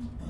Mm-hmm.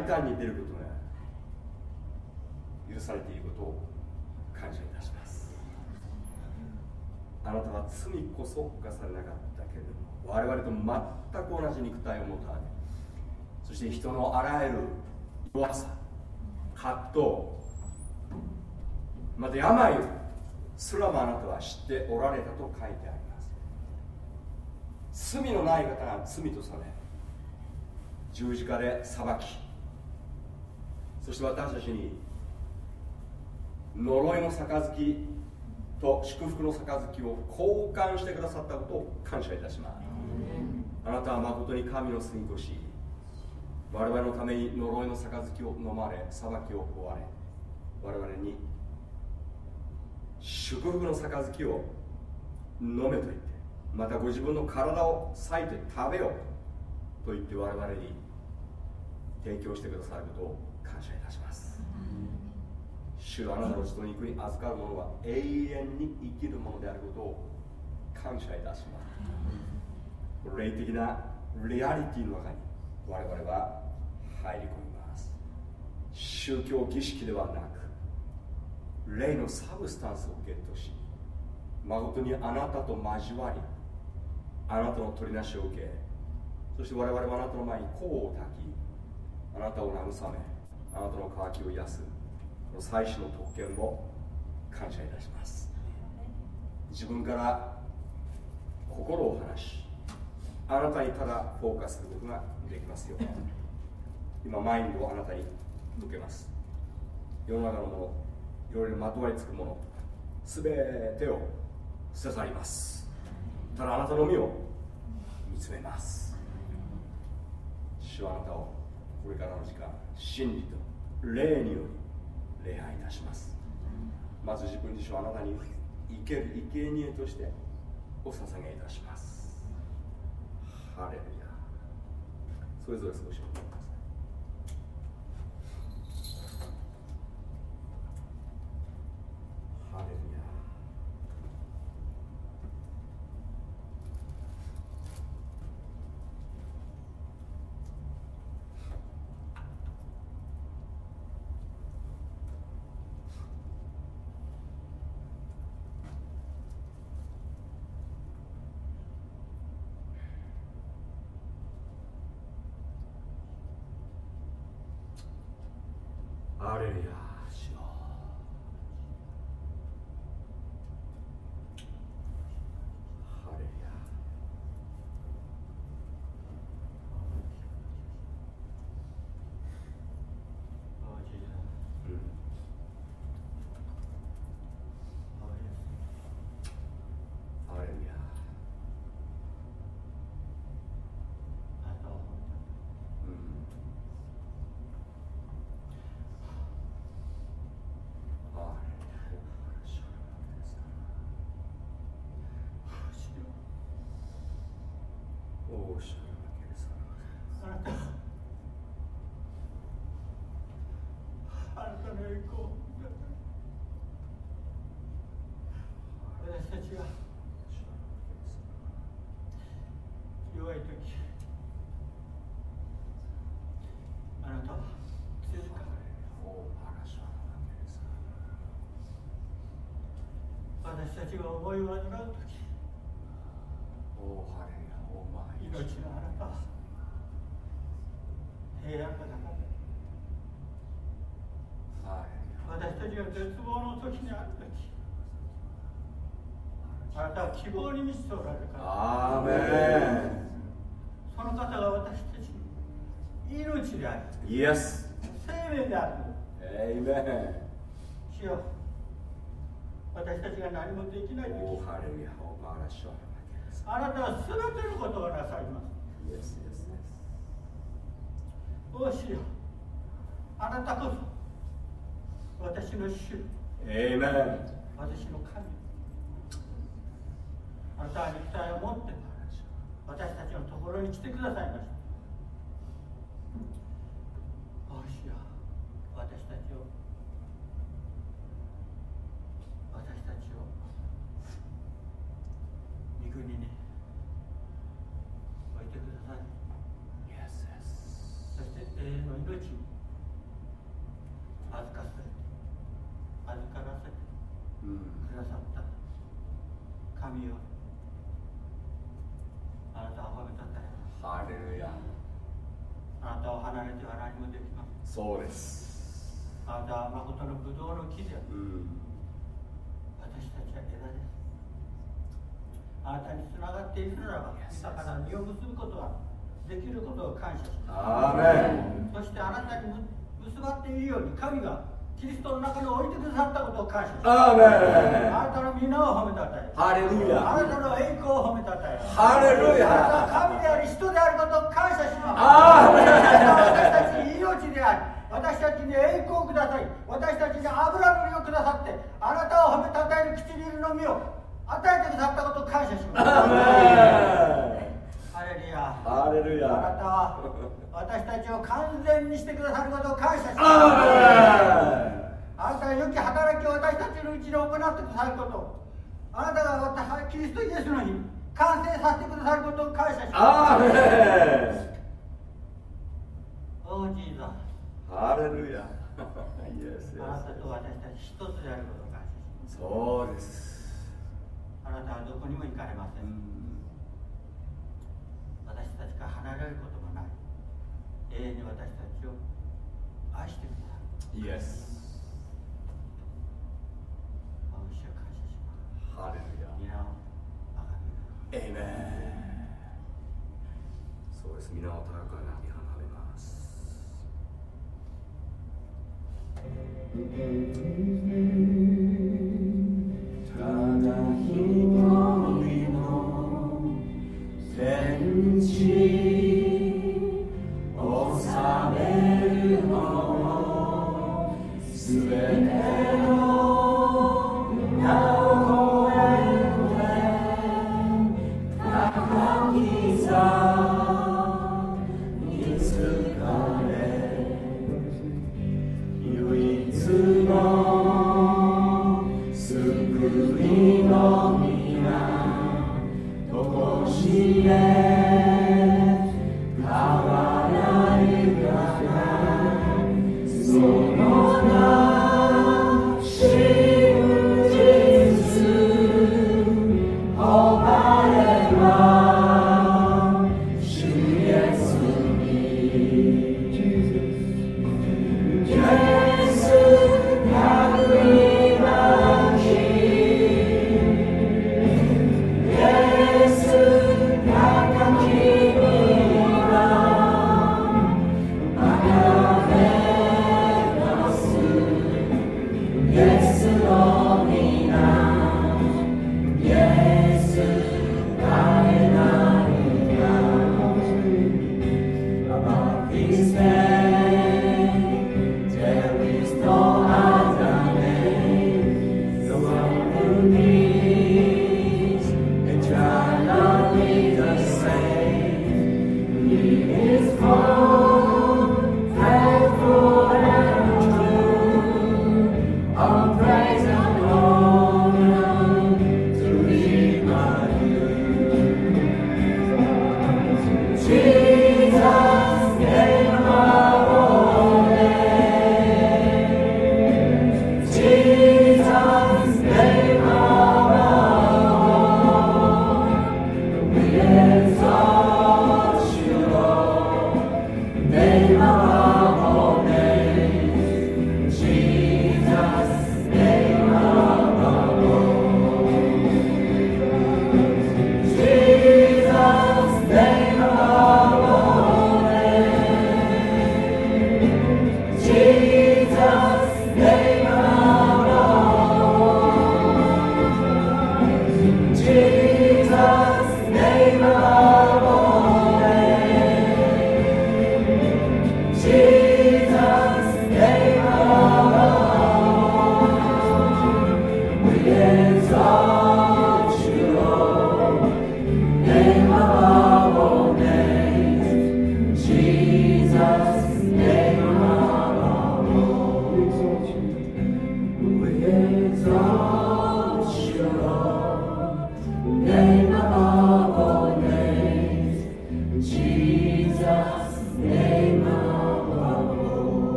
大胆に出ることが許されていることを感謝いたします。あなたは罪こそ犯されなかったけれども我々と全く同じ肉体を持たれそして人のあらゆる弱さ葛藤また病をすらもあなたは知っておられたと書いてあります。罪のない方が罪とされ十字架で裁きそして私たちに呪いの杯と祝福の杯を交換してくださったことを感謝いたします。あなたは誠に神の住み越し我々のために呪いの杯を飲まれ裁きを負われ我々に祝福の杯を飲めと言ってまたご自分の体を裂いて食べようと言って我々に提供してくださることを感謝いたします。主あなたの血と肉に預かる者は永遠に生きるものであることを感謝いたします。霊的なリアリティの中に我々は入り込みます。宗教儀式ではなく霊のサブスタンスをゲットし誠にあなたと交わりあなたの取りなしを受けそして我々はあなたの前に甲を焚きあなたを慰めあなたの渇きを癒すこの最初の特権を感謝いたします。自分から心を離しあなたにただフォーカスすることができますよ今マインドをあなたに向けます。世の中のものいろいろまとわりつくもの全てを捨て去ります。ただあなたの身を見つめます。主はあなたをこれからの時間真理と霊により礼拝いたします。まず自分自身はあなたに生ける生贄としてお捧げいたします。ハレルヤ。それぞれ少しお待い。ハレルヤ。しあなたあなたの栄光私たちが弱い時。あなたは強く私たちが思いをう時。命のあなた平安の中で私たちが絶望の時にある時あなたは希望に満ちておられるからその方が私たち命である、yes. 生命である.主よ私たちが何もできない時あなたは全てのことをなさいます。Yes. おしよあなたこそ私の主 Amen. 私の神あなたは肉体を持って私たちのところに来てくださいましたおしよ私たちを私たちを御国に置いてください、yes, yes. そして永遠の命に預かせ預からせてくださった神よあなたを褒めたたえハレルヤあなたを離れては何もできませんそうです。あなたは誠のブドウの木でうん。私たちは枝です。あなたにつながっているならばだから実を結ぶことができることを感謝します。そしてあなたに結ばっているように神がキリストの中に置いてくださったことを感謝します。あなたの皆を褒めたたえハレルヤあなたの栄光を褒めたたえハレルヤあなたは神であり人であることを感謝します。私たちに命であり私たちに栄光をください。私たちに油のりをくださってあなたを褒めたたえる唇の実を与えてくださったことを感謝します。ハレルヤ。ハレルヤ。あなたは私たちを完全にしてくださることを感謝します。あなたが良き働きを私たちのうちに行ってくださることあなたが私キリストイエスの日完成させてくださることを感謝します。おージーザーハレルヤあなたと私たち一つであることを感謝します。そうです。あなたはどこにも行かれません、私たちから離れることもない。永遠に私たちを愛してくださいします。ハレルヤ皆をあがめエイメンそうです。皆を高く上げただ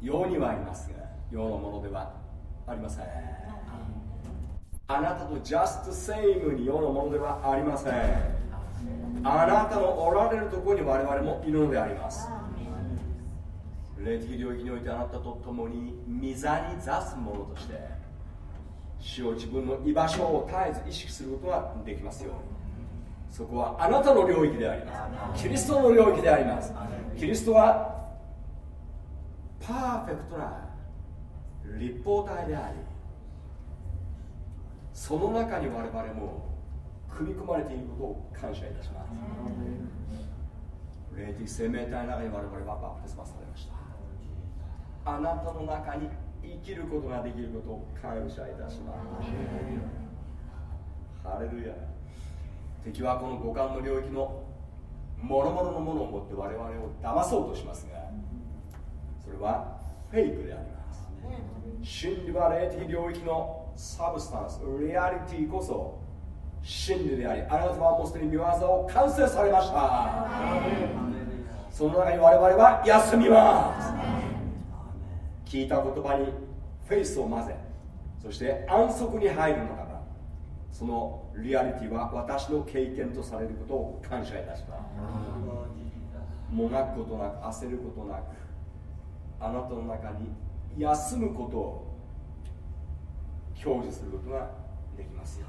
世に。はいますが世のものではありません。あなたとジャストセイムに世のものではありません。あなたのおられるところに我々もいるのであります霊的領域においてあなたと共に御座に座すものとして主を自分の居場所を絶えず意識することができますよそこはあなたの領域であります。キリストの領域であります。キリストはパーフェクトな立方体でありその中に我々も組み込まれていることを感謝いたします。霊的生命体の中に我々はバプテスマされましたあなたの中に生きることができることを感謝いたします。ハレルヤ。敵はこの五感の領域の諸々のものを持って我々を騙そうとしますがそれはフェイクであります。真理は霊的領域のサブスタンスリアリティこそ真理でありあなたはもうすでに見業を完成されました。その中に我々は休みます聞いた言葉にフェイスを混ぜそして安息に入るならそのリアリティは私の経験とされることを感謝いたします。もがくことなく焦ることなくあなたの中に休むことを享受することができます。よ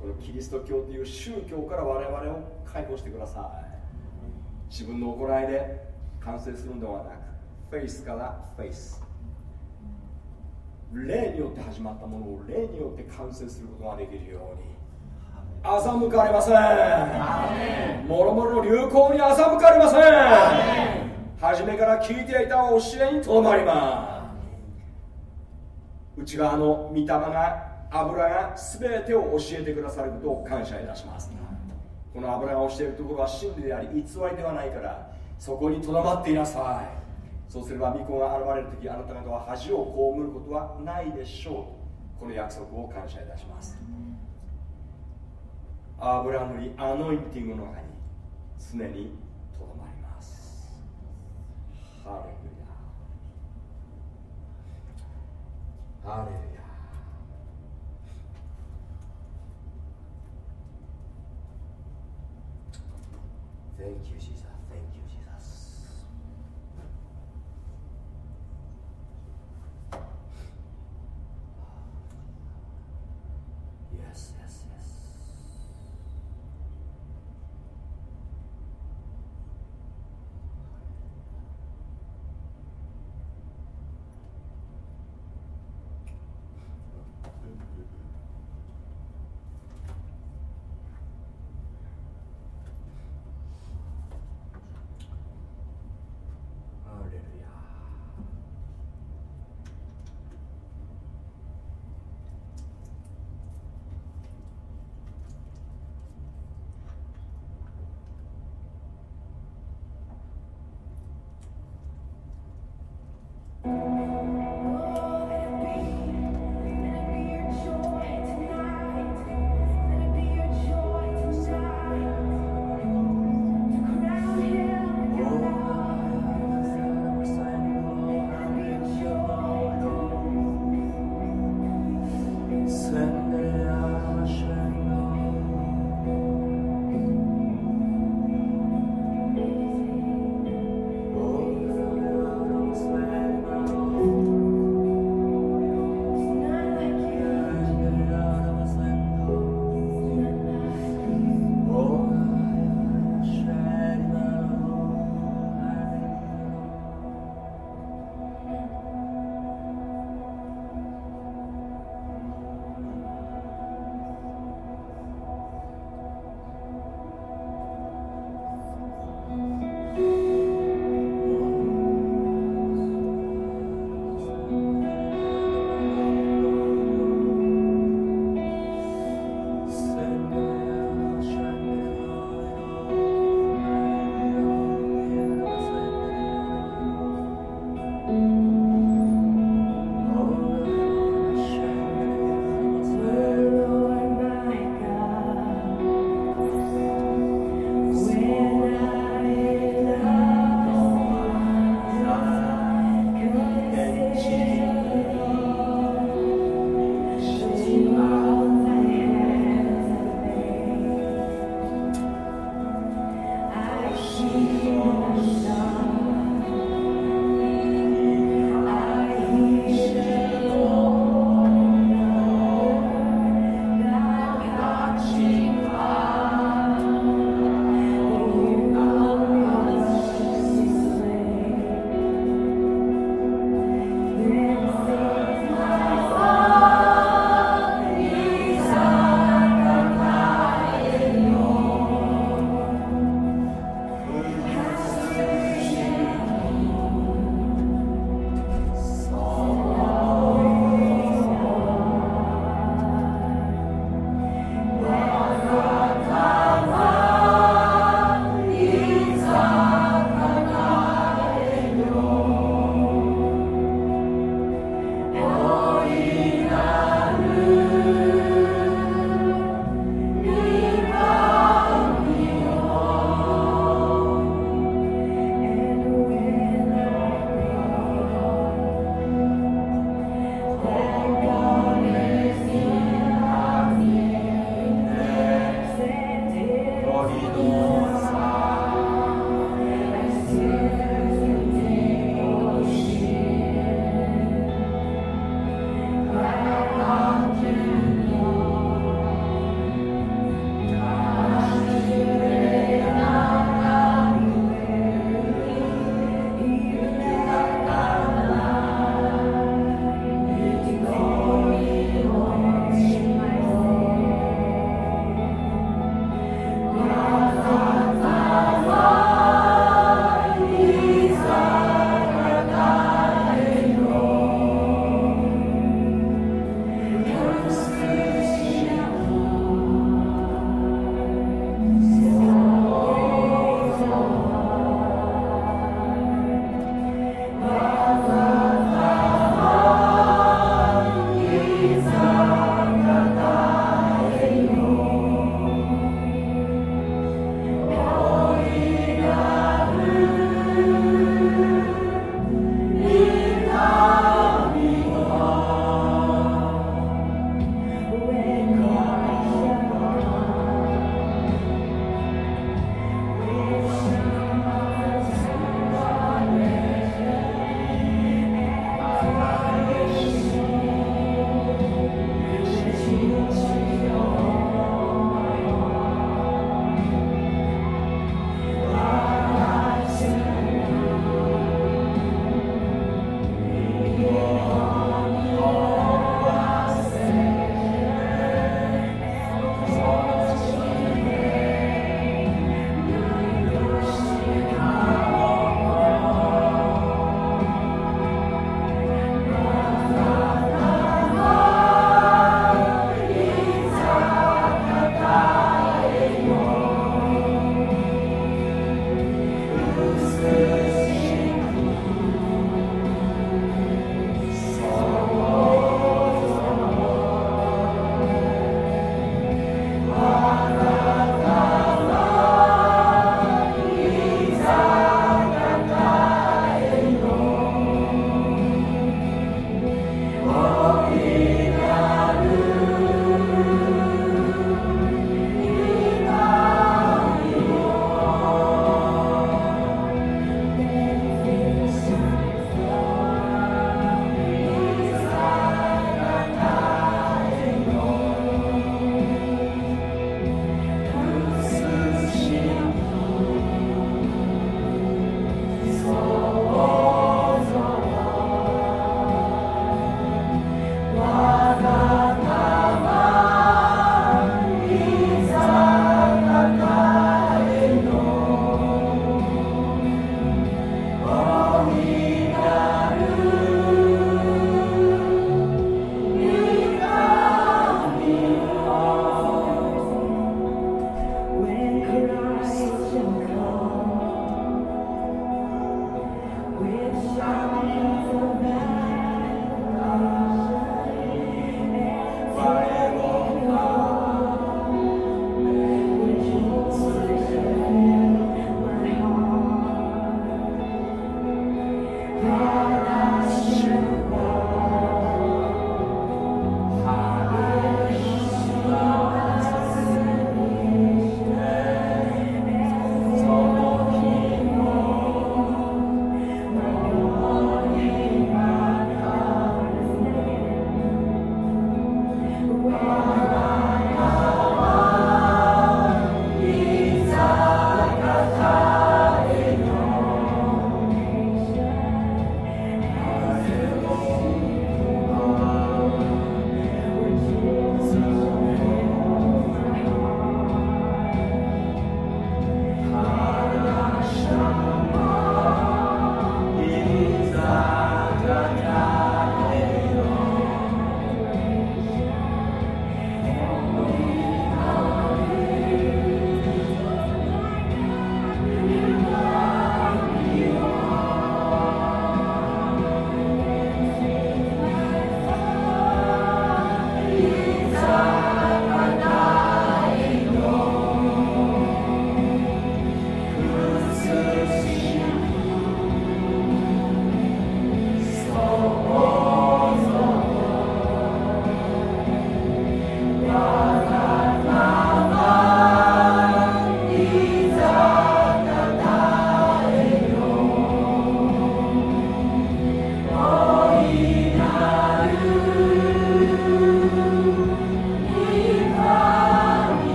このキリスト教という宗教から我々を解放してください。自分の行いで完成するのではなくフェイスからフェイス霊によって始まったものを霊によって完成することができるように。欺かれません。もろもろの流行に欺かれません。初めから聞いていた教えにとどまります。内側の御霊が油が全てを教えてくださることを感謝いたします。この油が教えるところは真理であり偽りではないからそこにとどまっていなさいそうすれば御子が現れる時あなた方は恥を被ることはないでしょう。この約束を感謝いたします。油塗りアノイティングの中に常にとどまります。ハレルヤ。ハレルヤ。Thank you, Jesus. press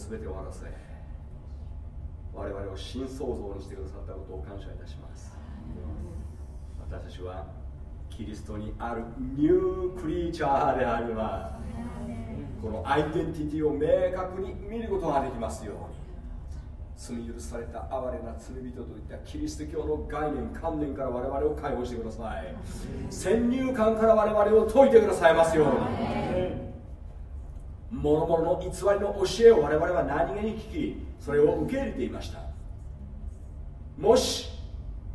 創造すべてを終わらせ我々を新創造にしてくださったことを感謝いたします。私たちはキリストにあるニュークリーチャーであります。このアイデンティティを明確に見ることができますように。罪許された哀れな罪人といったキリスト教の概念観念から我々を解放してください。先入観から我々を解いてくださいますように。諸々の偽りの教えを我々は何気に聞きそれを受け入れていました。もし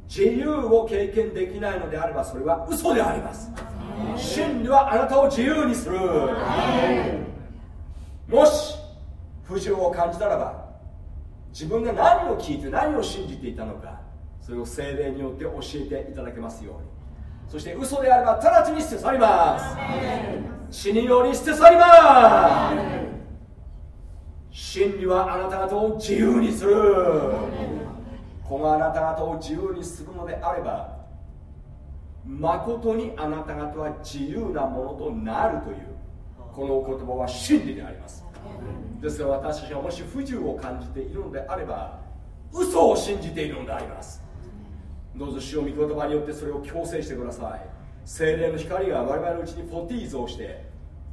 自由を経験できないのであればそれは嘘であります。真理はあなたを自由にする。もし不自由を感じたらば自分が何を聞いて何を信じていたのかそれを精霊によって教えていただけますように。そして嘘であれば直ちに捨て去ります。死により捨て去ります。真理はあなた方を自由にする。このあなた方を自由にするのであれば誠にあなた方は自由なものとなるというこの言葉は真理であります。ですから私たちはもし不自由を感じているのであれば嘘を信じているのであります。どうぞ主を御言葉によってそれを強制してください。精霊の光が我々のうちにフォティーズをして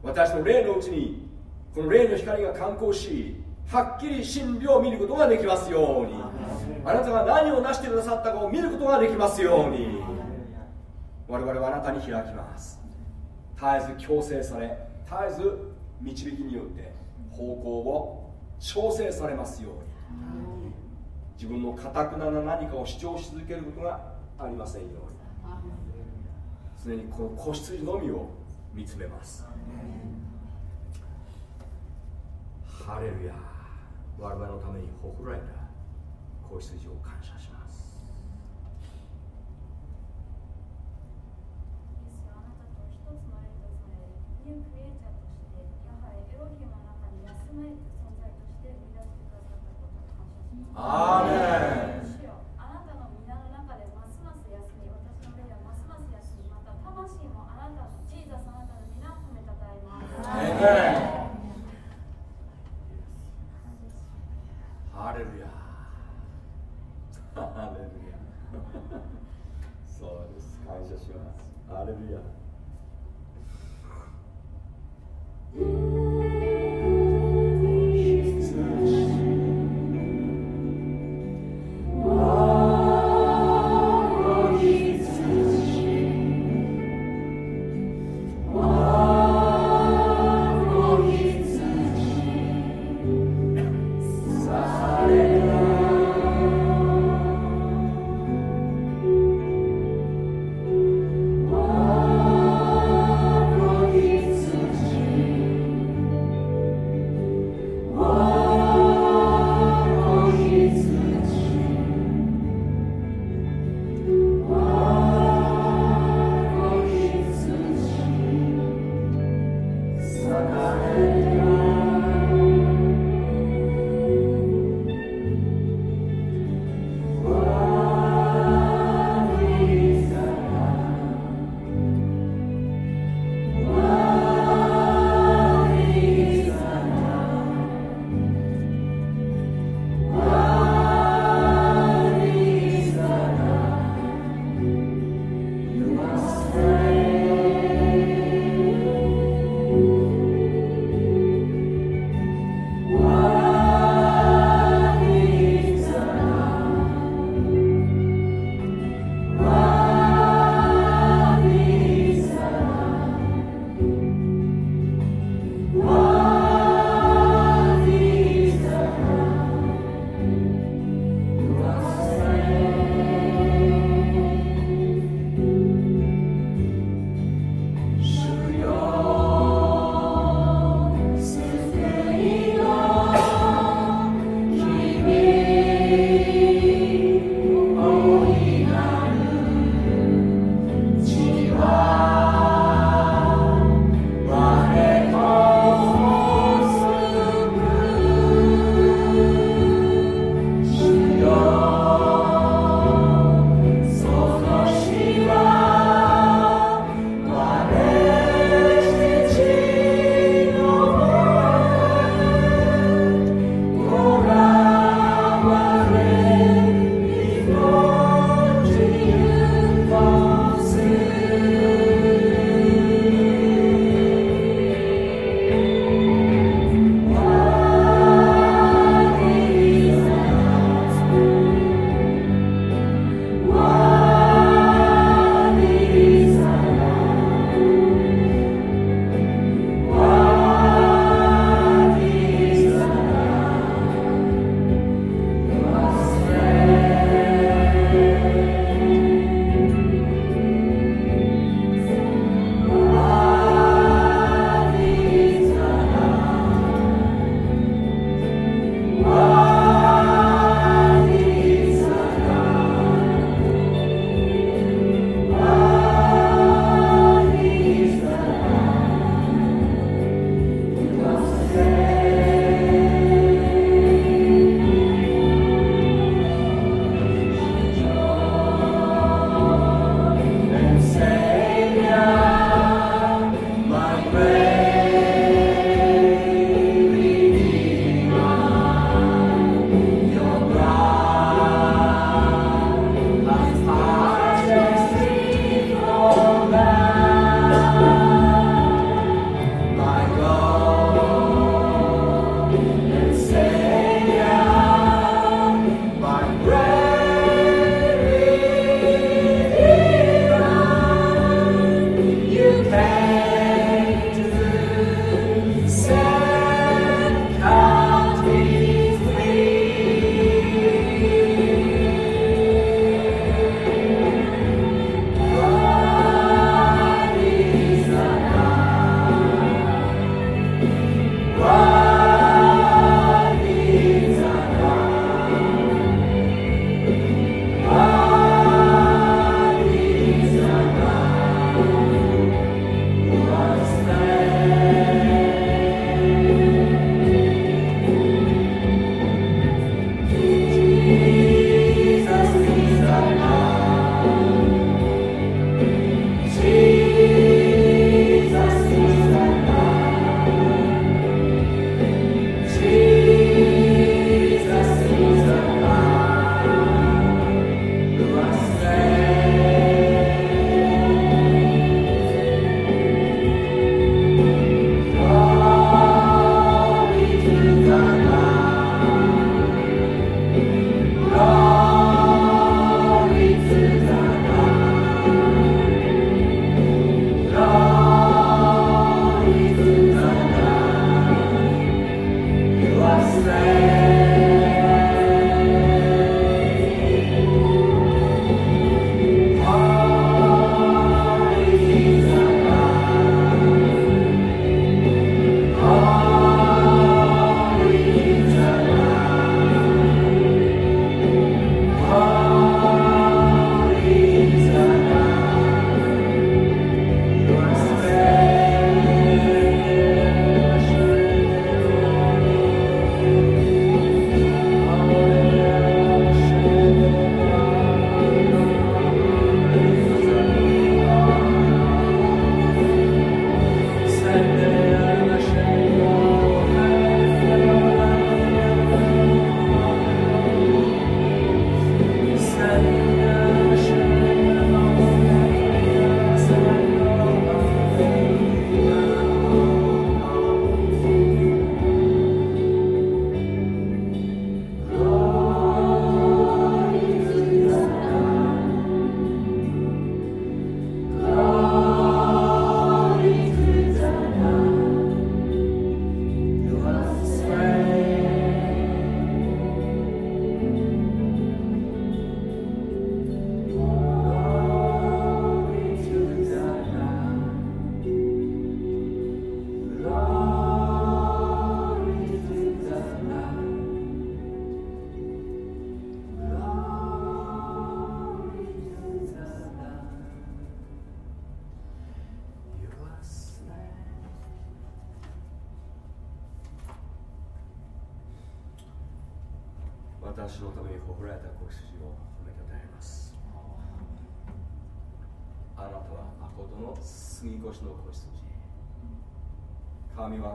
私の霊のうちにこの霊の光が観光しはっきり真理を見ることができますように。あなたが何を成してくださったかを見ることができますように。我々はあなたに開きます。絶えず強制され絶えず導きによって方向を調整されますように自分のかたくなな何かを主張し続けることがありませんように。常にこの子羊のみを見つめます。ハレルヤ。我々のためにほふられた子羊を感謝します。ニュークリエイターとしてやはりエロヒの中に休まれてアーメンあなたの皆の中でますます休み私の目ではますます休みまた魂もあなたのジーザスあなたの皆を褒めたたえます。ハレルヤハレルヤそうです。感謝します。ハレルヤ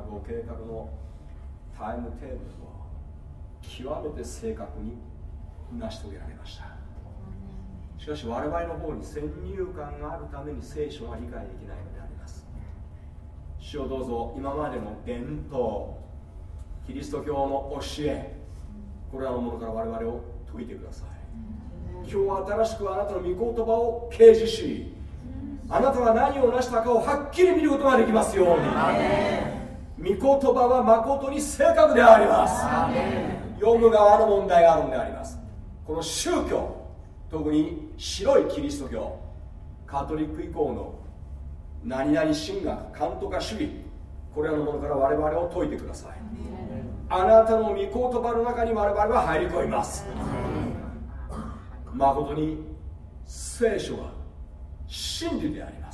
ご計画のタイムテーブルを極めて正確に成し遂げられました。しかし我々の方に先入観があるために聖書が理解できないのであります。主をどうぞ今までの伝統キリスト教の教えこれらのものから我々を解いてください。今日は新しくあなたの御言葉を掲示しあなたが何を成したかをはっきり見ることができますように。御言葉は誠に正確であります。読む側の問題があるんであります。この宗教特に白いキリスト教カトリック以降の何々神学カントカ主義これらのものから我々を解いてください。あなたの御言葉の中に我々は入り込みます。誠に聖書は真理であります。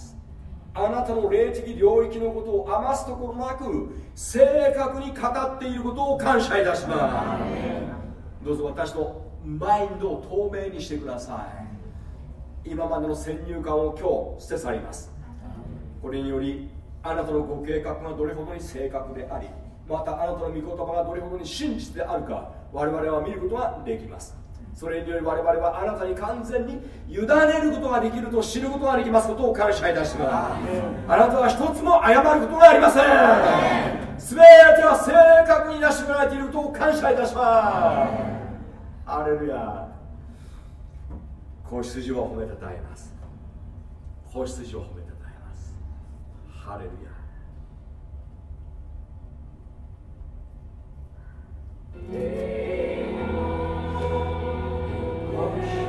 あなたの霊的領域のことを余すところなく正確に語っていることを感謝いたします。どうぞ私のマインドを透明にしてください。今までの先入観を今日捨て去ります。これによりあなたのご計画がどれほどに正確でありまたあなたの御言葉がどれほどに真実であるか我々は見ることができますそれにより我々はあなたに完全に委ねることができると知ることができますことを感謝いたします。あなたは一つも謝ることがありません。全ては正確に成し遂げられていることを感謝いたします。アレルヤ子羊を褒めたたえます。子羊を褒めたたえます。ハレルヤ Bush.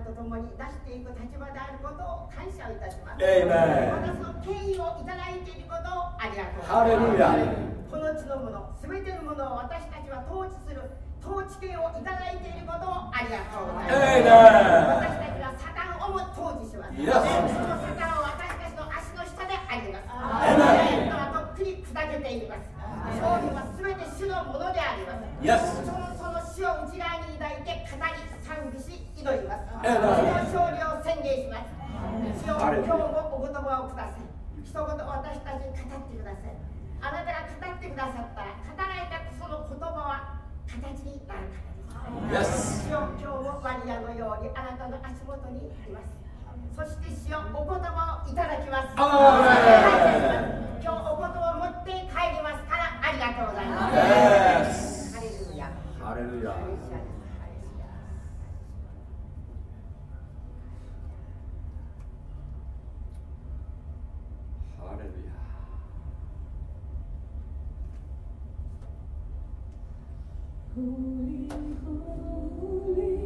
と共に出していく立場であることを感謝いたします。またその権威をいただいていることをありがとうございます。この地のもの、すべてのものを私たちは統治する統治権をいただいていることをありがとうございます。私たちはサタンをも統治します。そのサタンを私たちの足の下であります。はとっくに砕けています。勝利はすべて主のものであります。そのその主を内側に抱いて語り賛美し祈ります。その勝利を宣言します。主よ今日もお言葉をください。一言私たちに語ってください。あなたが語ってくださったら、語られたその言葉は形になるからです。主よ今日もマリアのようにあなたの足元にいます。そして主よお言葉をいただきます。今日お言葉を持って帰りますからありがとうございます。ハレルヤ。ハレルヤ。Holy, holy,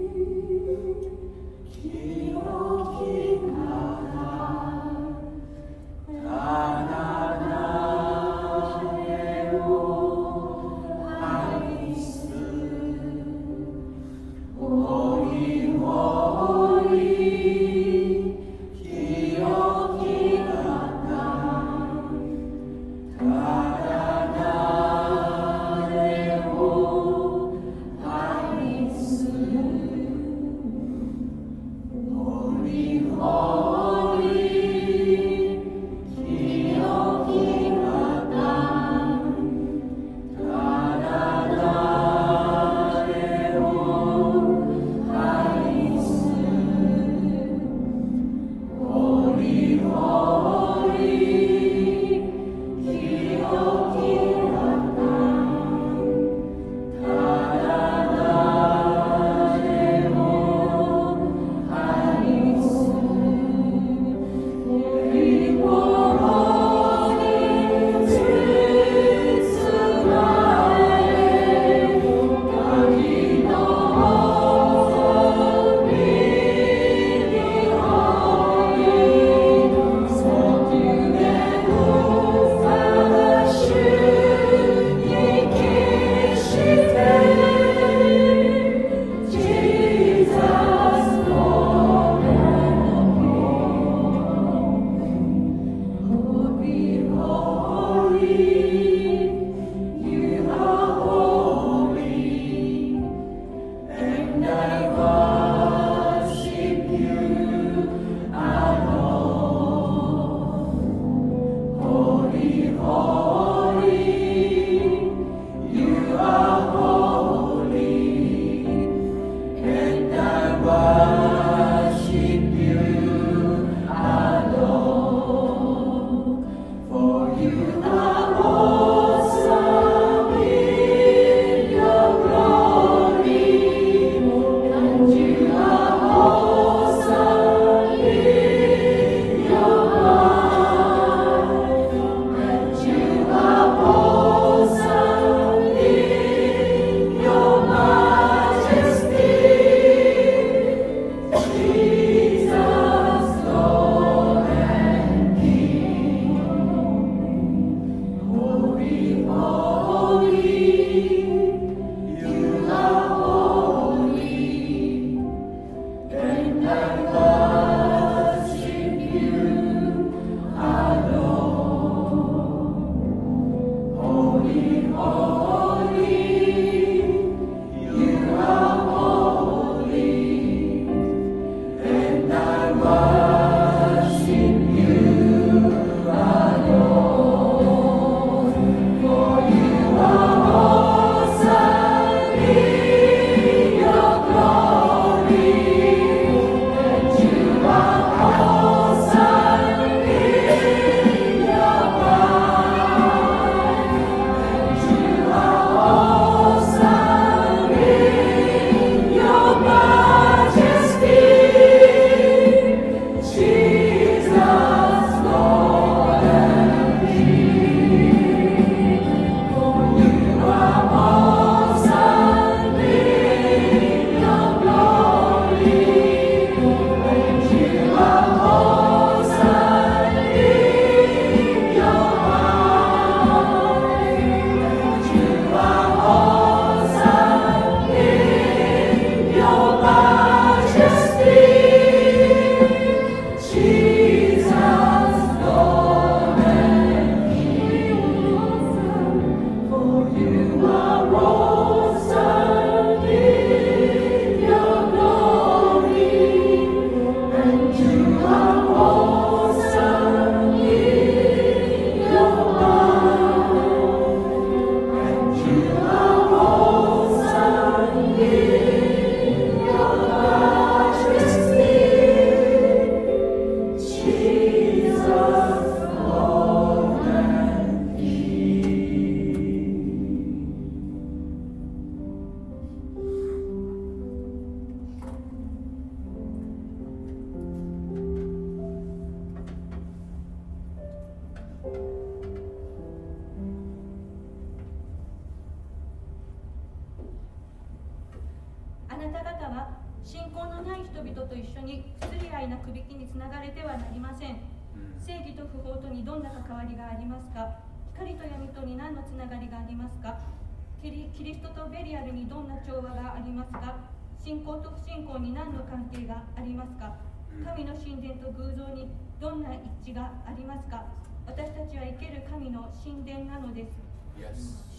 どんな一致がありますか？私たちは生ける神の神殿なのです、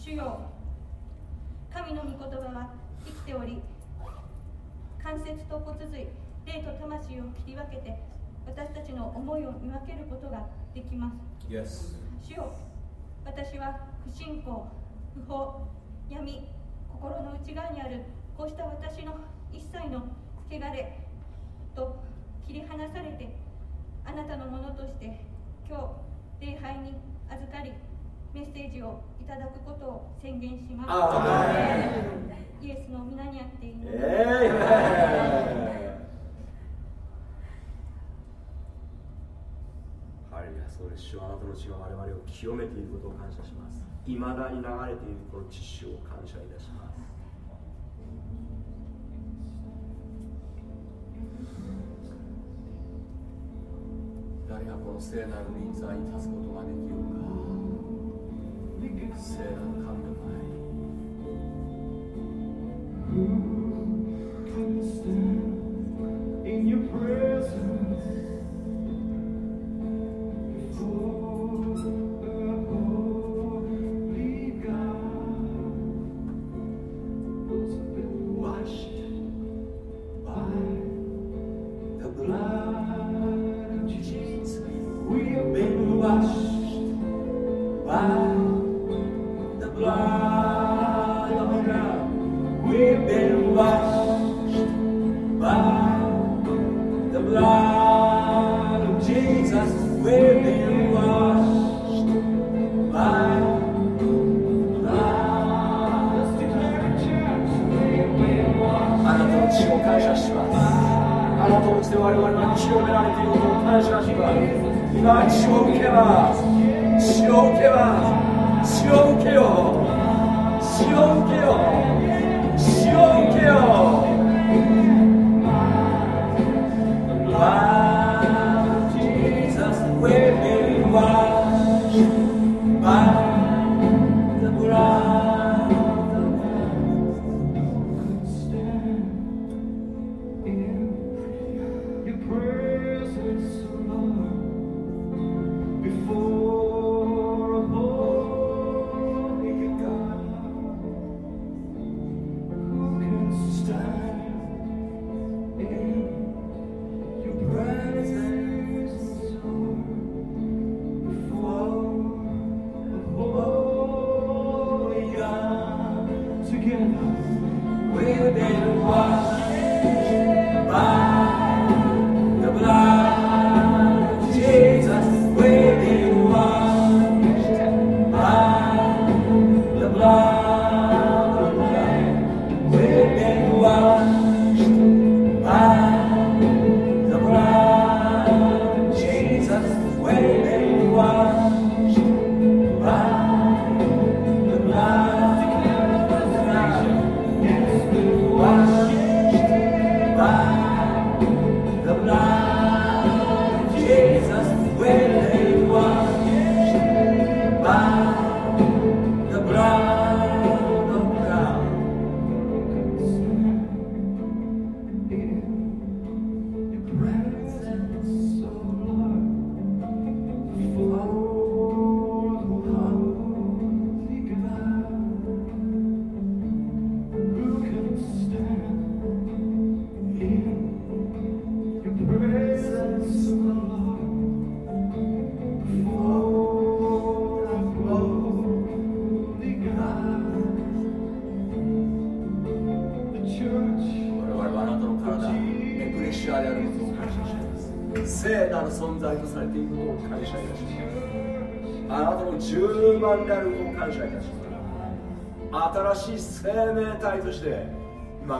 主よ。神の御言葉は生きており関節と骨髄霊と魂を切り分けて私たちの思いを見分けることができます、yes. 主よ。私は不信仰不法闇心の内側にある。こうした私の一切の汚れと切り離されてあなたのものとして今日礼拝に預かりメッセージをいただくことを宣言します。イエスの皆にあって祈ります、ハレルヤそうです。主あなたの血が我々を清めていることを感謝します。いまだに流れているこの知識を感謝いたします誰がこの聖なる臨座に立つことができようか聖なる神の前に Who can stand in your presence?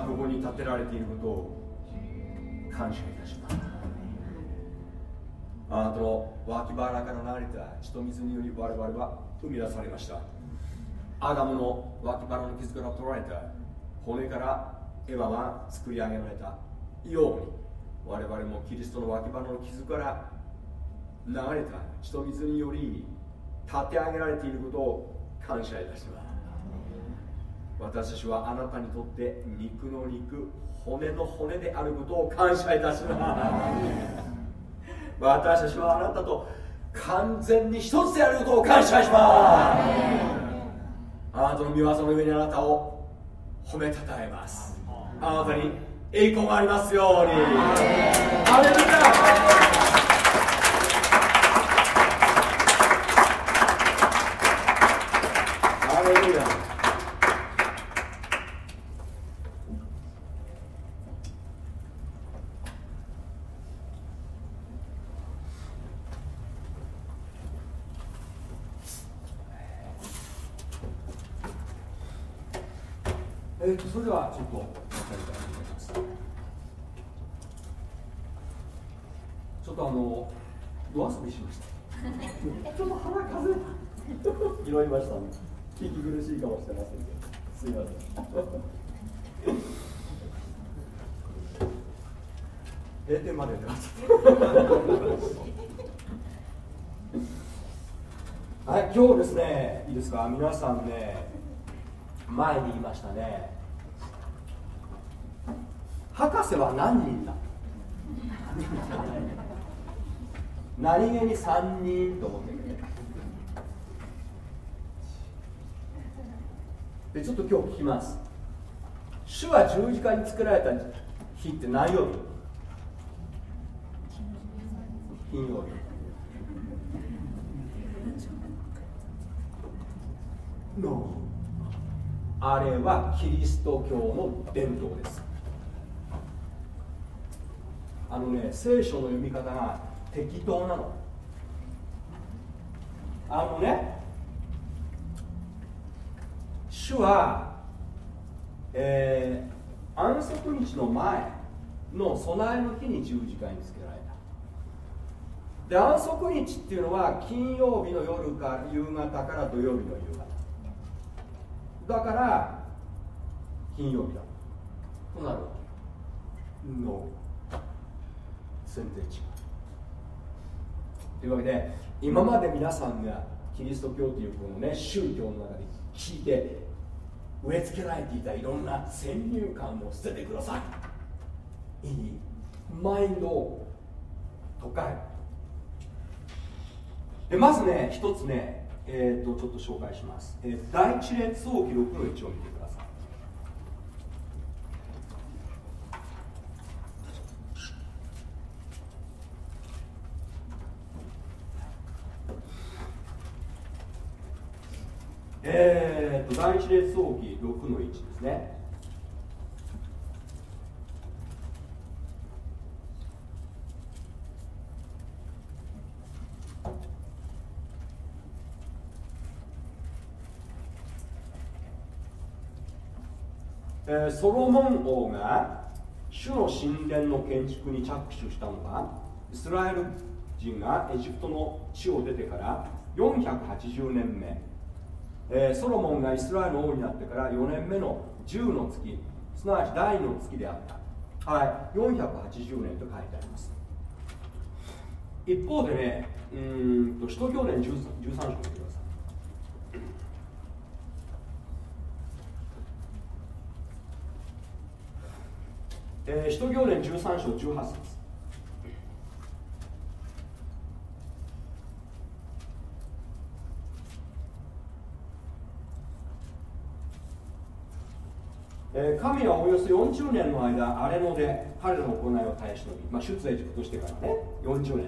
ここに建てられていることを感謝いたします。あなたの脇腹から流れた血と水により我々は生み出されました。アダムの脇腹の傷から取られた。骨からエヴァは作り上げられた。ように我々もキリストの脇腹の傷から流れた血と水により立て上げられていることを感謝いたします。私たちはあなたにとって肉の肉骨の骨であることを感謝いたします。私たちはあなたと完全に一つであることを感謝します。あなたの御業の上にあなたを褒めたたえます。あなたに栄光がありますように。アレルヤそれではちょっとやりたいと思いますちょっとあの夜遊びしましたちょっと腹風拾いました息苦しいかもしれません。けどすいません閉店まではい今日ですねいいですか？皆さんね前に言いましたね。博士は何人だ？何気に3人と思って。でちょっと今日聞きます。主は十字架に作られた日って何曜日？金曜日。あれはキリスト教の伝統です。あのね聖書の読み方が適当なの。あのね主は、えー、安息日の前の備えの日に十字架につけられた。で安息日っていうのは金曜日の夜か夕方から土曜日の夕方。だから金曜日だ。となるわけの全然違うというわけで今まで皆さんがキリスト教というこのね宗教の中で聞いて植え付けられていたいろんな先入観を捨ててください。いいマインドを解かでまずね一つねえーと、ちょっと紹介します、えー、第一列王記録の1を見てくださいえーと、第一列王記6の1ですね。えー、ソロモン王が主の神殿の建築に着手したのはイスラエル人がエジプトの地を出てから480年目、えー、ソロモンがイスラエルの王になってから4年目の10の月すなわち第2の月であった。はい480年と書いてあります。一方でねうんと使徒行伝 13, 13章見てください。えー、使徒行伝13章18節。えー、神はおよそ40年の間、荒れ野で彼らの行いを耐え忍び、まあ、出エジプトしてからね、40年、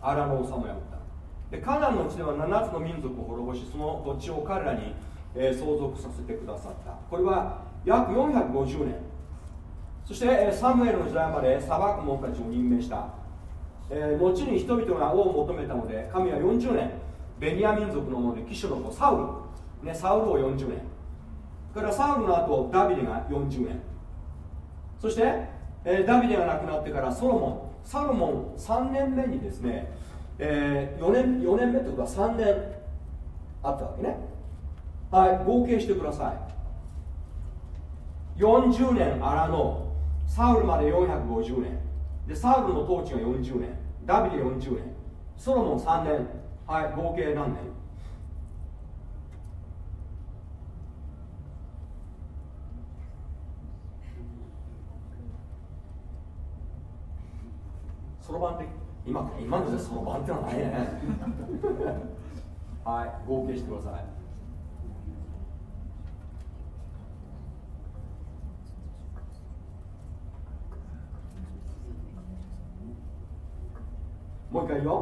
荒野を治めった。で、カナンの地では7つの民族を滅ぼし、その土地を彼らに、えー、相続させてくださった。これは約450年、そしてサムエルの時代まで裁く者たちを任命した、えー、後に人々が王を求めたので神は40年ベニヤ民族の者で騎手の子サウル、ね、サウルを40年からサウルの後ダビデが40年そして、えー、ダビデが亡くなってからソロモン。サロモン3年目にですね、えー、4, 年4年目ってことは3年あったわけね。はい合計してください。40年荒野。サウルまで450年。でサウルの統治が40年。ダビデ40年ソロモン3年。はい合計何年？そろばんって今今のじゃそろばんってのはないね。はい合計してください。もう一回言う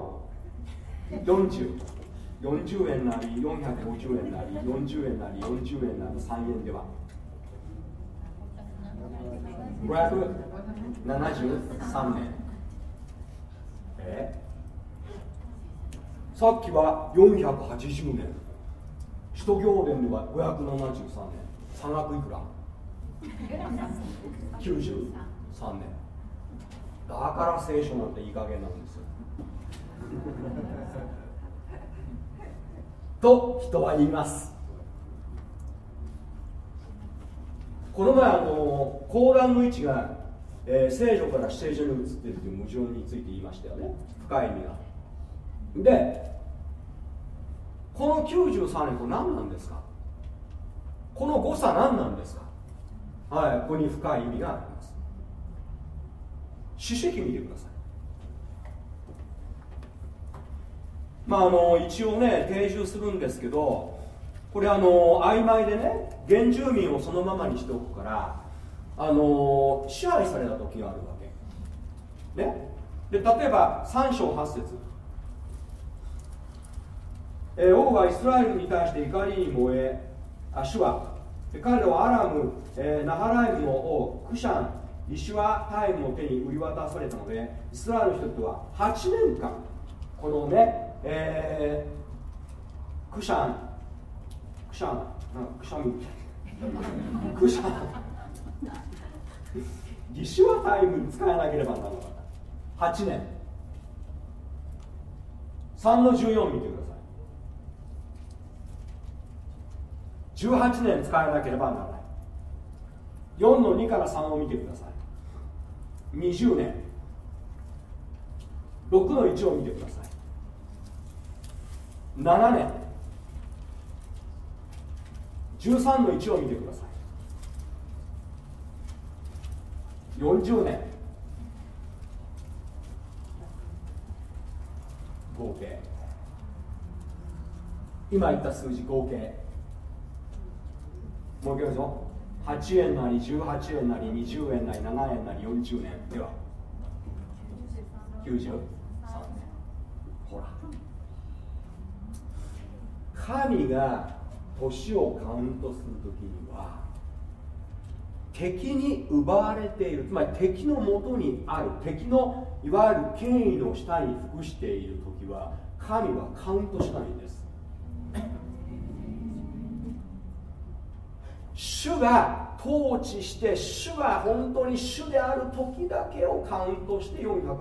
40 40円なり450円なり40円なり40円なり3円では。573年えさっきは480年。首都行伝では573年。差額いくら ?93 年。だから聖書なんていい加減なんですよ。と人は言います。この前あの講談の位置が、えー、聖女から聖女に移っているという矛盾について言いましたよね。深い意味が。でこの93年これ何なんですか？この誤差何なんですか？はいここに深い意味があります。史跡見てください。まああの一応ね定住するんですけどこれあの曖昧でね原住民をそのままにしておくからあの支配された時があるわけ。ね？で例えば3章8節。え、王はイスラエルに対して怒りに燃えあ主は彼らはアラム、えー、ナハライムの王クシャンリシュワタイムの手に売り渡されたのでイスラエルの人々は8年間このね、えー、クシャンクシャンクシャンクシャン。リシュワタイムに使えなければならなかった。8年。3の14見てください。18年使えなければならない。4の2から3を見てください。20年。6の1を見てください。7年。13の1を見てください。40年。合計。今言った数字合計。もう一回ぞ8円なり18円なり20円なり7円なり40年。では。93年。ほら。神が年をカウントするときには敵に奪われている。つまり敵のもとにある。敵のいわゆる権威の下に服している時は神はカウントしないんです。主が統治して主が本当に主である時だけをカウントして480年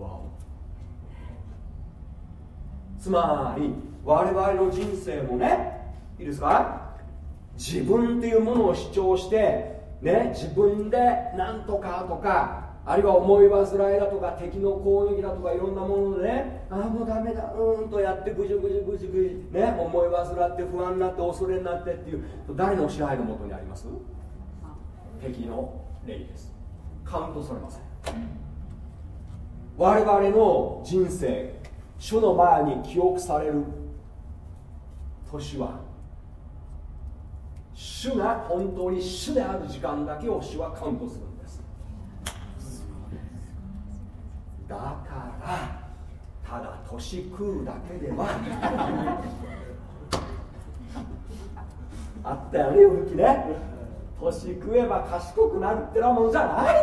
わお。つまり我々の人生もねいいですか？自分っていうものを主張してね自分で何とかとかあるいは思い煩いだとか敵の攻撃だとかいろんなものでねああもうダメだうーんとやってぐじゅぐじゅぐじゅぐじゅね思い煩って不安になって恐れになってっていう誰の支配のもとにあります？敵の霊です。カウントされません。我々の人生主の前に記憶される年は主が本当に主である時間だけを主はカウントするだからただ年食うだけではあったよね勇気ね。年食えば賢くなるってなもんじゃない。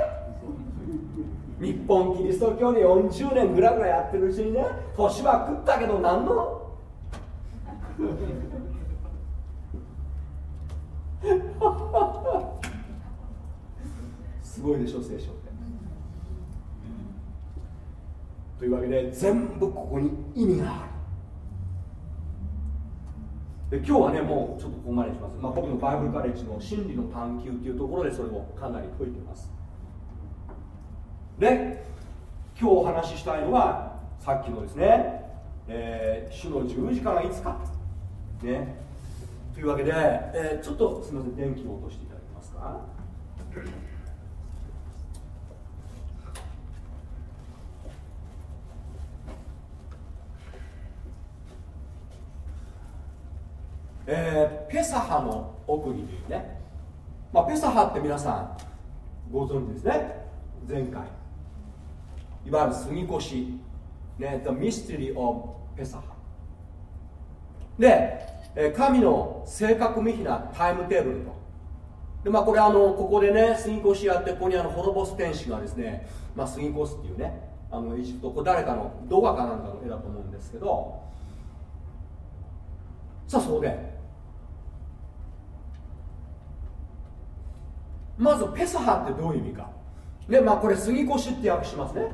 日本キリスト教で40年ぐらぐらやってるうちにね年は食ったけど何の？すごいでしょ聖書って。というわけで全部ここに意味がある。で今日はねもうちょっとここまでします、まあ、僕のバイブルカレッジの真理の探求っていうところでそれをかなり解いてます。で今日お話ししたいのはさっきのですね、えー、主の十字架がいつか。ね。というわけで、えー、ちょっとすみません電気を落としていただけますか？えー、ペサハの奥にというね、まあ、ペサハって皆さんご存知ですね。前回。いわゆる杉越。ね The Mystery of ペサハで、え、神の正確無比なタイムテーブルと。でまあこれあのここでね杉越やってここにあの滅ぼす天使がですね、まあ、杉越っていうねあのエジプトこれ誰かの動画かなんかの絵だと思うんですけど。さあそこで。まずペサハってどういう意味か。でまあこれ杉越って訳しますね。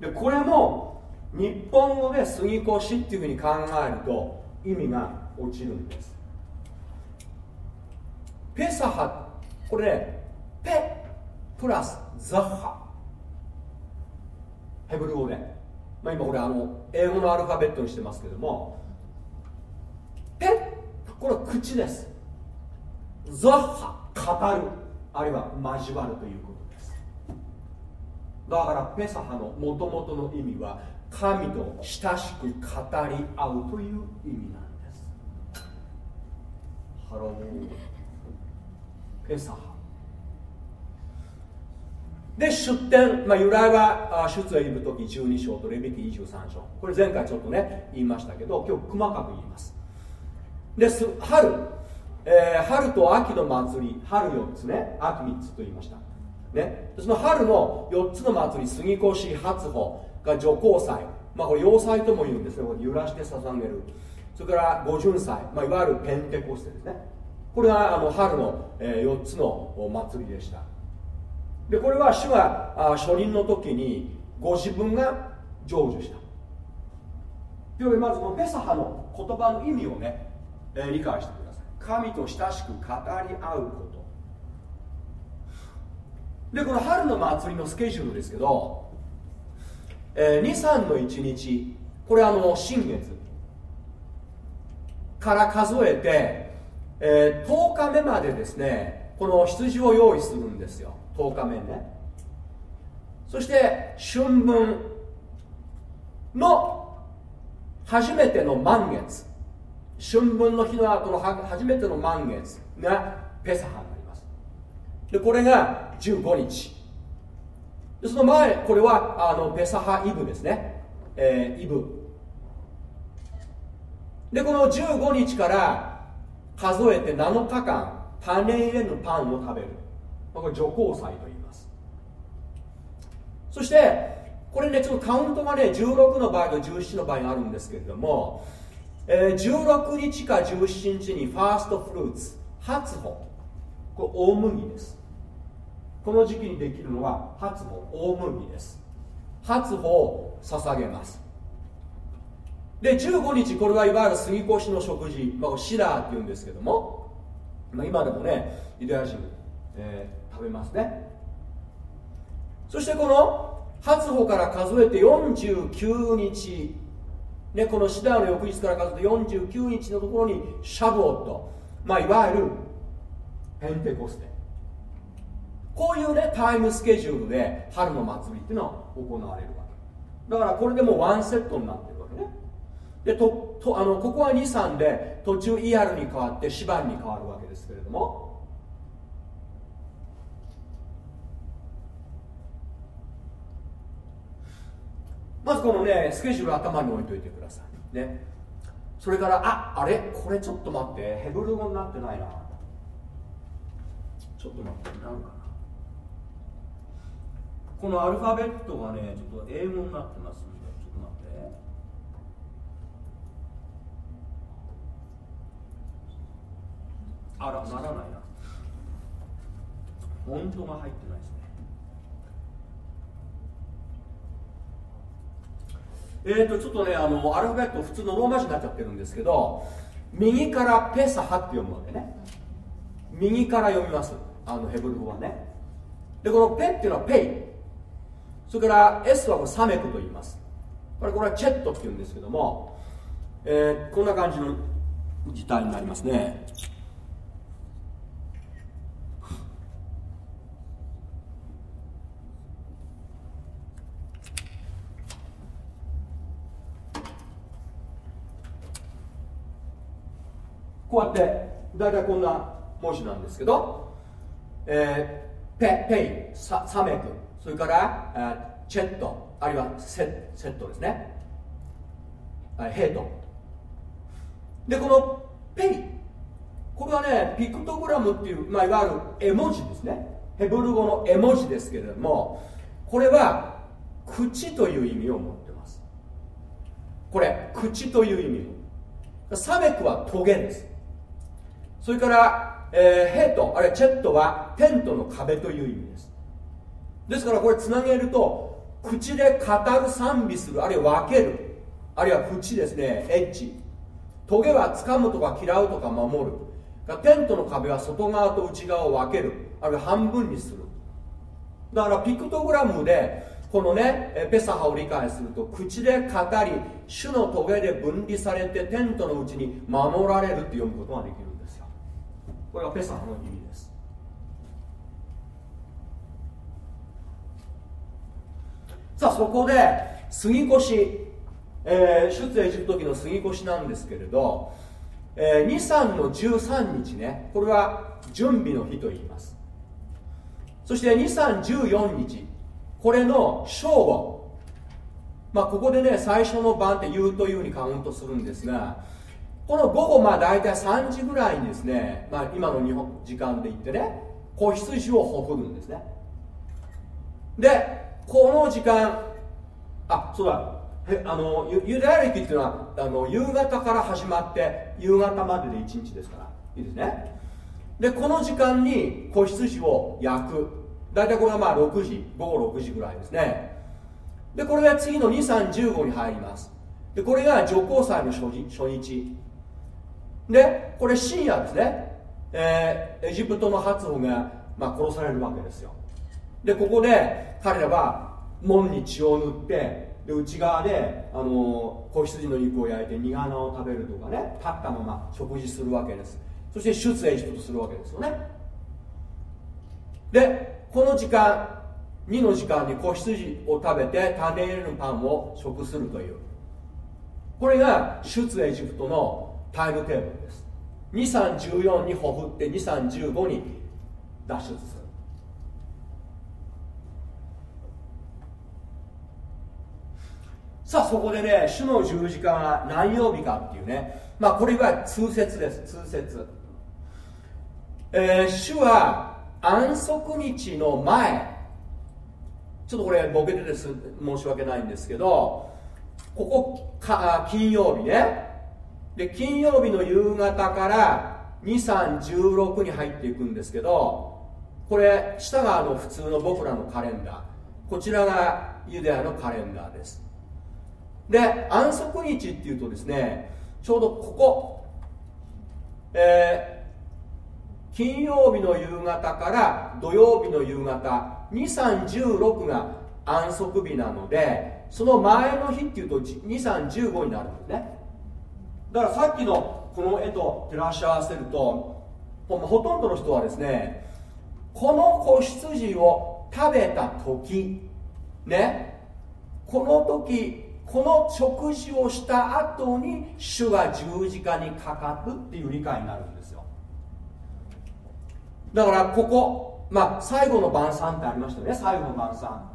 でこれも日本語で杉越っていうふうに考えると意味が落ちるんです。ペサハこれねペプラスザッハ。ヘブル語で、まあ、今これあの英語のアルファベットにしてますけども。ペこれは口です。サハ語る。あるいは交わるということです。だからペサハのもともとの意味は神と親しく語り合うという意味なんです。 Hello。ペサハ。で出典、まあ、由来は出エリブ時12章とレビキ23章。これ前回ちょっとね言いましたけど今日細かく言います。です。春。えー、春と秋の祭り。春4つね。秋3つと言いました。ね、その春の4つの祭り杉越初穂が女皇祭、まあ、これ要塞とも言うんですね。揺らして捧げる。それから五巡祭、まあ、いわゆるペンテコステですね。これがあの春の、え、4つのお祭りでした。でこれは主があ初任の時にご自分が成就した。というわけでまずこのペサハの言葉の意味をね、えー、理解してください。神と親しく語り合うこと。でこの春の祭りのスケジュールですけど、えー、23の1日これあの新月。から数えて、えー、10日目までですねこの羊を用意するんですよ。10日目ね。そして春分の初めての満月。春分の日の後の初めての満月がペサハになります。でこれが15日。でその前これはあのペサハイブですね、えー、イブ。でこの15日から数えて7日間種入れぬパンを食べる。これ除光祭と言います。そしてこれねちょっとカウントがね16の場合と17の場合があるんですけれどもえー、16日か17日にファーストフルーツ初穂。これ大麦です。この時期にできるのは初穂大麦です。初穂を捧げます。で15日これはいわゆる杉越の食事、まあ、シラーっていうんですけども、まあ、今でもねユダヤ人、えー、食べますね。そしてこの初穂から数えて49日ね、このシダーの翌日から数えて49日のところにシャブオット、まあ、いわゆるペンテコステ。こういうねタイムスケジュールで春の祭りっていうのは行われるわけ。だからこれでもうワンセットになってるわけね。でととあのここは23で途中イヤルに変わってシバンに変わるわけですけれども。まずこのねスケジュール頭に置いといてください。ね。それからああれ？これちょっと待って。ヘブル語になってないな。ちょっと待ってなるか。このアルファベットがねちょっと英語になってますんでちょっと待って。あらならないな。フォントが入ってないですね。えーとちょっとねあのアルファベット普通のローマ字になっちゃってるんですけど右からペサハって読むわけね。右から読みます。あのヘブル語はね。でこのペっていうのはペイ。それから S はこれサメクと言います。これこれはチェットっていうんですけども、えー、こんな感じの字体になりますね。こうやって大体こんな文字なんですけど、えー、ペペイササメク。それから、チェットあるいはセセットですね。ヘイト。でこのペイ。これはねピクトグラムっていう、まあ、いわゆる絵文字ですね。ヘブル語の絵文字ですけれどもこれは口という意味を持ってます。これ口という意味。サメクはトゲです。それから、えー、ヘイトあるいはチェットはテントの壁という意味です。ですからこれつなげると口で語る賛美するあるいは分けるあるいは縁ですねエッジ。トゲは掴むとか嫌うとか守る。テントの壁は外側と内側を分ける。あるいは半分にする。だからピクトグラムでこのねペサハを理解すると口で語り種のトゲで分離されてテントのうちに守られるって読むことができるんですよ。これがペサハの意味です。さあそこで杉越、えー、出エジプト記の杉越なんですけれど、えー、23の13日ねこれは準備の日と言います。そして2314日これの正午まあここでね最初の晩って言うというふうにカウントするんですがこの午後まあ大体3時ぐらいにですね、まあ、今の日本時間で言ってね子羊をほふるんですね。でこの時間あそうだ。へあのユダヤ歴っていうのはあの夕方から始まって夕方までで1日ですから。いいですね。でこの時間に子羊を焼く。大体これはまあ6時午後6時ぐらいですね。でこれが次の2315に入ります。でこれが女皇祭の初日。でこれ深夜ですね、えー、エジプトの発音が、まあ、殺されるわけですよ。でここで彼らは門に血を塗ってで内側で、あの子羊の肉を焼いて苦穴を食べるとかね立ったまま食事するわけです。そして出エジプトするわけですよね。でこの時間2の時間に子羊を食べて種入れるパンを食するという。これが出エジプトのタイムテーブルです。2314にほふって2315に脱出する。さあそこでね主の十字架が何曜日かっていうね。まあこれいわゆる通説です。通説。えー、主は安息日の前。ちょっとこれボケてです申し訳ないんですけどここか金曜日ね。で金曜日の夕方から2316に入っていくんですけどこれ下があの普通の僕らのカレンダー。こちらがユダヤのカレンダーです。で安息日っていうとですねちょうどここ、えー、金曜日の夕方から土曜日の夕方2316が安息日なのでその前の日っていうと2315になるんですね。だからさっきのこの絵と照らし合わせるとほとんどの人はですねこの子羊を食べた時ねこの時この食事をした後に主が十字架にかかるっていう理解になるんですよ。だからここまあ最後の晩餐ってありましたね。最後の晩餐。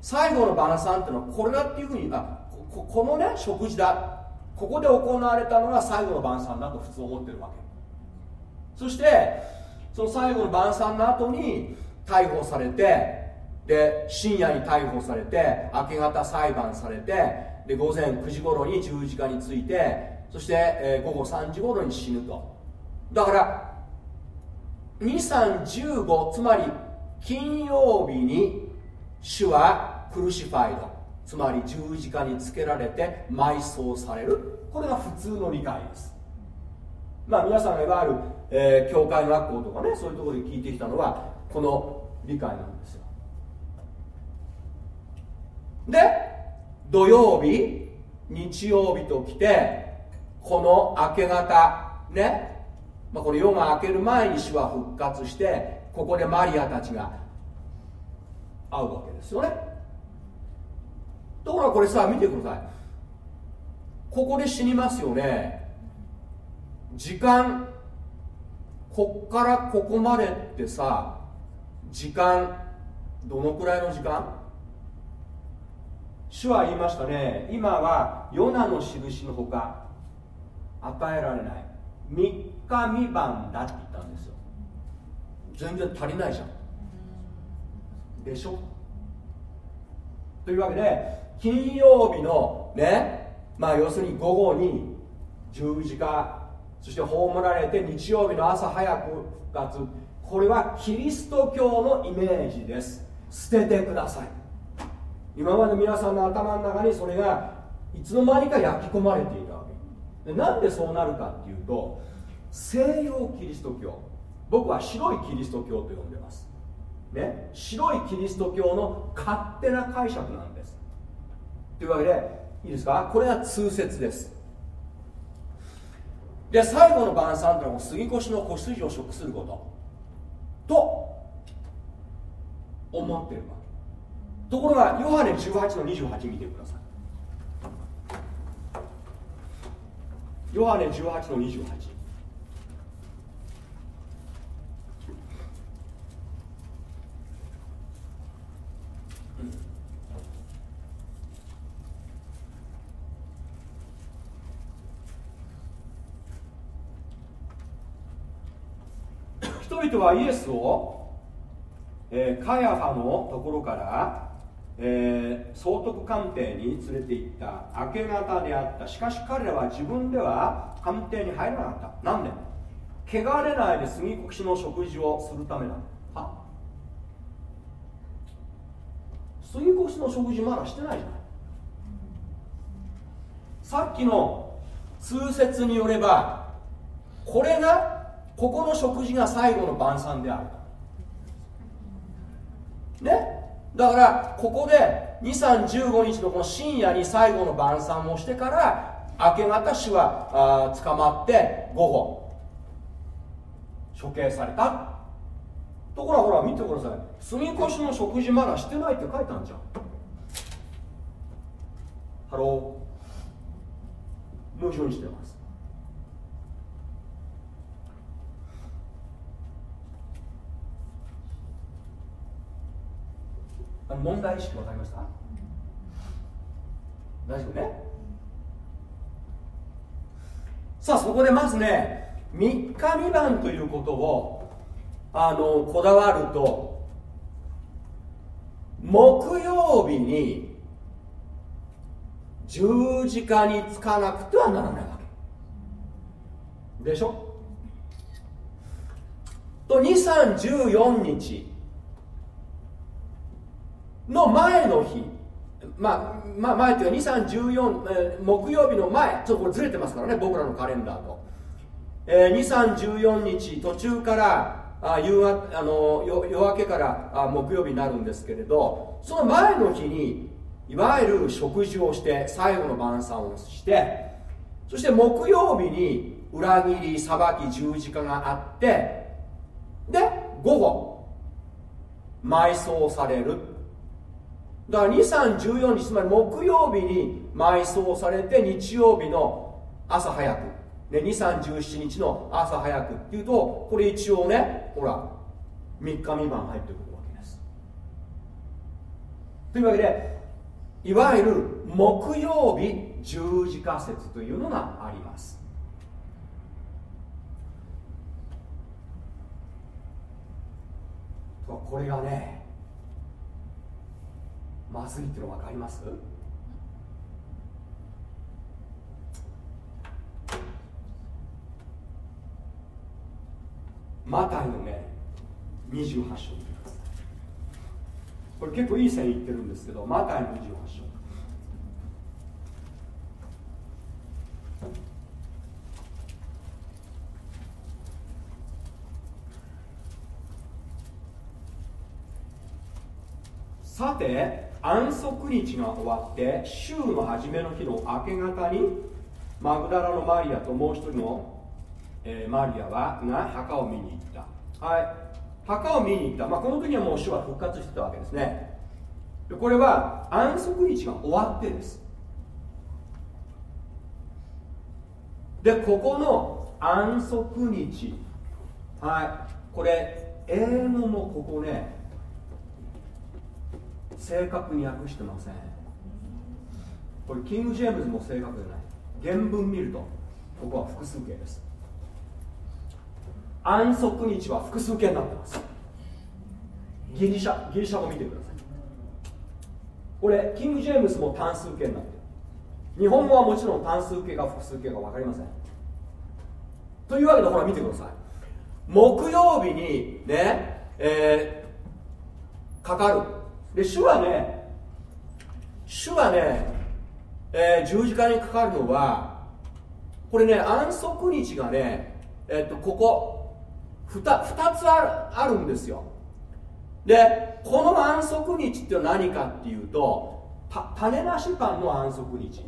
最後の晩餐っていうのはこれだっていうふうにあここのね食事だ。ここで行われたのが最後の晩餐だと普通思ってるわけ。そしてその最後の晩餐の後に逮捕されてで深夜に逮捕されて明け方裁判されてで午前9時頃に十字架についてそして、えー、午後3時頃に死ぬと。だから2315つまり金曜日に主はクルシファイド。つまり十字架につけられて埋葬される。これが普通の理解です。まあ皆さんがいわゆる、えー、教会学校とかねそういうところで聞いてきたのはこの理解なんですよ。で土曜日日曜日と来てこの明け方ね、まあ、これ夜が明ける前に主は復活してここでマリアたちが会うわけですよね。ところがこれさ見てください。ここで死にますよね。時間こっからここまでってさ時間どのくらいの時間？主は言いましたね。今はヨナの印のほか与えられない。3日未晩だって言ったんですよ。全然足りないじゃん。でしょ。というわけで金曜日のねまあ要するに午後に十字架そして葬られて日曜日の朝早く復活これはキリスト教のイメージです。捨ててください。今まで皆さんの頭の中にそれがいつの間にか焼き込まれていたわけ。でなんでそうなるかっていうと西洋キリスト教僕は白いキリスト教と呼んでます。ね白いキリスト教の勝手な解釈なんです。というわけでいいですか？これが通説です。で最後の晩餐というのは杉越の子羊を食すること。と思ってるわ。ところがヨハネ18の28見てください。ヨハネ18の28人々はイエスを、えー、カヤファのところから、えー、総督官邸に連れて行った明け方であった。しかし彼らは自分では官邸に入らなかった。なんで？汚れないで杉越の食事をするためなのは杉越の食事まだしてないじゃない。さっきの通説によればこれがここの食事が最後の晩餐であるね？っだからここで2315日のこの深夜に最後の晩餐をしてから明け方主はあ捕まって午後処刑された。ところはほら見てください。住み越しの食事まだしてないって書いたんじゃん。Hello。矛盾してます。問題意識分かりました？大丈夫ね？さあそこでまずね3日未満ということをあのこだわると木曜日に十字架につかなくてはならないわけ。でしょ？と2314日。の前の日。まあ、まあ、前というか2314、えー、木曜日の前。ちょっとこれずれてますからね僕らのカレンダーと、えー、2314日途中からあ夕方あの夜明けからあ木曜日になるんですけれどその前の日にいわゆる食事をして最後の晩餐をしてそして木曜日に裏切り裁き十字架があってで午後埋葬される。だから2314日つまり木曜日に埋葬されて日曜日の朝早く、ね、2317日の朝早くっていうとこれ一応ねほら3日未満入ってくるわけです。というわけでいわゆる木曜日十字架説というのがあります。これがねまずいっていうの分かります？マタイのね28章これ結構いい線いってるんですけどマタイの28章。さて安息日が終わって週の初めの日の明け方にマグダラのマリアともう一人の、えー、マリアはが墓を見に行った。はい。墓を見に行った、まあ、この時にはもう主は復活してたわけですね。これは安息日が終わってです。でここの安息日。はい。これ英語もここね正確に訳してません。これキング・ジェームズも正確じゃない。原文見るとここは複数形です。安息日は複数形になってます。ギリシャギリシャ語見てください。これキング・ジェームズも単数形になってる。日本語はもちろん単数形か複数形か分かりません。というわけでほら見てください。木曜日にね、えー、かかる。で主はね主はね、えー、十字架にかかるのはこれね安息日がねえっとここ 2, 2つあるあるんですよ。でこの安息日って何かっていうと種なしパンの安息日。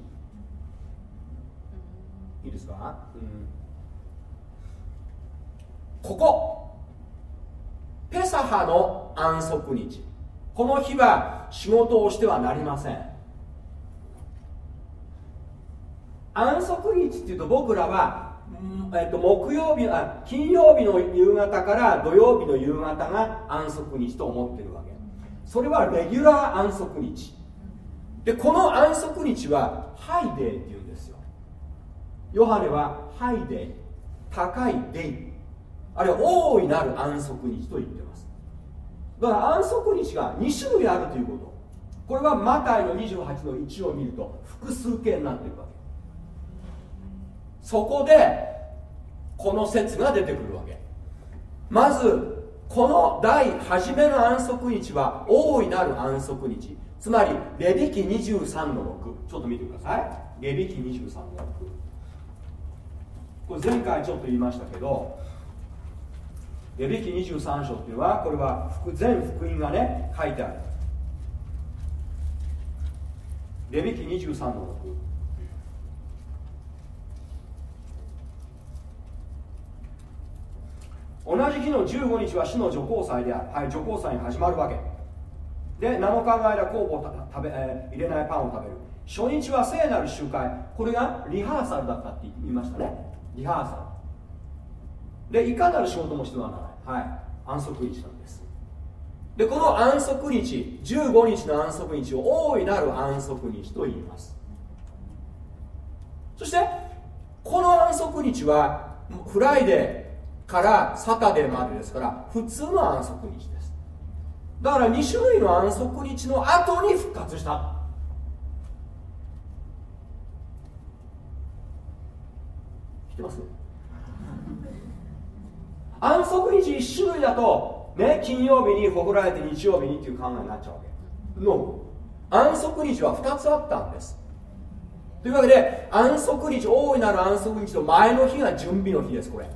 いいですか、うん。ここペサハの安息日。この日は仕事をしてはなりません。安息日っていうと僕らは、えっと、木曜日あ金曜日の夕方から土曜日の夕方が安息日と思ってるわけ。それはレギュラー安息日。でこの安息日はハイデーっていうんですよ。ヨハネはハイデー高いデイ。あるいは大いなる安息日と言ってます。だから安息日が2種類あるということ。これはマタイの28の1を見ると複数形になっているわけ。そこでこの説が出てくるわけ。まずこの第初めの安息日は大いなる安息日。つまりレビキ23の6ちょっと見てください。レビキ23の6これ前回ちょっと言いましたけどレビキ23章っていうのはこれは全福音がね書いてある。レビキ23の6同じ日の15日は死の除光祭である、はい、除光祭に始まるわけ。で7日の間酵母を食べ、えー、入れないパンを食べる。初日は聖なる集会。これがリハーサルだったって言いましたね。リハーサル。でいかなる仕事もしてはならない、はい、安息日なんです。でこの安息日15日の安息日を大いなる安息日と言います。そしてこの安息日は Friday から Saturday までですから普通の安息日です。だから2種類の安息日の後に復活した知ってます安息日1種類だと、ね、金曜日にほぐられて日曜日にっていう考えになっちゃうわけ。の安息日は2つあったんです。というわけで安息日大いなる安息日の前の日が準備の日ですこれ。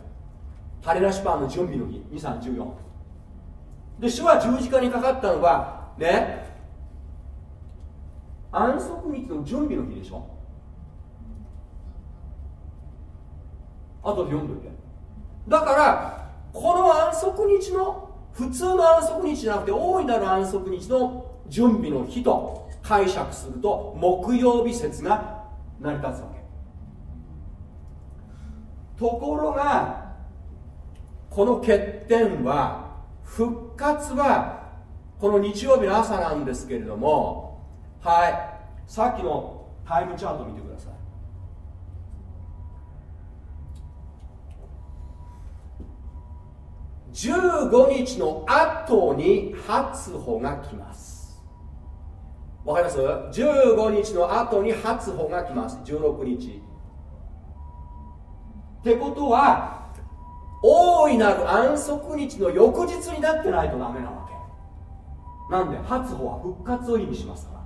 種なしパンの準備の日。2314で主は十字架にかかったのはね安息日の準備の日でしょ。あとで読んどいて。だからこの安息日の普通の安息日じゃなくて大いなる安息日の準備の日と解釈すると木曜日説が成り立つわけ。ところがこの欠点は復活はこの日曜日の朝なんですけれどもはい。さっきのタイムチャート見てください。15日の後に初歩が来ます。わかります ?15 日の後に初歩が来ます。16日。ってことは大いなる安息日の翌日になってないとダメなわけ。なんで？初歩は復活を意味しますから。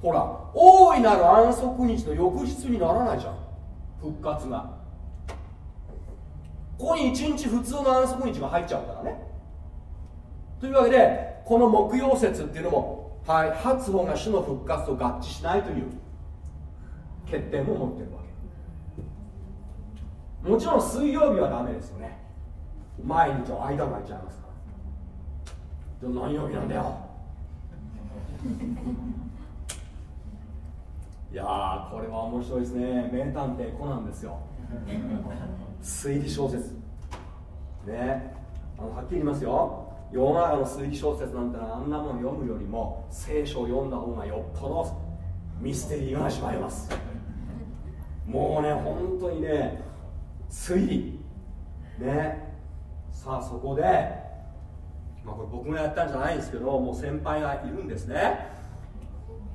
ほら大いなる安息日の翌日にならないじゃん。復活が。ここに一日普通の安息日が入っちゃうからね。というわけでこの木曜節っていうのも、はい、発歩が主の復活と合致しないという欠点も持ってるわけ。もちろん水曜日はダメですよね。毎日間が空いちゃいますから。じゃあ何曜日なんだよ。いやこれは面白いですね。名探偵コナンですよ。推理小説。ね。あのはっきり言いますよ。世の中の推理小説なんてのはあんなもん読むよりも聖書を読んだ方がよっぽどミステリーが味わえます。もうね本当にね推理。ね。さあそこで、まあ、これ僕がやったんじゃないんですけどもう先輩がいるんですね。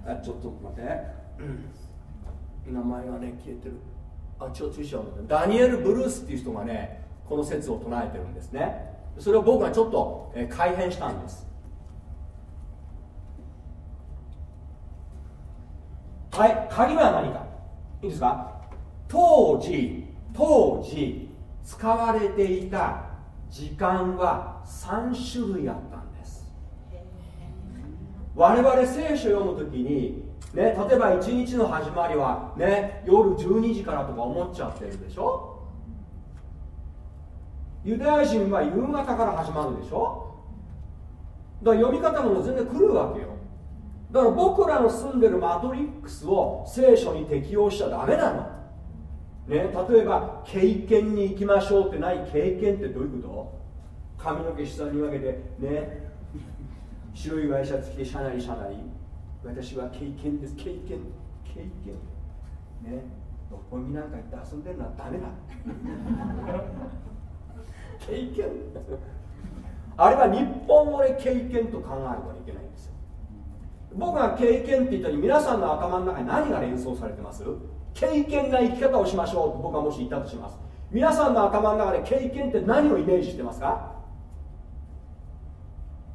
あちょっと待って、うん、名前がね消えてる。あちょっとダニエル・ブルースっていう人がねこの説を唱えてるんですね。それを僕がちょっと、え改変したんです。はい鍵は何か。いいですか？当時当時使われていた時間は3種類あったんです。我々聖書を読む時にね、例えば一日の始まりは、ね、夜12時からとか思っちゃってるでしょ？ユダヤ人は夕方から始まるでしょ？だから読み方も全然来るわけよ。だから僕らの住んでるマトリックスを聖書に適用しちゃダメなの。ね、例えば経験に行きましょうってない経験ってどういうこと？髪の毛下に分けてね白いワイシャツ着てシャナリシャナリ。私は経験です。経験。経験。ね。六本木なんか行って遊んでるのはダメだ？経験。あれは日本語で経験と考えればいけないんですよ。僕が経験って言ったり皆さんの頭の中に何が連想されてます？経験な生き方をしましょうと僕はもし言ったとします。皆さんの頭の中で経験って何をイメージしてますか？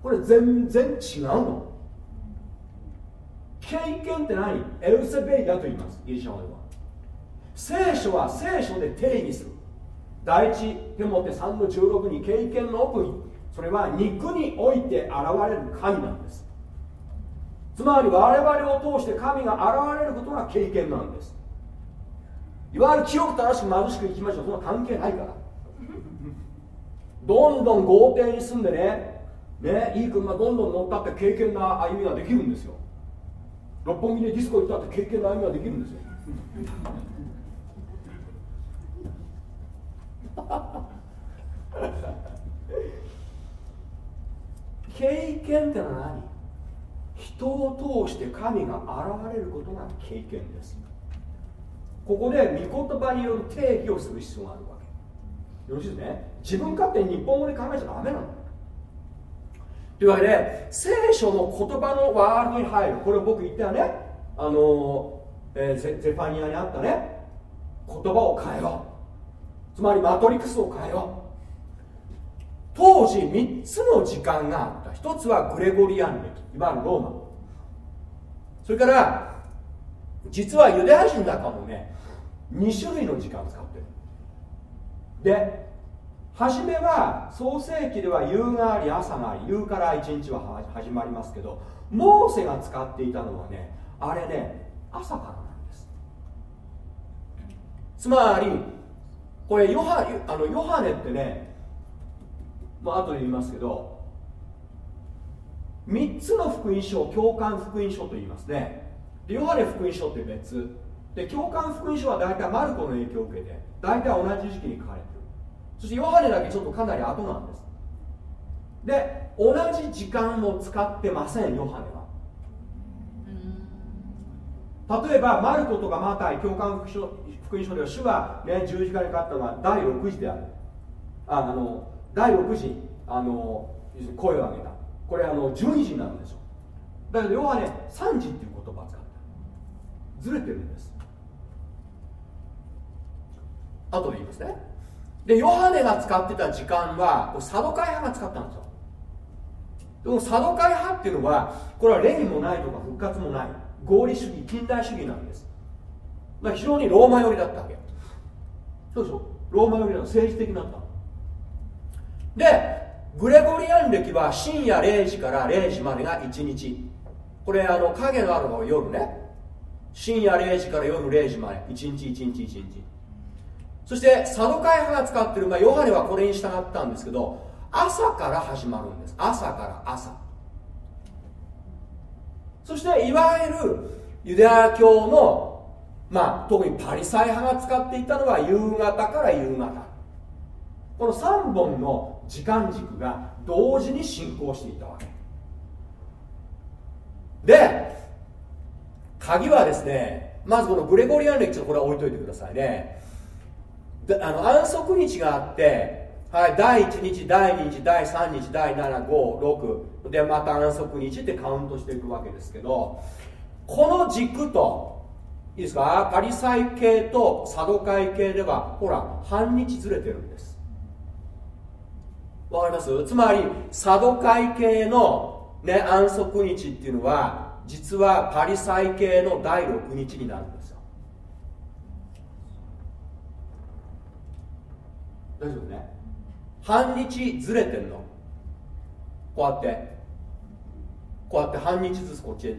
これ全然違うの？経験って何エルセベイヤと言います。ギリシャ語では。聖書は聖書で定義する。第一手もて3の16に経験の奥にそれは肉において現れる神なんです。つまり我々を通して神が現れることが経験なんです。いわゆる清く正しく貧しく生きましょう。そんな関係ないから。どんどん豪邸に住んでね。ねいい車どんどん乗ったって経験な歩みができるんですよ。六本木でディスコ行ったって経験な歩みができるんですよ。経験ってのは何？人を通して神が現れることが経験です。ここで御言葉による定義をする必要があるわけ。よろしいですね？自分勝手に日本語で考えちゃダメなの。というわけで聖書の言葉のワールドに入る。これを僕言ったよね。あの、えー、ゼゼファニアにあったね。言葉を変えようつまりマトリクスを変えよう当時3つの時間があった。1つはグレゴリアン歴。いわゆるローマ。それから実はユダヤ人の中もね2種類の時間を使ってる。で初めは創世紀では夕があり朝があり夕から一日は始まりますけどモーセが使っていたのはねあれね朝からなんです。つまりこれヨハあのヨハネってねまあ後で言いますけど3つの福音書を共感福音書と言いますね。でヨハネ福音書って別。で共感福音書は大体マルコの影響を受けて大体同じ時期に書かれてそしてヨハネだけちょっとかなり後なんです。で同じ時間を使ってませんヨハネは。例えばマルコとかマタイ共感福音書では主は、ね、十字架にかかったのは第6次である。あの第6次あの声を上げた。これあの12時になるんですよ。だけどヨハネ3時っていう言葉を使った。ずれてるんです。後で言いますね。でヨハネが使ってた時間はサドカイ派が使ったんですよ。でもサドカイ派っていうのはこれは霊もないとか復活もない。合理主義近代主義なんです。まあ非常にローマ寄りだったわけそうでしょローマ寄りの。政治的なんだでグレゴリアン歴は深夜0時から0時までが1日。これあの影のあるのが夜ね。深夜0時から夜0時まで。1日1日1日。そしてサドカイ派が使ってる、まあ、ヨハネはこれに従ったんですけど朝から始まるんです。朝から朝。そしていわゆるユダヤ教のまあ特にパリサイ派が使っていたのは夕方から夕方。この3本の時間軸が同時に進行していたわけ。で鍵はですねまずこのグレゴリアン歴ちょっとこれは置いといてくださいね。あの安息日があってはい、第1日、第2日、第3日、第7、5、6でまた安息日ってカウントしていくわけですけどこの軸といいですか？パリサイ系とサドカイ系ではほら半日ずれてるんです。わかります？つまりサドカイ系の、ね、安息日っていうのは実はパリサイ系の第6日になるんですよ大丈夫ね。半日ずれてんの。こうやって。こうやって半日ずつこっちへ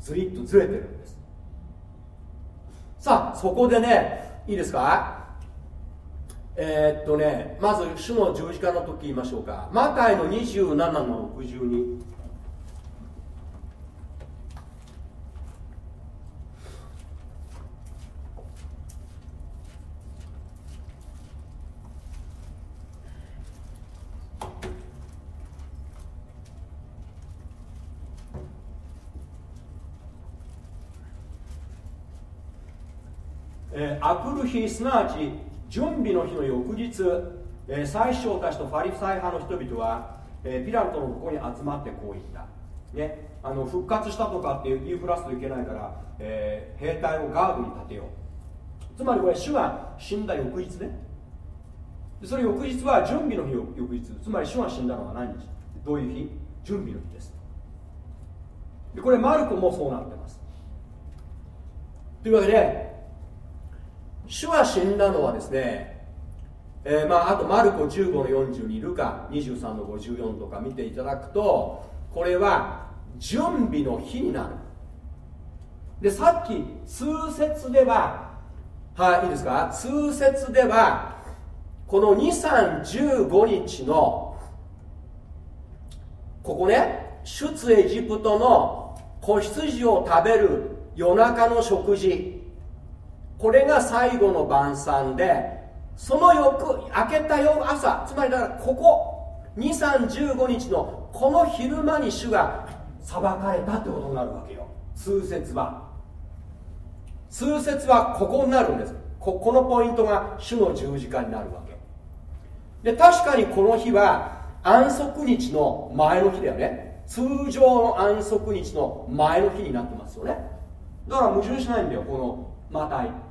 ずりっとずれてるんです。さあそこでねいいですか？えー、っとねまず主の十字架の時言いましょうか。マタイの27の62えー、あくる日すなわち準備の日の翌日、えー、宰相たちとファリサイ派の人々は、えー、ピラトのとこに集まってこう言った、ね、あの復活したとかって言いふらすといけないから、えー、兵隊をガードに立てよう。つまりこれ主が死んだ翌日ね。それ翌日は準備の日翌日。つまり主が死んだのは何日？どういう日？準備の日です。でこれマルコもそうなってます。というわけで主は死んだのはですね、えー、まあ、あとマルコ15の42ルカ23の54とか見ていただくとこれは準備の日になる。でさっき通説でははいいいですか？通説ではこの2315日のここね出エジプトの子羊を食べる夜中の食事。これが最後の晩餐でその翌明けた夜朝つまりだからここ2315日のこの昼間に主が裁かれたってことになるわけよ。通説は。通説はここになるんです。ここのポイントが主の十字架になるわけ。で確かにこの日は安息日の前の日だよね。通常の安息日の前の日になってますよね。だから矛盾しないんだよこのマタイ。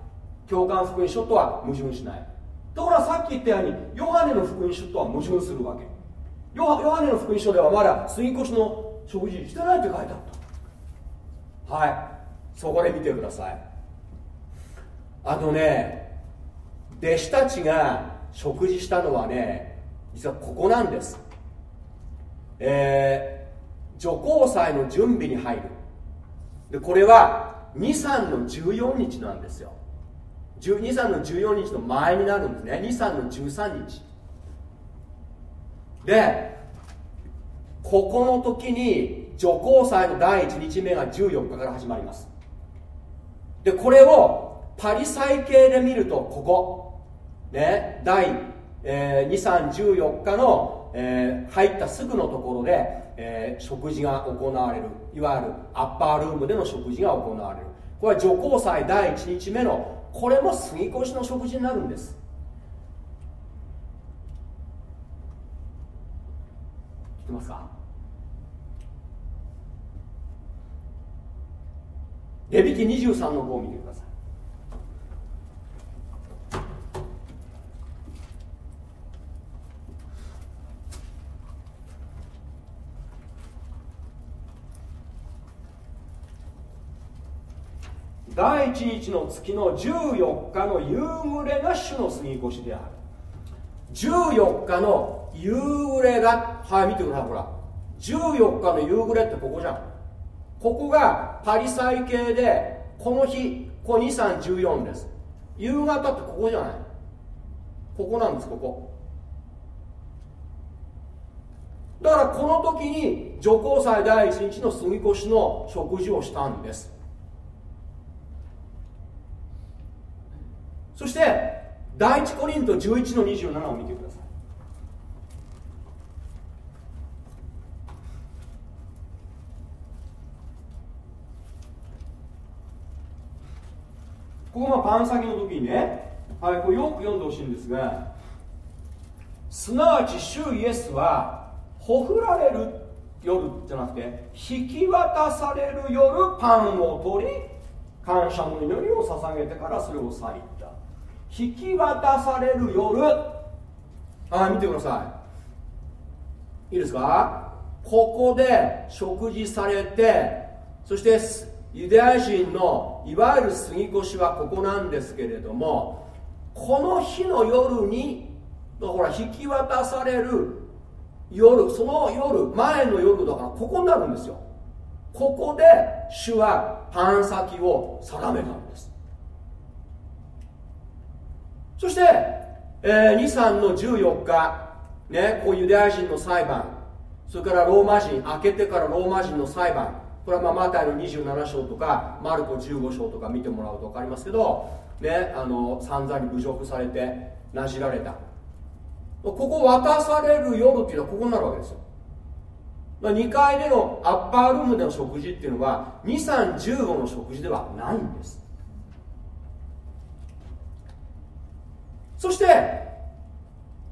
教官福音書とは矛盾しない。ところがさっき言ったようにヨハネの福音書とは矛盾するわけ。ヨハネの福音書ではまだ杉越の食事してないって書いてあった。はい。そこで見てください。あのね弟子たちが食事したのはね実はここなんです。えー、女皇祭の準備に入る。でこれは23の14日なんですよ。23の14日の前になるんですね。23の13日。でここの時に女皇祭の第1日目が14日から始まります。でこれをパリ祭系で見るとここ。ね第、えー、2314日の、えー、入ったすぐのところで、えー、食事が行われる。いわゆるアッパールームでの食事が行われる。これは女皇祭第1日目のこれも杉越の食事になるんです。聞ってますか？レビキ23の5を見る。第一日の月の14日の夕暮れが主の杉越である。14日の夕暮れがはい見てくださいほら。14日の夕暮れってここじゃん。ここがパリサイ系でこの日ここ2314です。夕方ってここじゃない？ここなんですここ。だからこの時に女皇祭第一日の杉越の食事をしたんです。そして第一コリント11の27を見てください。ここがパン先の時にね、はい、これよく読んでほしいんですがすなわち主イエスはほふられる夜じゃなくて引き渡される夜パンを取り感謝の祈りを捧げてからそれを裂いた引き渡される夜。あ見てください。いいですか？ここで食事されてそしてユダヤ人のいわゆる杉越はここなんですけれどもこの日の夜にほら引き渡される夜その夜前の夜だからここになるんですよ。ここで主はパン先を定めたんです。そして、えー、23の14日ねこうユダヤ人の裁判それからローマ人明けてからローマ人の裁判これはまあマタイの27章とかマルコ15章とか見てもらうと分かりますけどねあの散々に侮辱されてなじられた。ここ渡される夜っていうのはここになるわけですよ。2階でのアッパールームでの食事っていうのは2315の食事ではないんです。そして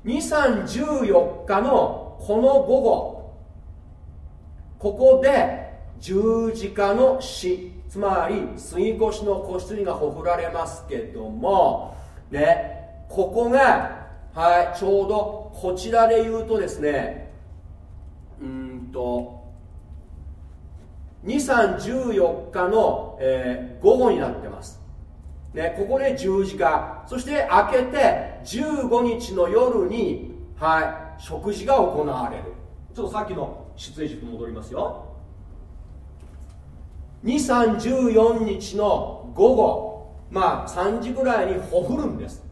2314日のこの午後ここで十字架の死つまり杉越の子羊がほふられますけどもねここがはいちょうどこちらで言うとですねうんと2314日の、えー、午後になってます。ね、ここで十字架。そして明けて15日の夜に、はい、食事が行われる。ちょっとさっきの出演軸戻りますよ。2314日の午後。まあ3時ぐらいにほふるんです。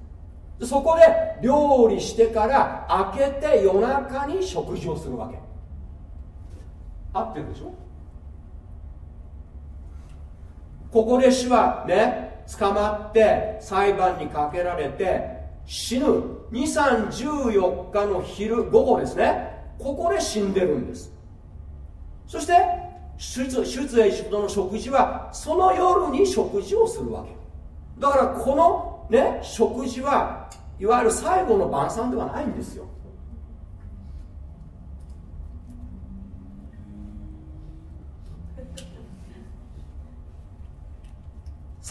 そこで料理してから開けて夜中に食事をするわけ。合ってるでしょ？ここで主はね捕まって裁判にかけられて死ぬ。2314日の昼午後ですね。ここで死んでるんです。そして出出エジプトの食事はその夜に食事をするわけ。だからこのね食事はいわゆる最後の晩餐ではないんですよ。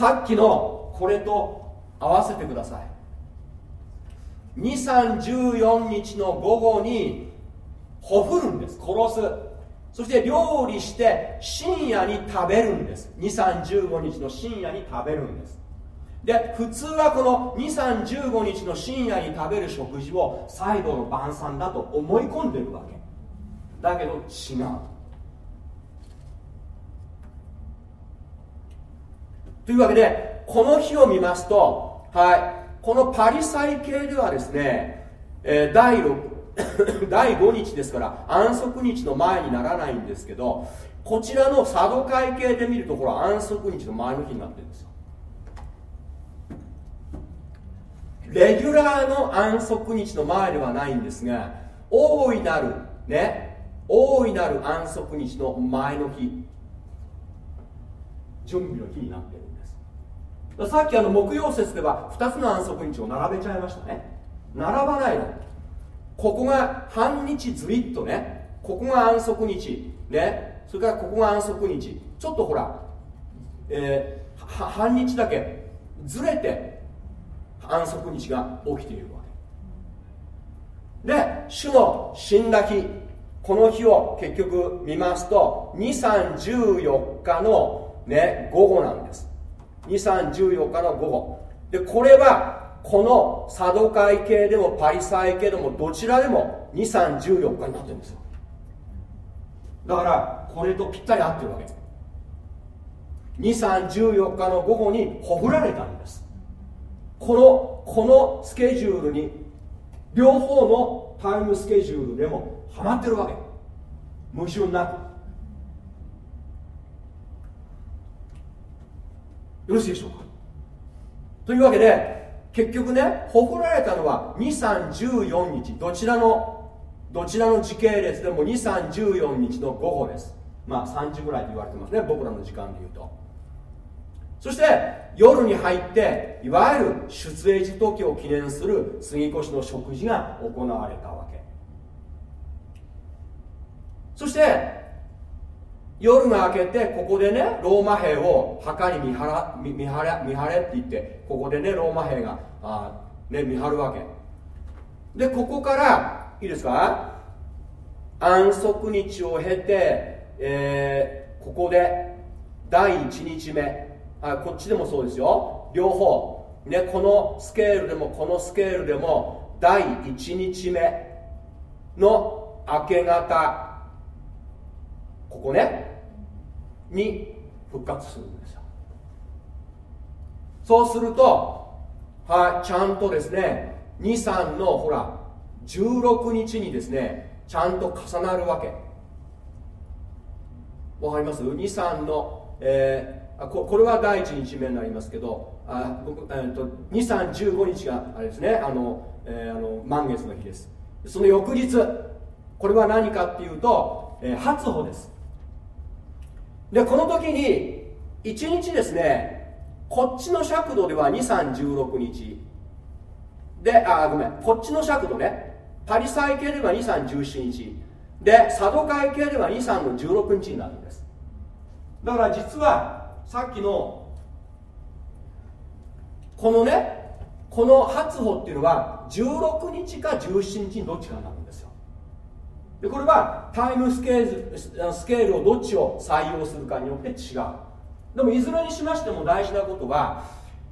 さっきのこれと合わせてください。2314日の午後にほふるんです。殺す。そして料理して深夜に食べるんです。2315日の深夜に食べるんです。で普通はこの2315日の深夜に食べる食事を最後の晩餐だと思い込んでるわけ。だけど違う。というわけでこの日を見ますとはいこのパリサイ系ではですね、えー、第6 第5日ですから安息日の前にならないんですけどこちらの佐渡会系で見るところ安息日の前の日になってるんですよ。レギュラーの安息日の前ではないんですが大いなるね大いなる安息日の前の日準備の日になってる。さっきあの木曜節では2つの安息日を並べちゃいましたね。並ばないの。ここが半日ずりっとね。ここが安息日。ね。それからここが安息日。ちょっとほら、えー、半日だけずれて安息日が起きているわけ。で主の死んだ日。この日を結局見ますと2314日のね午後なんです。2314日の午後。でこれはこのサドカイ系でもパリサイ系でもどちらでも2314日になってるんですよ。だからこれとぴったり合ってるわけ。2314日の午後にほふられたんです。このこのスケジュールに両方のタイムスケジュールでもハマってるわけ。矛盾なく。よろしいでしょうか？というわけで結局ねほふられたのは2314日。どちらのどちらの時系列でも2314日の午後です。まあ3時ぐらいと言われてますね僕らの時間で言うと。そして夜に入っていわゆる出エジ時を記念する杉越の食事が行われたわけ。そして夜が明けてここでねローマ兵を墓に見張ら見見張れ見張れって言ってここでねローマ兵があ、ね、見張るわけ。でここからいいですか？安息日を経て、えー、ここで第1日目。あこっちでもそうですよ。両方、ね、このスケールでもこのスケールでも第1日目の明け方。ここね。に復活するんですよ。そうするとはいちゃんとですね23のほら16日にですねちゃんと重なるわけ。わかります ?23 の、えー、ここれは第1日目になりますけどあ、えーと、2315日があれですねあの、えー、あの満月の日です。その翌日これは何かっていうと、えー、初歩です。でこの時に1日ですねこっちの尺度では2316日。であごめんこっちの尺度ねパリサイ系では2317日。でサドカイ系では23の16日になるんです。だから実はさっきのこのねこの初歩っていうのは16日か17日にどっちかなるでこれはタイムスケールスケールをどっちを採用するかによって違う。でもいずれにしましても大事なことは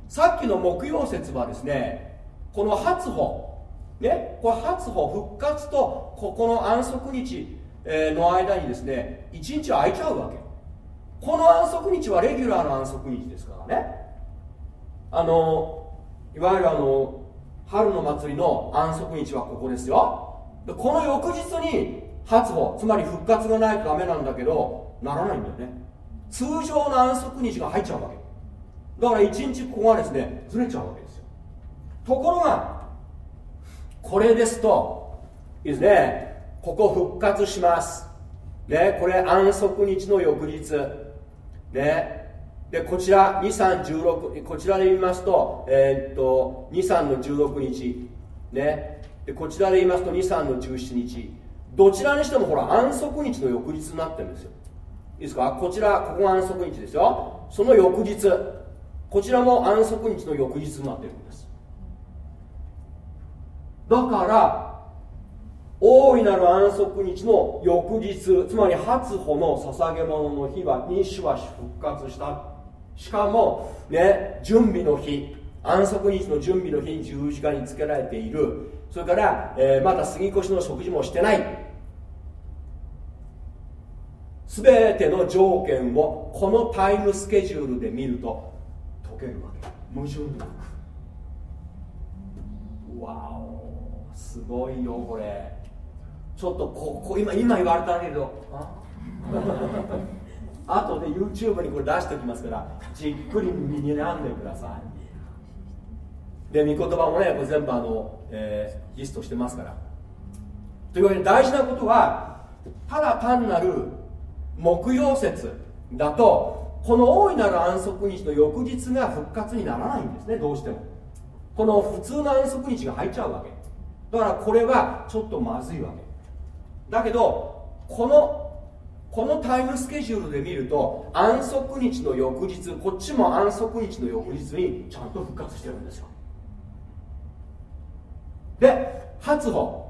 さっきの木曜節はですねこの初歩ねこれ初歩復活とここの安息日の間にですね1日空いちゃうわけ。この安息日はレギュラーの安息日ですからね。あのいわゆるあの春の祭りの安息日はここですよ。この翌日に発歩つまり復活がないとダメなんだけどならないんだよね。通常の安息日が入っちゃうわけ。だから1日ここがですねずれちゃうわけですよ。ところがこれですといいですね。ここ復活します。ねこれ安息日の翌日。ねでこちら2316こちらで見ますとえー、っと23の16日。ねでこちらで言いますと23の17日。どちらにしてもほら安息日の翌日になってるんですよ。いいですか？こちらここが安息日ですよ。その翌日。こちらも安息日の翌日になってるんです。だから大いなる安息日の翌日つまり初歩の捧げ物の日はに主は復活した。しかもね準備の日。安息日の準備の日に十字架につけられている。それから、えー、まだ杉越の食事もしてない。全ての条件をこのタイムスケジュールで見ると解けるわけ。矛盾なく。わおすごいよこれ。ちょっとここ今今言われたんだけどあ？とで YouTube にこれ出しておきますからじっくり見にらんでください。で御言葉もねこれ全部あの、えー、リストしてますから。というわけで大事なことはただ単なる木曜節だとこの大いなる安息日の翌日が復活にならないんですねどうしても。この普通の安息日が入っちゃうわけ。だからこれはちょっとまずいわけ。だけどこのこのタイムスケジュールで見ると安息日の翌日こっちも安息日の翌日にちゃんと復活してるんですよ。で初歩。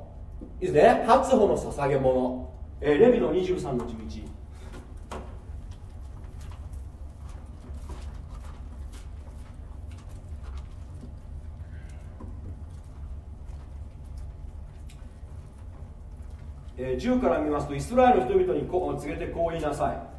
いいですね初歩の捧げ物、えー、レビの23の11えー、10から見ますとイスラエルの人々にこ告げてこう言いなさい。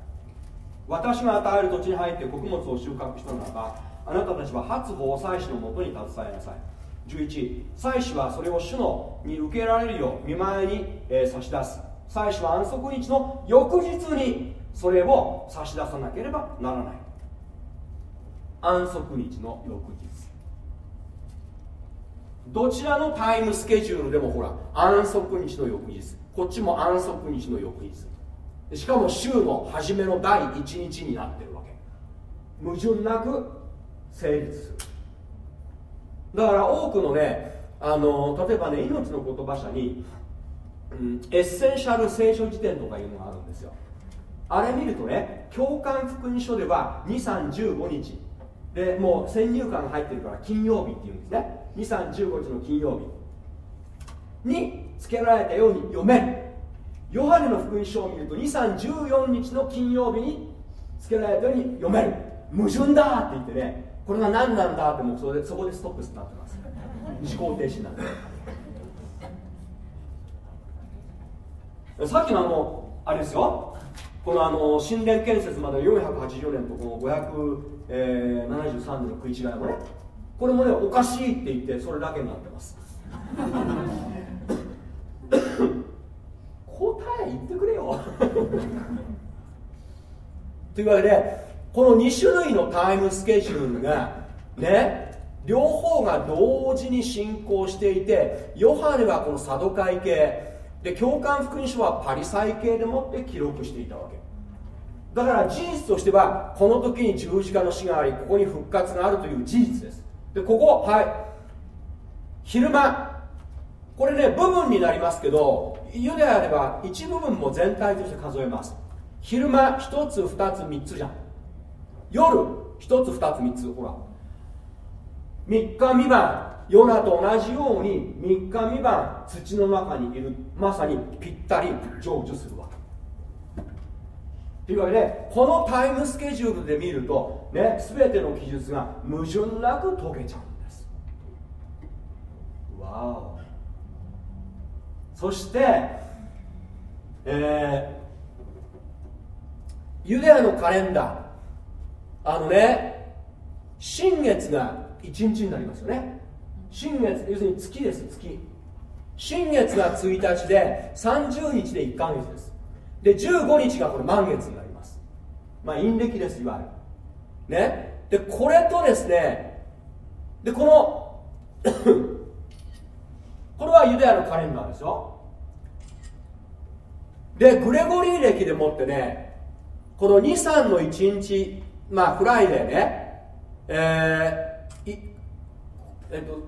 私が与える土地に入って穀物を収穫したならばあなたたちは初法祭司のもとに携えなさい。11祭司はそれを主のに受けられるよう見舞いに、えー、差し出す。祭司は安息日の翌日にそれを差し出さなければならない。安息日の翌日。どちらのタイムスケジュールでもほら安息日の翌日。こっちも安息日の翌日。しかも週の初めの第1日になってるわけ。矛盾なく成立する。だから多くのねあの例えばね命の言葉社に、うん、エッセンシャル聖書辞典とかいうのがあるんですよ。あれ見るとね共観福音書では2315日。でもう先入観が入ってるから金曜日っていうんですね。2315日の金曜日。に付けられたように読めるヨハネの福音書を見ると2314日の金曜日に付けられたように読める矛盾だって言ってねこれが何なんだってもうそれでそこでストップになってます。思考停止になってさっきのあのあれですよ。このあの神殿建設まで480年とこの573年の食い違いもね。これもねおかしいって言ってそれだけになってます。答え言ってくれよ。というわけでこの2種類のタイムスケジュールがね両方が同時に進行していてヨハネはこのサドカイ系で教官福音書はパリサイ系でもって記録していたわけ。だから事実としてはこの時に十字架の死がありここに復活があるという事実です。でここはい。昼間これね部分になりますけど湯であれば一部分も全体として数えます。昼間1つ2つ3つじゃん。夜1つ2つ3つほら。3日未満ヨナと同じように3日未満土の中にいるまさにぴったり成就するわけ。というわけでこのタイムスケジュールで見るとね全ての記述が矛盾なく解けちゃうんです。わお。そしてえー、ユダヤのカレンダー。あのね新月が1日になりますよね。新月要するに月です月。新月が1日で30日で1ヶ月です。で15日がこれ満月になります。まあ陰暦ですいわゆる。ね。でこれとですねでこの これはユダヤのカレンダーですよ。でグレゴリー暦でもってねこの23の1日まあ Friday ね。えー、えっと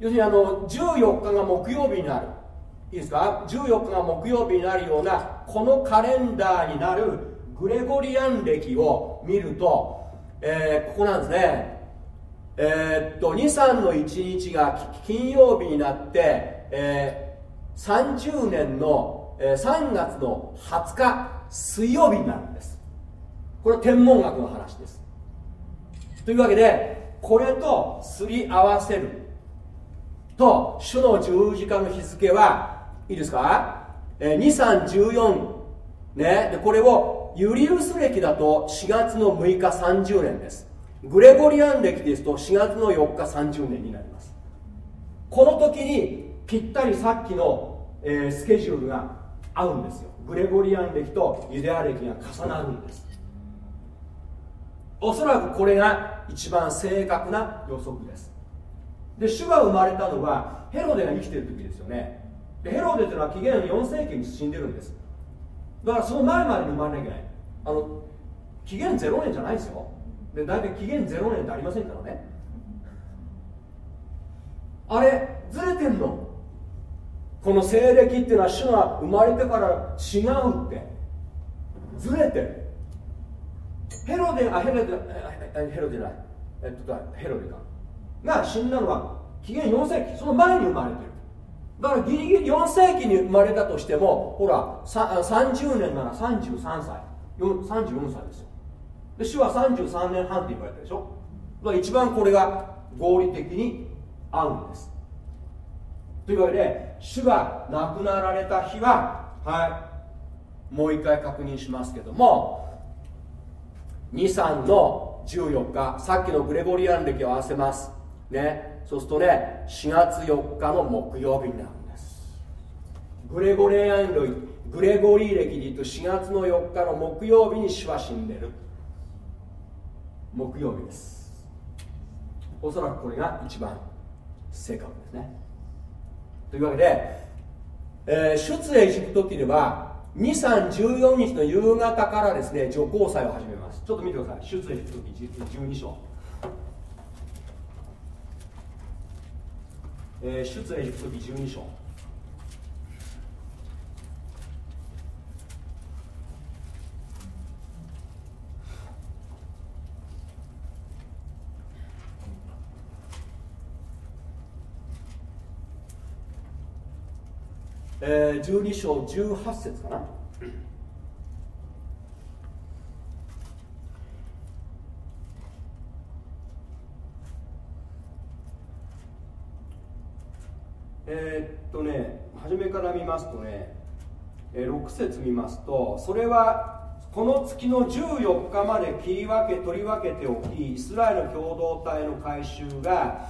要するにあの14日が木曜日になる。いいですか？14日が木曜日になるようなこのカレンダーになるグレゴリアン暦を見ると、えー、ここなんですね。え、っと23の1日が金曜日になって、えー、30年の、えー、3月の20日水曜日になるんです。これは天文学の話です。というわけでこれとすり合わせる。と主の十字架の日付はいいですか、えー、2314ね。でこれをユリウス暦だと4月の6日30年です。グレゴリアン暦ですと4月の4日30年になります。この時にぴったりさっきの、えー、スケジュールが合うんですよ。グレゴリアン暦とユダヤ暦が重なるんです。おそらくこれが一番正確な予測です。で主が生まれたのはヘロデが生きてる時ですよね。でヘロデっていうのは紀元4世紀に死んでるんです。だからその前までに生まれなきゃいけない。あの紀元0年じゃないですよ。で大体紀元0年ってありませんからね。あれずれてんの。この西暦っていうのは主が生まれてから違うって。ずれてる。ヘロデあヘロデヘロデじゃないえっとヘロデか。が死んだのは紀元4世紀その前に生まれてる。だからギリギリ4世紀に生まれたとしてもほら30年なら33歳。34歳ですよ。で死は33年半って言われたでしょ。だから一番これが合理的に合うんです。というわけで主が亡くなられた日ははい。もう一回確認しますけども23の14日。さっきのグレゴリアン歴を合わせます。ね。そうするとね4月4日の木曜日になるんです。グレゴリアン歴グレゴリー歴で言うと4月の4日の木曜日に主は死んでる。木曜日です。おそらくこれが一番正確ですね。というわけで、えー、出エジプト記では2314日の夕方からですね女皇祭を始めます。ちょっと見てください。出エジプト記12章。えー、出エジプト記12章。えー、12章18節かな。え、っとね初めから見ますとね、えー、6節見ますとそれはこの月の14日まで切り分け取り分けておきイスラエル共同体の改宗が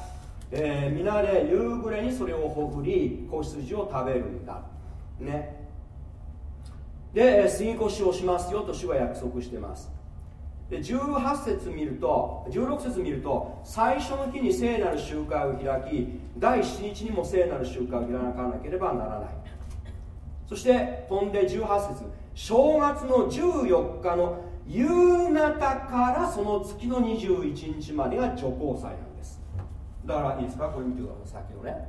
えー、皆で夕暮れにそれをほぐり子羊を食べるんだ。ね。で杉越をしますよと主は約束してます。で18節見ると16節見ると最初の日に聖なる集会を開き第7日にも聖なる集会を開かなければならない。そして飛んで18節正月の14日の夕方からその月の21日までが女皇祭なんですだからいいですか？これ見てください。さっきのね。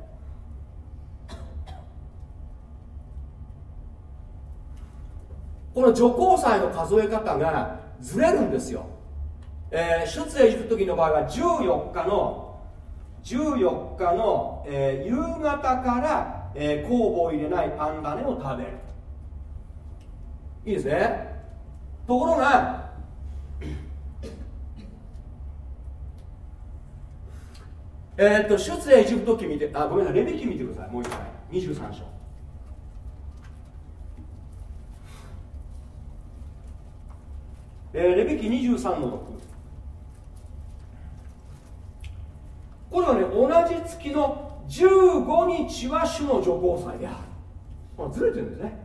この女皇祭の数え方がずれるんですよ、えー、出エジプト時の場合は14日の14日の、えー、夕方から、えー、酵母を入れないパン種を食べる。いいですね。ところがえー、っと出エジプト記見てあごめんなさいレビ記見てくださいもう一回。23章。えー、レビキ23の6これはね同じ月の15日は主の女皇祭である。これずれてるんですね。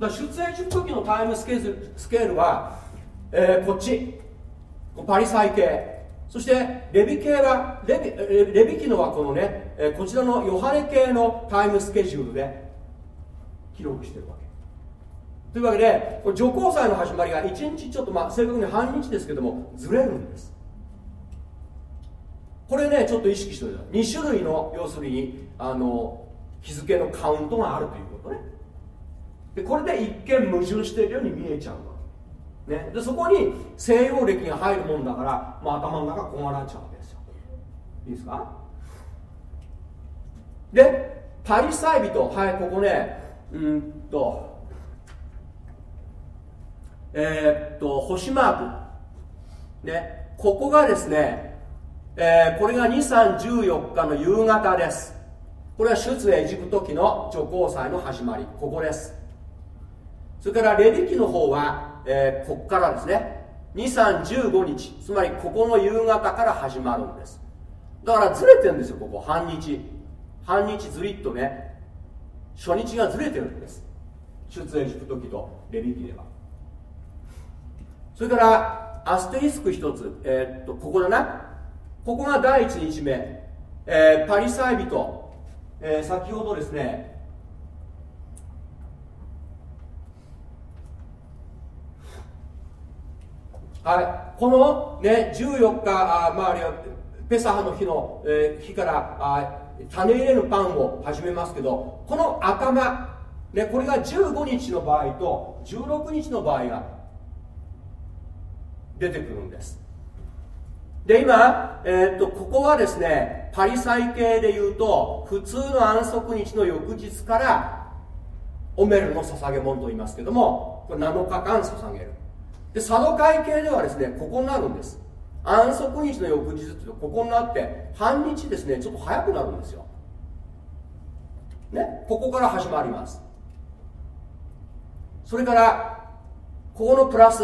だから出演時期のタイムスケールスケールは、えー、こっち。パリサイ系。そしてレビ系はレビレビキのはこのね、こちらのヨハネ系のタイムスケジュールで記録してるわけ。というわけでこれ女皇祭の始まりが1日ちょっとまあ正確に半日ですけどもずれるんです。これねちょっと意識しておいて2種類の要するにあの日付のカウントがあるということね。でこれで一見矛盾しているように見えちゃうわ、ね、でそこに西洋暦が入るもんだから、まあ、頭の中こうなっちゃうわけですよ。いいですか？でパリサイ人はいここねうんとえー、っと星マーク。ねここがですね、えー、これが2314日の夕方です。これは出エジプト記の女皇祭の始まり。ここです。それからレビ記の方は、えー、ここからですね。2315日。つまりここの夕方から始まるんです。だからずれてるんですよここ。半日。半日ずりっとね。初日がずれてるんです。出エジプト記とレビ記では。それからアステリスク一つ、えー、っとここだな。ここが第一日目、えー、パリサイ人、えー、先ほどですねはい、この、ね、14日あ、まあ、あるいはペサハの日の、えー、日からあ種入れのパンを始めますけどこの頭、ね、これが15日の場合と16日の場合が出てくるんです。で今、えー、っとここはですねパリサイ系でいうと普通の安息日の翌日からオメルの捧げ物と言いますけどもこれ7日間捧げる。でサドカイ系ではですねここになるんです。安息日の翌日っていうとここになって半日ですねちょっと早くなるんですよ。ねここから始まります。それからここのプラス、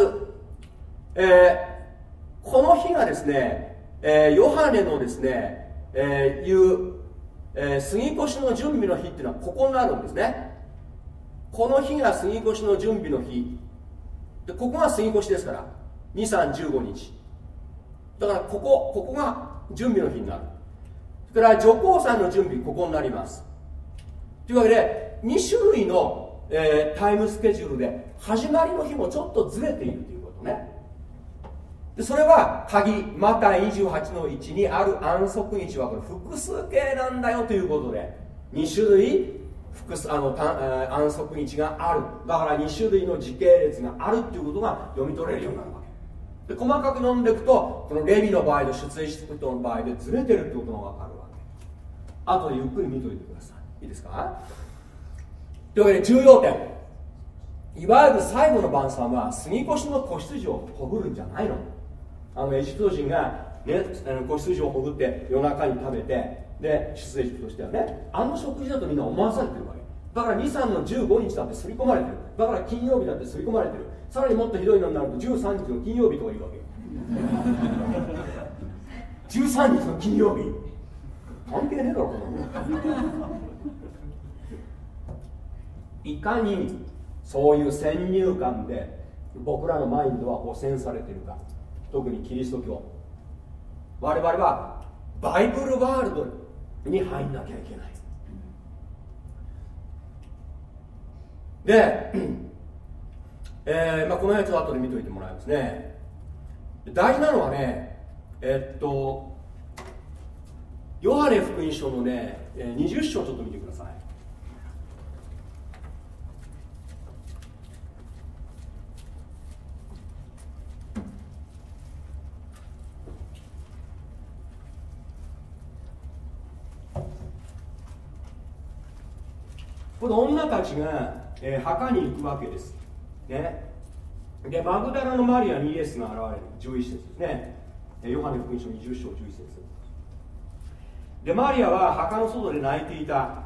えー、この日がですね、えー、ヨハネのですね、えー、いう、えー、杉越の準備の日っていうのはここになるんですね。この日が杉越の準備の日。でここが杉越ですから。2315日。だからここここが準備の日になる。それから女皇さんの準備ここになります。というわけで2種類の、えー、タイムスケジュールで始まりの日もちょっとずれているということね。でそれは鍵また28の1にある安息日はこれ複数形なんだよということで2種類複数あの安息日がある。だから2種類の時系列があるっていうことが読み取れるようになるわけ。で細かく読んでいくとこのレビの場合と出演して人の場合でずれてるってことが分かるわけ。あとでゆっくり見といてください。いいですか？というわけで重要点。いわゆる最後の晩餐は杉越の子羊をほぐるんじゃないの。あのエジプト人が、ね、子羊をほぐって夜中に食べてで出エジプトとしてはねあの食事だとみんな思わされてるわけ。だから23の15日だって刷り込まれてる。だから金曜日だって刷り込まれてる。さらにもっとひどいのになると13日の金曜日とか言うわけ13 日の金曜日。関係ねえだろこのいかにそういう先入観で僕らのマインドは汚染されてるか。特にキリスト教。我々はバイブルワールドに入んなきゃいけない。で、えーまあ、この辺ちょっと後で見といてもらいますね。大事なのはねえっとヨハネ福音書のね20章ちょっと見てください。この女たちが、えー、墓に行くわけです、ね、でマグダラのマリアにイエスが現れる。11節ですね。ヨハネ福音書20章11節。でマリアは墓の外で泣いていた、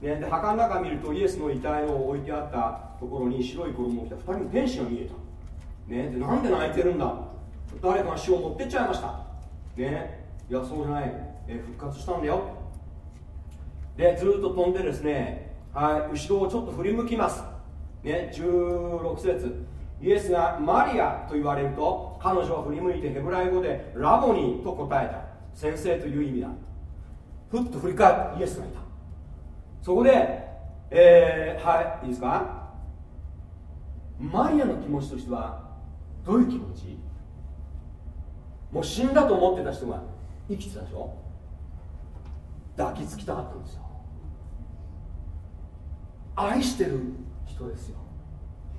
ね、で墓の中見るとイエスの遺体を置いてあったところに白い衣を着た。2人の天使が見えた、ね、でなんで泣いてるんだ。誰かが死を持ってっちゃいました。ね。いやそうじゃない、え復活したんだよ。でずっと飛んでですねはい、後ろをちょっと振り向きます、ね、16節。イエスがマリアと言われると彼女は振り向いてヘブライ語でラボニーと答えた。先生という意味だ。ふっと振り返ってイエスがいた。そこで、えー、はいいいですか？マリアの気持ちとしてはどういう気持ち？もう死んだと思ってた人が生きてたでしょ？抱きつきたかったんですよ。愛してる人ですよ。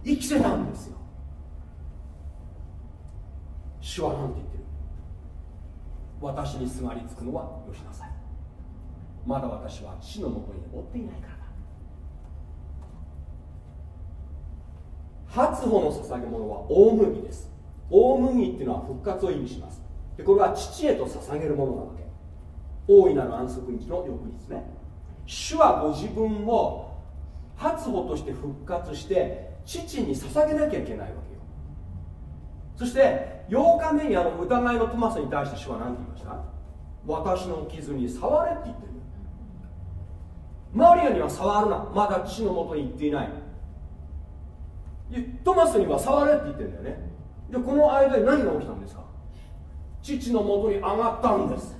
生きてたんですよ。主は何て言ってる？私にすがりつくのはよしなさい。まだ私は死のもとに追っていないからだ。初歩の捧げ物は大麦です。大麦っていうのは復活を意味します。でこれは父へと捧げるものなわけ。大いなる安息日の翌日ね。主はご自分を初歩として復活して父に捧げなきゃいけないわけよ。そして8日目にあの疑いのトマスに対して主は何て言いました？私の傷に触れって言ってる。マリアには触るな。まだ父のもとに行っていない。トマスには触れって言ってるんだよね。でこの間に何が起きたんですか？父のもとに上がったんです。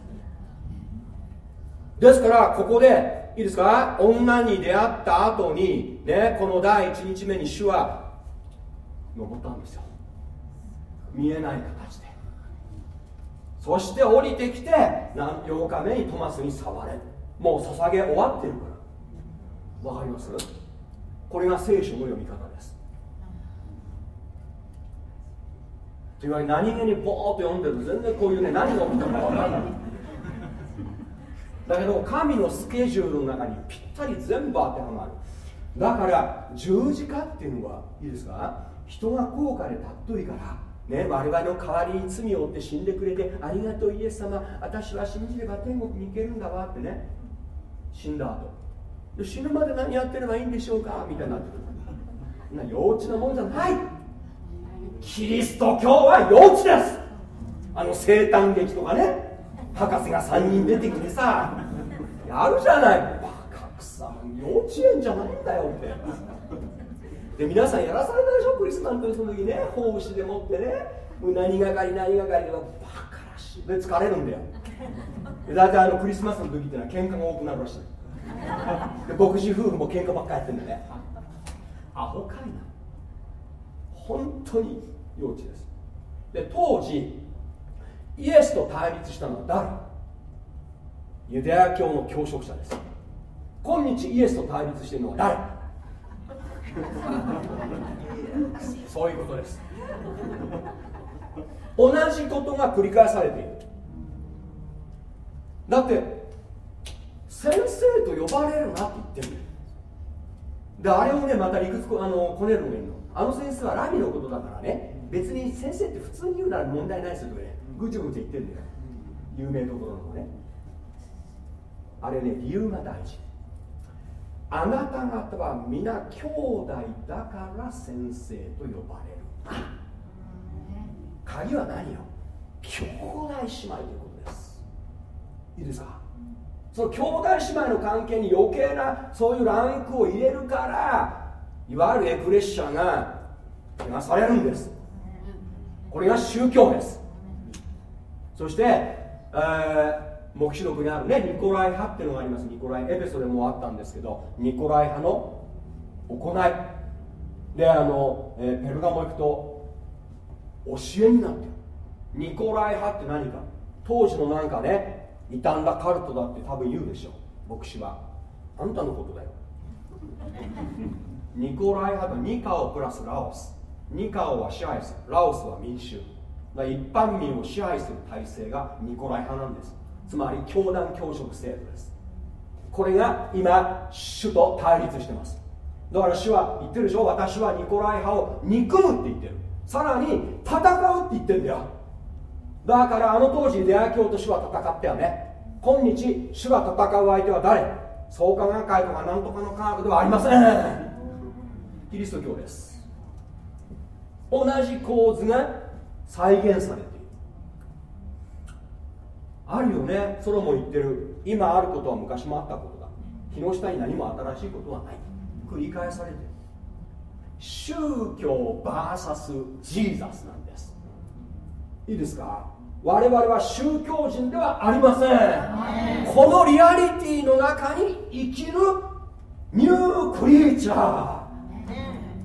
ですからここでいいですか？女に出会った後にねこの第1日目に主は登ったんですよ。見えない形で。そして降りてきて8日目にトマスに触れもう捧げ終わってるから。わかります？これが聖書の読み方です。というわけで何気にボーっと読んでると全然こういうね何が起きたのか分からない。だけど神のスケジュールの中にぴったり全部当てはまる。だから十字架っていうのはいいですか？人が高価で尊いから。ね、我々の代わりに罪を負って死んでくれてありがとうイエス様私は信じれば天国に行けるんだわってね。死んだ後。で死ぬまで何やってればいいんでしょうか？みたいになってくる。な幼稚なもんじゃない。キリスト教は幼稚です。あの生誕劇とかね。博士が3人出てきてさやるじゃない。バカくさ幼稚園じゃないんだよってで皆さんやらされたでしょクリスマスの時ね。奉仕でもってね。何がかり何がかりでバカらしい。で疲れるんだよ。だってあのクリスマスの時ってのは喧嘩が多くなるらしい。で牧師夫婦も喧嘩ばっかやってんだね。アホかいな。本当に幼稚です。で当時イエスと対立したのは誰？ユダヤ教の教職者です。今日イエスと対立しているのは誰？そういうことです。同じことが繰り返されている。だって先生と呼ばれるなって言ってるであれをねまた理屈あのこねるのがいいの。あの先生はラビのことだからね。別に先生って普通に言うなら問題ないですよねぐちぐち言ってんだよ。有名どころのね。あれね理由が大事。あなた方は皆兄弟だから先生と呼ばれる。鍵は何よ？兄弟姉妹ということです。いいですか？その兄弟姉妹の関係に余計なそういうランクを入れるからいわゆるエクレッシャーがなされるんです。これが宗教ですそして、えー黙示録にあるねニコライ派っていうのがあります。ニコライエペソでもあったんですけどニコライ派の行い。であの、えー、ペルガモ行くと教えになってる。ニコライ派って何か。当時のなんかね傷んだカルトだって多分言うでしょう。牧師は。あんたのことだよ。ニコライ派とニカオプラスラオス。ニカオは支配する。ラオスは民衆。一般民を支配する体制がニコライ派なんです。つまり教団教職制度です。これが今主と対立してます。だから主は言ってるでしょ？私はニコライ派を憎むって言ってる。さらに戦うって言ってんだよ。だからあの当時出会い教と主は戦ってはね今日主が戦う相手は誰？創価学会とか何とかの科学ではありません。キリスト教です。同じ構図が再現されてあるよね。ソロモン言ってる。今あることは昔もあったことだ。日の下に何も新しいことはない。繰り返されてる。宗教 VS ジーザスなんです。いいですか？我々は宗教人ではありません。このリアリティの中に生きる。ニュークリーチャー。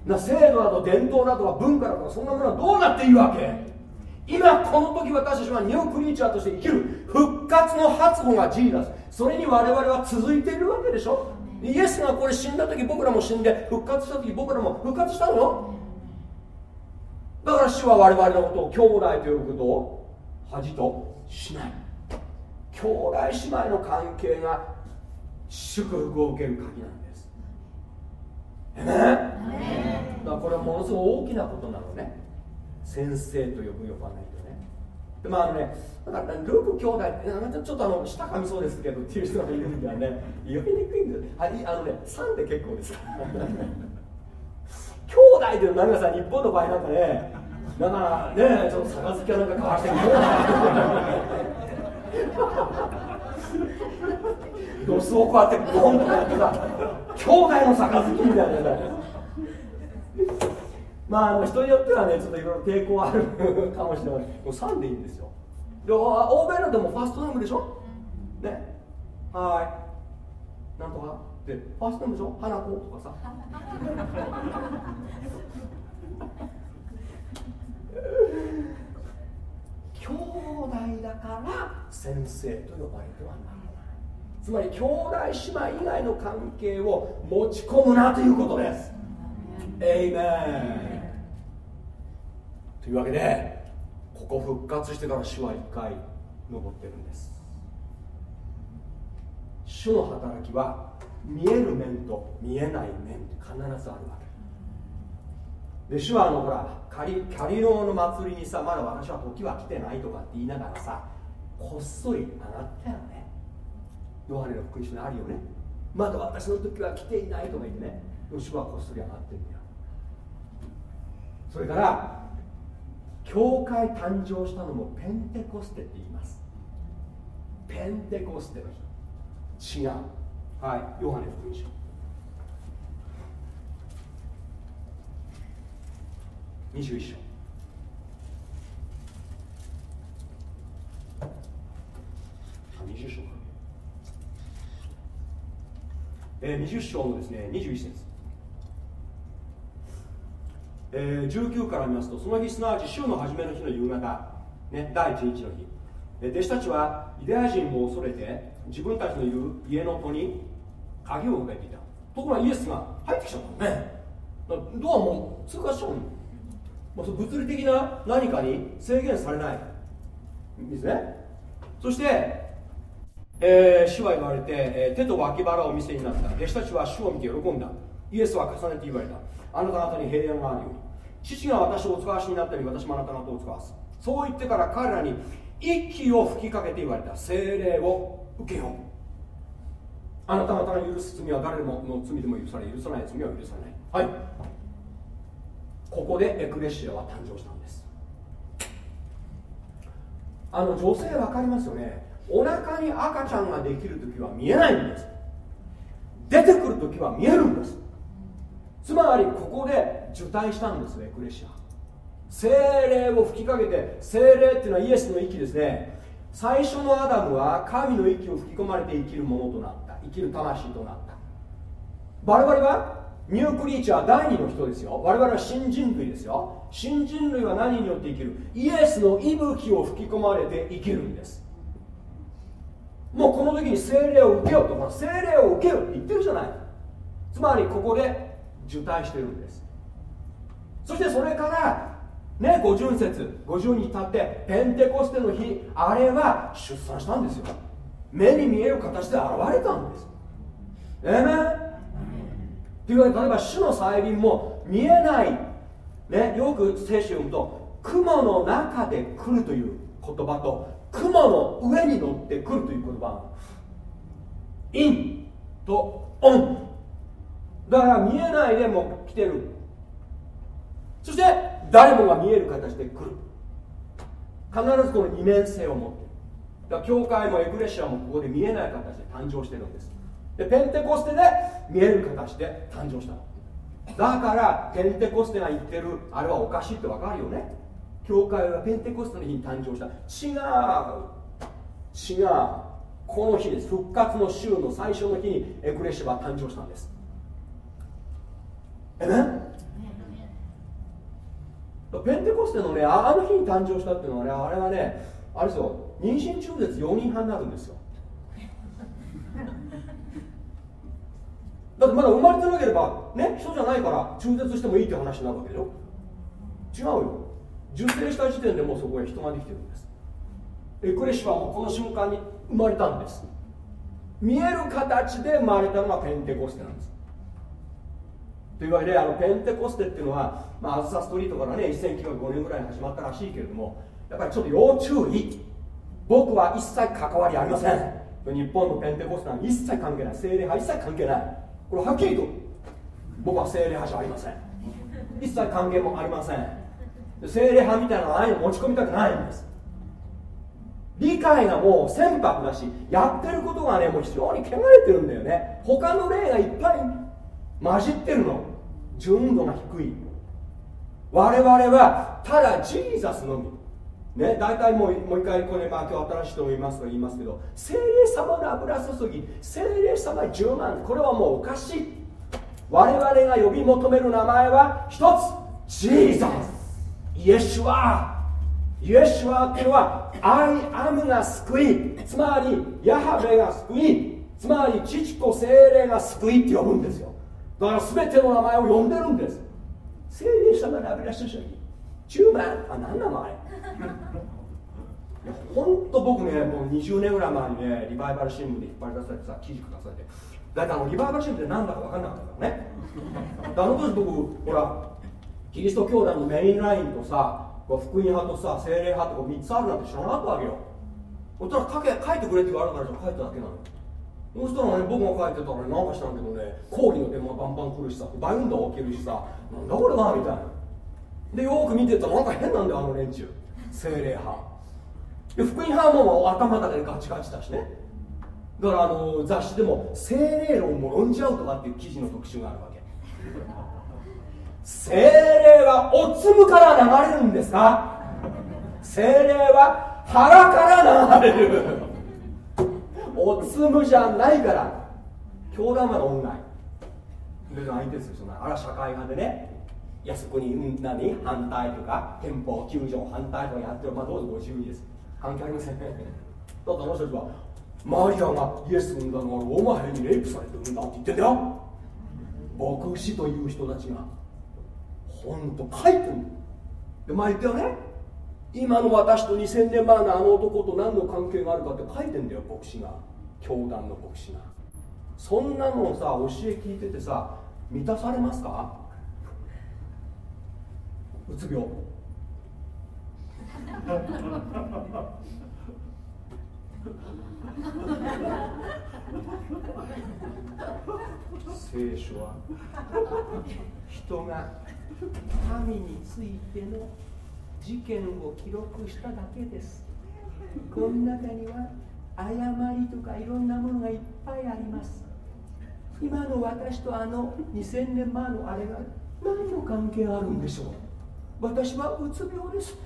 な制度など伝統などは文化だとかそんなものはどうなっているわけ？今この時私たちはニュークリーチャーとして生きる。復活の発歩がジーダス。それに我々は続いているわけでしょ。イエスがこれ死んだ時僕らも死んで復活した時僕らも復活したのよ。だから主は我々のことを兄弟ということを恥としない。兄弟姉妹の関係が祝福を受ける鍵なんです。えねだからこれはものすごい大きなことなのね先生と呼ぶ呼ばないとね。でまああのねだからルーク兄弟ってちょっとあの舌噛みそうですけどっていう人がいるんではね。呼びにくいんですああのね3で結構です。兄弟でなんかさ日本の場合なんかねだからねちょっと杯かなんか交わしてみようドスをこうやってボンとやってさ兄弟の杯みたいなまあ、あの人によってはね、ちょっといろいろ抵抗あるかもしれない。もう3でいいんですよ。で欧米のでもファーストネームでしょ？ね。はい。なんとか。で、ファーストネームでしょ？花子とかさ。兄弟だから先生と呼ばれてはならないつまり兄弟姉妹以外の関係を持ち込むなということですエイメンというわけでここ復活してから主は一回登ってるんです。主の働きは見える面と見えない面って必ずあるわけ。で主はあのほらカリカリローの祭りにさまだ私は時は来てないとかって言いながらさこっそり上がったよね。ヨハネの福音書にあるよね。まだ私の時は来ていないとか言ってね。主はこっそり上がってるんだよ。それから教会誕生したのもペンテコステって言います。ペンテコステの日。違う。はい。ヨハネ福音書。21章。あ20章か。えー、20章のですね21節えー、19から見ますとその日すなわち週の初めの日の夕方、ね、第1日の日、え、弟子たちはユダヤ人も恐れて自分たちのいる家の戸に鍵をかけていた。ところがイエスが入ってきちゃったのね。ドアも通過しちゃうの、まあ、物理的な何かに制限されないですね。そして、えー、主は言われて、えー、手と脇腹を見せになった。弟子たちは主を見て喜んだ。イエスは重ねて言われた。あなた方に平安があるように。父が私をお使わしになったように私もあなた方を使わす。そう言ってから彼らに息を吹きかけて言われた精霊を受けよう。あなた方が許す罪は誰もの罪でも許され許さない罪は許さない。はい。ここでエクレシアは誕生したんです。あの女性分かりますよね。お腹に赤ちゃんができる時は見えないんです。出てくる時は見えるんです。つまりここで受胎したんですエクレシア精霊を吹きかけて精霊っていうのはイエスの息ですね。最初のアダムは神の息を吹き込まれて生きるものとなった。生きる魂となった。我々はニュークリーチャー第二の人ですよ。我々は新人類ですよ。新人類は何によって生きる？イエスの息吹を吹き込まれて生きるんです。もうこの時に精霊を受けようと。精霊を受けようって言ってるじゃない。つまりここで受胎してるんです。そしてそれからね50節50に至ってペンテコステの日あれは出産したんですよ。目に見える形で現れたんです。ええねというわけで例えば主の再臨も見えない、ね、よく聖書を読むと雲の中で来るという言葉と雲の上に乗ってくるという言葉。インとオン。だから見えないでも来てる。そして誰もが見える形で来る。必ずこの二面性を持って。いるだから教会もエクレシアもここで見えない形で誕生してるんです。でペンテコステで見える形で誕生しただからペンテコステが言ってるあれはおかしいってわかるよね。教会はペンテコステの日に誕生した。違う。違う。この日です。復活の週の最初の日にエクレシアは誕生したんです。えねペンテコステのねあの日に誕生したっていうのはねあれはねあれですよ妊娠中絶4人半になるんですよ。だってまだ生まれてなければね人じゃないから中絶してもいいって話になるわけでしょ。違うよ。受精した時点でもうそこへ人ができてるんです。エクレシはもうこの瞬間に生まれたんです。見える形で生まれたのがペンテコステなんです。というわけであのペンテコステっていうのは、まあ、アズサストリートからね1905年ぐらいに始まったらしいけれどもやっぱりちょっと要注意。僕は一切関わりありません。日本のペンテコステは一切関係ない。精霊派一切関係ない。これはっきりと僕は精霊派じゃありません。一切関係もありません。精霊派みたいなのああいうの持ち込みたくないんです。理解がもう船舶だしやってることがねもう非常に汚れてるんだよね。他の例がいっぱい混じってるの。純度が低い。我々はただジーザスのみ。ね、大体もうもう一回これ、まあ、今日新しい人もいますと言いますけど聖霊様の油注ぎ聖霊様充満これはもうおかしい。我々が呼び求める名前は一つジーザス。イエシュア。イエシュアっていうのは I am が救いつまりヤハウェが救いつまり父子聖霊が救いって呼ぶんですよ。だから全ての名前を呼んでるんです。精霊様の油注ぎ10万あ何なのあれ。本当僕ねもう20年ぐらい前にねリバイバル新聞で引っ張り出されてさ記事書かされて。だからあのリバイバル新聞って何だか分かんなかったからねあの当時僕ほらキリスト教団のメインラインとさ福音派とさ精霊派とか3つあるなんて知らなかったわけよ。そしたら書け書いてくれって言われたから書いただけなの。そしたらね僕が帰ってたらねなんかしたんけどね講義の電話バンバン来るしさバインド起きるしさなんだこれはみたいな。でよく見てたらなんか変なんだよあの連中。精霊派。で福音派も頭の中でガチガチだしね。だからあの雑誌でも精霊論も論じ合うとかっていう記事の特集があるわけ。精霊はおつむから流れるんですか精霊は腹から流れるおつむじゃないから教団は論外で相手する人なあら社会派でね靖国何反対とか憲法9条反対とかやってる。まあどうぞご自由にです。関係ありません。だってあの人たちはマリアがイエス産んだのはローマ兵にレイプされてるんだって言ってんだよ。牧師という人たちが本当書いてるで前言ったよね。今の私と2000年前のあの男と何の関係があるかって書いてんだよ牧師が。教団の牧師が。そんなのさ教え聞いててさ満たされますか？うつ病。聖書は人が神についての事件を記録しただけです。この中には誤りとかいろんなものがいっぱいあります。今の私とあの2000年前のあれが何の関係あるんでしょう？私はうつ病です。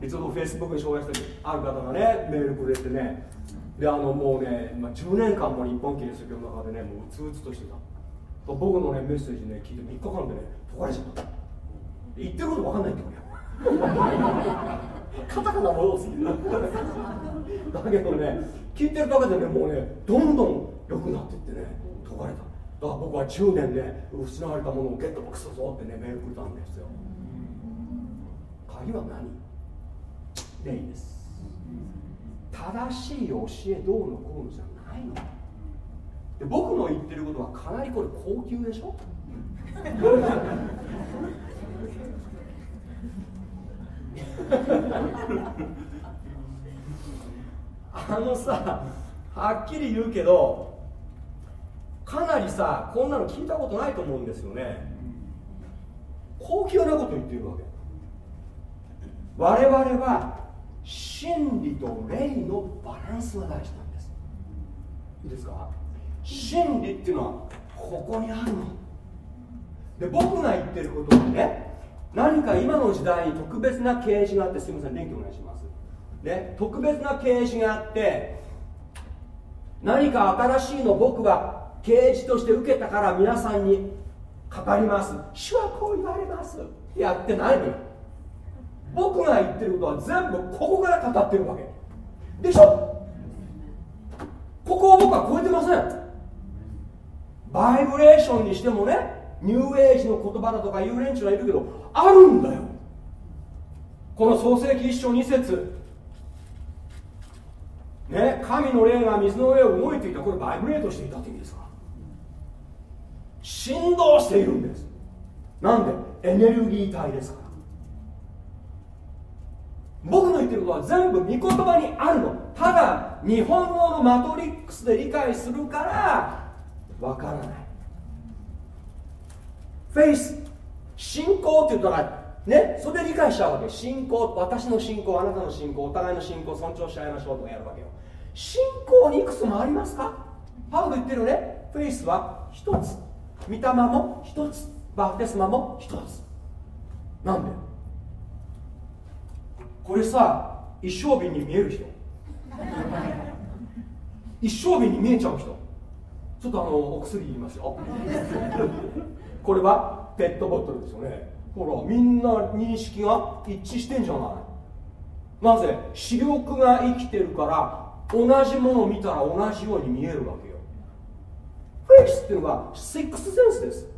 ちょっとフェイスブックに紹介した時ある方がねメールくれてね。であのもうね、まあ、10年間も日本キリスト教の中でねもううつうつとしてた。僕のねメッセージね聞いて3日間でね解かれちゃった。言ってること分かんないってことよカタカナ戻すぎるだけどね聞いてるだけでねもうねどんどん良くなっていってね解かれた。だから僕は10年で失われたものをゲットボックスだぞってねメールくれたんですよ。鍵は何？霊です。正しい教えどうのこうのじゃないの。で僕の言ってることはかなりこれ高級でしょ？あのさはっきり言うけどかなりさこんなの聞いたことないと思うんですよね。高級なこと言ってるわけ。我々は真理と霊のバランスが大事なんです。いいですか？真理っていうのはここにあるの。で僕が言ってることはね何か今の時代に特別な啓示があってすみません電気お願いします。ね特別な啓示があって何か新しいの僕は啓示として受けたから皆さんに語ります。主はこう言われます。やってないのよ。僕が言ってることは全部ここから語ってるわけ。でしょ？ここを僕は超えてません。バイブレーションにしてもねニューエイジの言葉だとかいう連中がいるけどあるんだよ。この創世記一章二節。ね神の霊が水の上を動いていた。これバイブレートしていたという意味ですか。振動しているんです。なんで？エネルギー体ですから。僕の言ってることは全部御言葉にあるの。ただ日本語のマトリックスで理解するからわからない。フェイス信仰って言ったらねそれで理解しちゃうわけ。信仰私の信仰あなたの信仰お互いの信仰尊重し合いましょうとかやるわけよ。信仰にいくつもありますか？パウロ言ってるね。フェイスは一つ。御霊も一つ。バプテスマも一つ。なんで？これさ一升瓶に見える人。一升瓶に見えちゃう人。ちょっとあのお薬言いますよ。これはペットボトルですよね。ほらみんな認識が一致してんじゃない。なぜ？視力が生きてるから同じものを見たら同じように見えるわけよ。フェイスっていうのはシックスセンスです。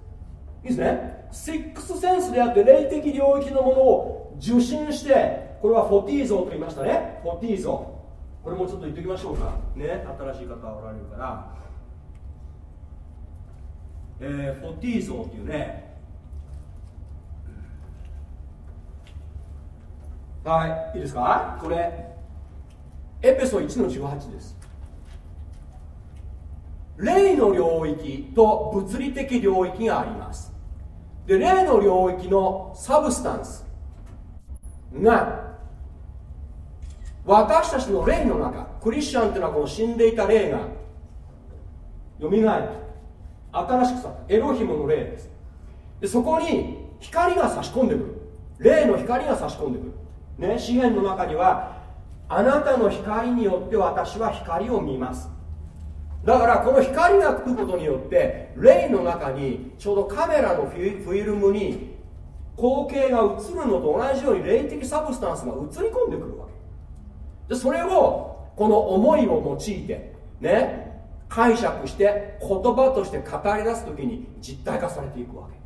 いいですね？シックスセンスであって霊的領域のものを受信してこれはフォティーゾーと言いましたね。フォティーゾー。これもちょっと言っておきましょうか。ね？新しい方おられるから。えー、フォティーゾーっていうねはいいいですか？これエペソ1の18です。霊の領域と物理的領域があります。で霊の領域のサブスタンスが私たちの霊の中クリスチャンというのはこの死んでいた霊がよみがえる。新しくさエロヒムの霊です。でそこに光が差し込んでくる。霊の光が差し込んでくる。ね詩篇の中にはあなたの光によって私は光を見ます。だからこの光が来ることによって霊の中にちょうどカメラのフィルムに光景が映るのと同じように霊的サブスタンスが映り込んでくるわけ。でそれをこの思いを用いてね解釈して言葉として語り出す時に実体化されていくわけ。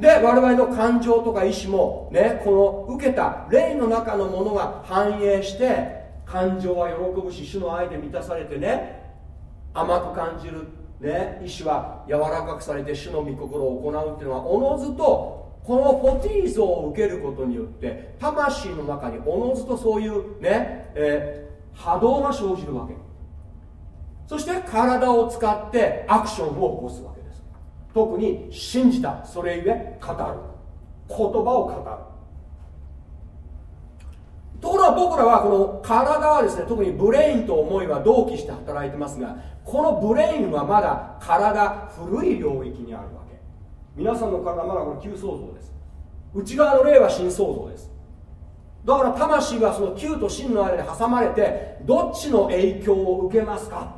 で我々の感情とか意志もねこの受けた霊の中のものが反映して感情は喜ぶし主の愛で満たされてね甘く感じる、ね、意志は柔らかくされて主の御心を行うっていうのはおのずとこのフォティーゾを受けることによって魂の中におのずとそういうね、えー、波動が生じるわけ。そして体を使ってアクションを起こすわけです。特に信じたそれゆえ語る。言葉を語る。ところが僕らはこの体はですね特に brain と思いは同期して働いてますがこの brain はまだ体古い領域にあるわけ。皆さんの体はまだこれ旧創造です。内側の霊は新創造です。だから魂はその旧と新の間に挟まれてどっちの影響を受けますか？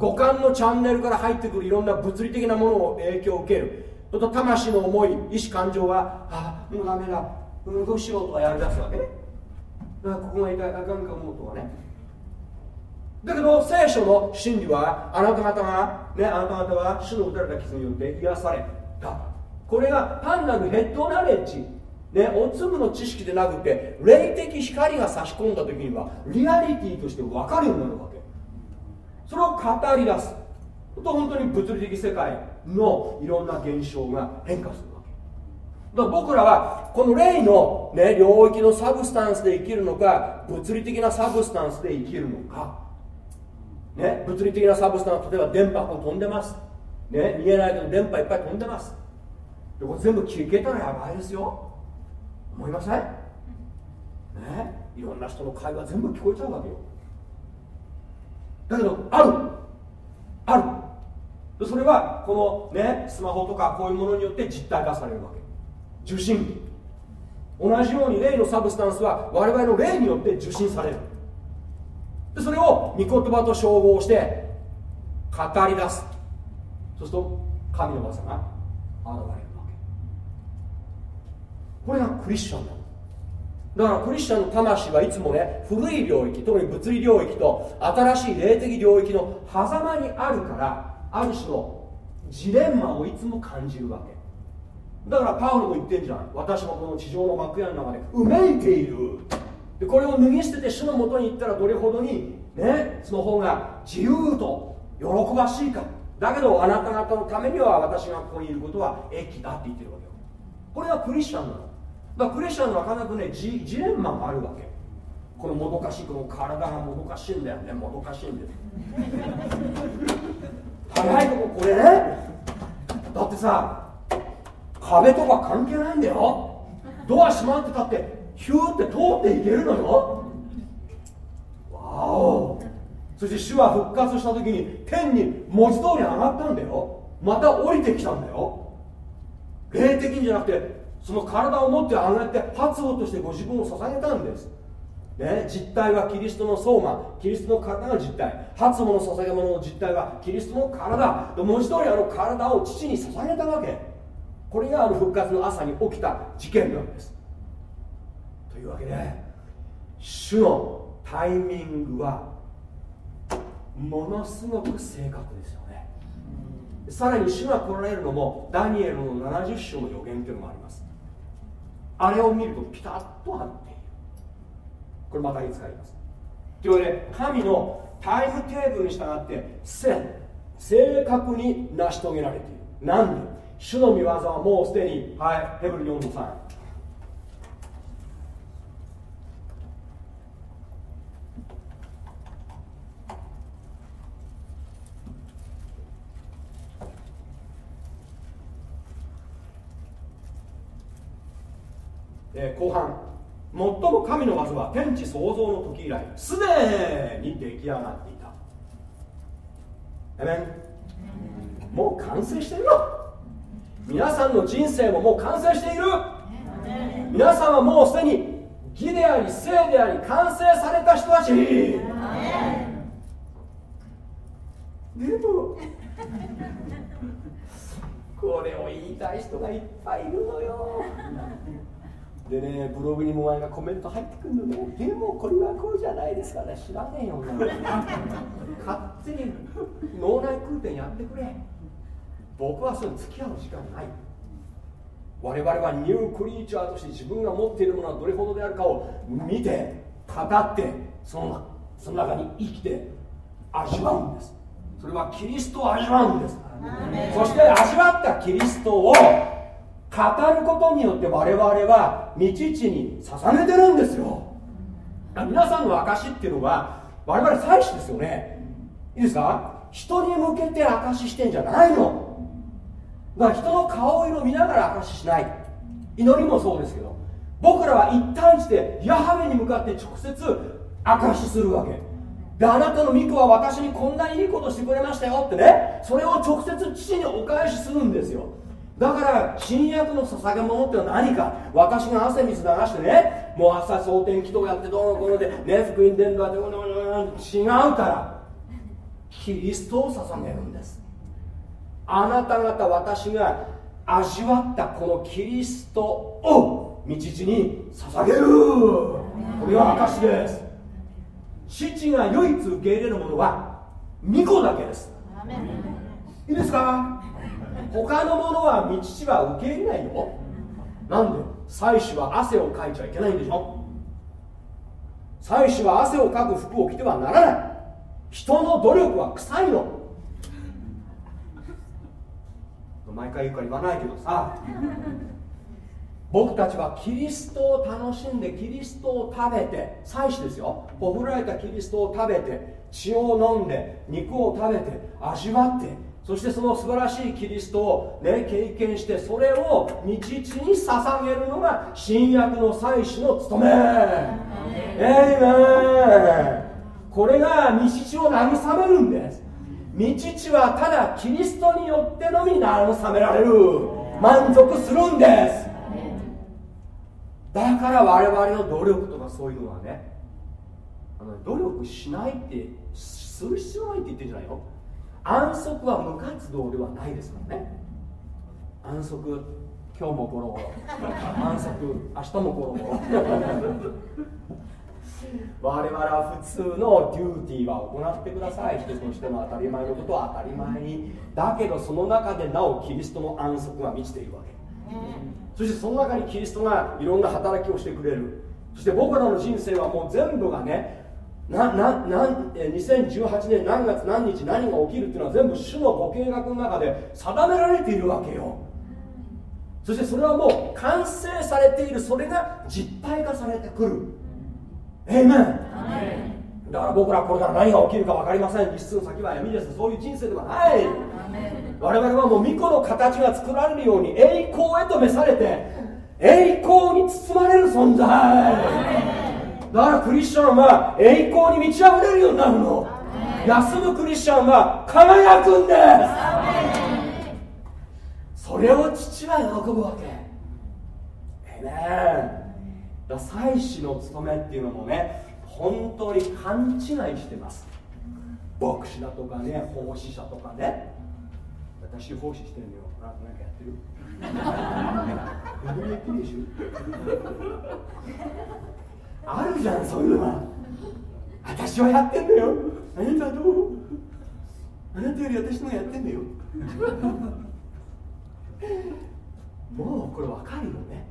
五感のチャンネルから入ってくるいろんな物理的なものを影響を受ける。と魂の思い意志感情はあもうダメだ。どうしようとかやりだすわけね。だからここが痛いあかんかもとかね。だけど聖書の真理はあなた方がねあなた方は主の打たれた傷によって癒された。これが単なるヘッドナレッジ。ね、おつむの知識でなくて霊的光が差し込んだ時にはリアリティとして分かるようになるわけ。それを語り出す。と本当に物理的世界のいろんな現象が変化するわけ。だから僕らはこの霊の、ね、領域の substance で生きるのか物理的な substance で生きるのか、ね、物理的な substance 例えば電波こう飛んでます、ね、見えないけど電波いっぱい飛んでます。でこれ全部聞けたらやばいですよ。思いません？ねいろんな人の会話全部聞こえちゃうわけよ。だけどある。ある。それはこのねスマホとかこういうものによって実体化されるわけ。受信同じように霊のサブスタンスは我々の霊によって受信される。でそれを御言葉と照合して語り出す。そうすると神の技が現れるわけ。これがクリスチャンだ。だからクリスチャンの魂はいつもね古い領域特に物理領域と新しい霊的領域の狭間にあるからある種のジレンマをいつも感じるわけ。だからパウロも言ってんじゃん。私もこの地上の幕屋の中でうめいている。でこれを脱ぎ捨てて主のもとに行ったらどれほどにねその方が自由と喜ばしいか。だけどあなた方のためには私がここにいることは益だって言ってるわけよ。これはクリスチャンなの。だからクリスチャンのなかなかねジジレンマがあるわけ。このもどかしいこの体がもどかしいんだよね。もどかしいんだよ。早いとここれね。だってさ壁とか関係ないんだよ。ドア閉まってたってヒューって通っていけるのよ。わお。そして主は復活した時に天に文字通り上がったんだよ。また降りてきたんだよ。霊的にじゃなくてその体を持って上がって発音としてご自分を捧げたんです、ね、実体はキリストの相馬キリストの体が実体発音の捧げ物の実体はキリストの体。文字通りあの体を父に捧げたわけ。これがあの復活の朝に起きた事件なんです。というわけで主のタイミングはものすごく正確ですよね。さらに主が来られるのもダニエルの70章の予言というのがあります。あれを見るとピタッと合って。いるこれまたいつか言います。というわけで神のタイムテーブルに従って正確に成し遂げられている。なんで？主の御業はもうすでにはいヘブル4の3えー、後半。最も神の技は天地創造の時以来すでに出来上がっていた。もう完成している皆さんの人生ももう完成している。皆さんはもうすでに義であり聖であり完成された人たち。でも これを言いたい人がいっぱいいるのよでねブログにも前がコメント入ってくるのね。でもこれはこうじゃないですから知らねえよ。勝手に脳内空転やってくれ。僕はそれ付き合う時間ない。我々はニュークリーチャーとして自分が持っているものはどれほどであるかを見て語ってそのその中に生きて味わうんです。それはキリストを味わうんです。そして味わったキリストを語語ることによって我々は道地に捧げてるんですよ。皆さんの証っていうのは我々祭司ですよね。いいですか？人に向けて証ししてんじゃないの。だから人の顔色を見ながら証ししない。祈りもそうですけど僕らは一対一でヤハベに向かって直接証しするわけ。であなたの御子は私にこんないいことしてくれましたよってねそれを直接父にお返しするんですよ。だから新約の捧げ物ってのは何か？私が汗水流してねもう朝蒼天祈祷やってどうのこうのでね福音伝道やって違うからキリストを捧げるんです。あなた方私が味わったこのキリストを道地に捧げる。これが証です。父が唯一受け入れるものは御子だけです。いいですか？他のものは道地は受け入れないよ。なんで祭司は汗をかいちゃいけないんでしょ。祭司は汗をかく服を着てはならない。人の努力は臭いの。毎回言うから言わないけどさ。僕たちはキリストを楽しんでキリストを食べて祭司ですよ。ほふられたキリストを食べて血を飲んで肉を食べて味わってそしてその素晴らしいキリストを、ね、経験してそれを日地に捧げるのが新約の祭司の務め。えいめこれが日地を慰めるんです。道地はただキリストによってのみ慰められる。満足するんです。だから我々の努力とかそういうのはねあの努力しないってする必要ないって言ってるんじゃないよ安息は無活動ではないですからね。安息今日もゴロゴロ。安息明日もゴロゴロ。我々は普通のデューティーは行ってください。人としての当たり前のことは当たり前。にだけどその中でなおキリストの安息が満ちているわけ。そしてその中にキリストがいろんな働きをしてくれる。そして僕らの人生はもう全部がねななな2018年何月何日何が起きるっていうのは全部主のご計画の中で定められているわけよ。そしてそれはもう完成されているそれが実体化されてくる。えい。めんだから僕らこれから何が起きるか分かりません。実質の先は闇です。そういう人生ではない。我々はもう巫女の形が作られるように栄光へと召されて栄光に包まれる存在だからクリスチャンは栄光に満ち溢れるようになるの。休むクリスチャンは輝くんです。それを父は喜ぶわけ。えめんだ祭司の務めっていうのもね本当に勘違いしてます。牧師だとかね奉仕者とかね。私奉仕してるのよ。なんかやってる。やるでしょあるじゃんそういうのは。私はやってんだよ。あなたどう？あなたより私のがやってんだよ。もうこれ分かるよね。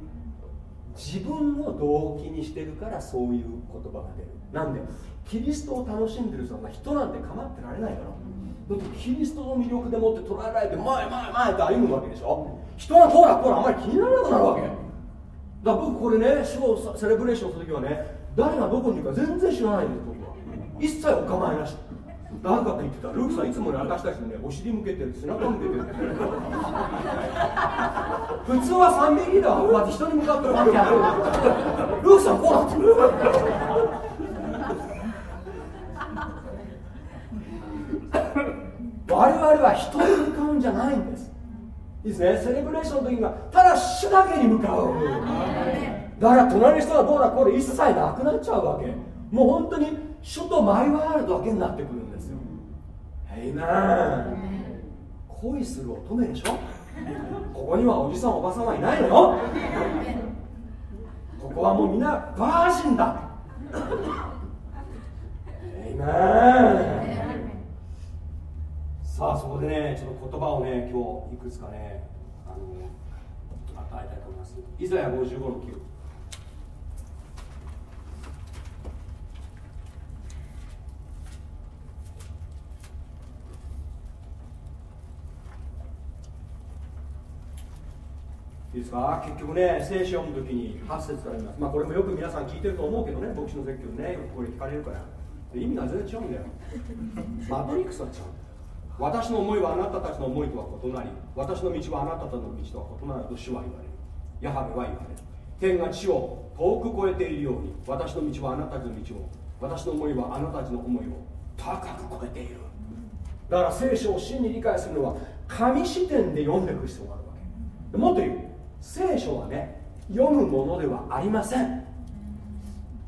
自分を動機にしてるからそういう言葉が出る。なんでキリストを楽しんでる人は人なんて構ってられないからだってキリストの魅力でもって捉えられて前前前って歩むわけでしょ。人がこうだこうだあんまり気にならなくなるわけ。だから僕これねショーセレブレーションする時はね誰がどこにいるか全然知らないんです僕は。一切お構いなし。誰かって言ってた。ルークさんいつもね私たちねお尻向けてる背中向けてる普通は3ミリだこうやって人に向かってこうやってやるルークさんこうなってる 我々は人に向かうんじゃないんですいいですね。セレブレーションの時にはただ主だけに向かう。だから隣の人がどうだこれ一切なくなっちゃうわけ。もう本当に主とマイワールドだけになってくるんですよ。へいな恋する乙女でしょ？ここにはおじさんおばさんはいないのよ。ここはもうみんなバージンだ。へいなさあそこでねちょっと言葉をね今日いくつかねあの与えたいと思います。イザヤ55の9いいですか？結局ね聖書を読む時に8節からます。まあこれもよく皆さん聞いてると思うけどね牧師の説教ねよくこれ聞かれるから。意味が全然違うんだよ。マトリックスは違う。私の思いはあなたたちの思いとは異なり私の道はあなたたちの道とは異なると主は言われる。ヤハベは言われる。天が地を遠く越えているように私の道はあなたたちの道を私の思いはあなたたちの思いを高く越えている。だから聖書を真に理解するのは神視点で読んでいく必要があるわけ。もっと言う聖書はね読むものではありません。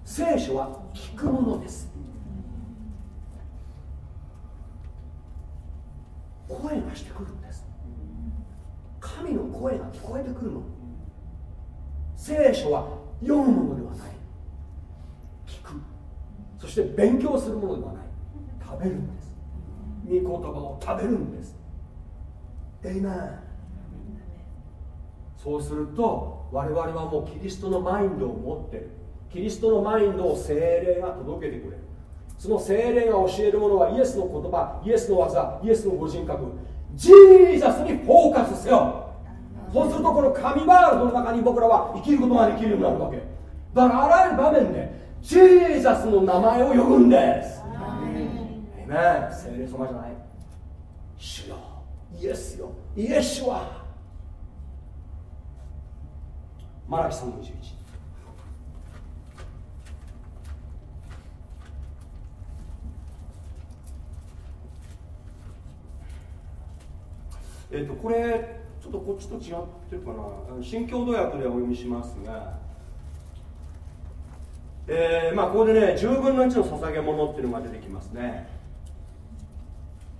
聖書は聞くものです。声がしてくるんです。神の声が聞こえてくるの。聖書は読むものではない。聞く。そして勉強するものではない。食べるんです。御言葉を食べるんです。エイメンそうすると我々はもうキリストのマインドを持ってる。キリストのマインドを精霊が届けてくれる。その精霊が教えるものはイエスの言葉イエスの技イエスのご人格。ジーザスにフォーカスせよ。そうするとこの神ワールドの中に僕らは生きることができるようになるわけ。だからあらゆる場面でジーザスの名前を呼ぶんです。えめ精霊様じゃない。主よイエスよイエスは。マラキ3の11えっ、とこれちょっとこっちと違ってるかな。新共同訳でお読みしますが、えー、まあここでね10分の1の捧げ物っていうのが出てきますね。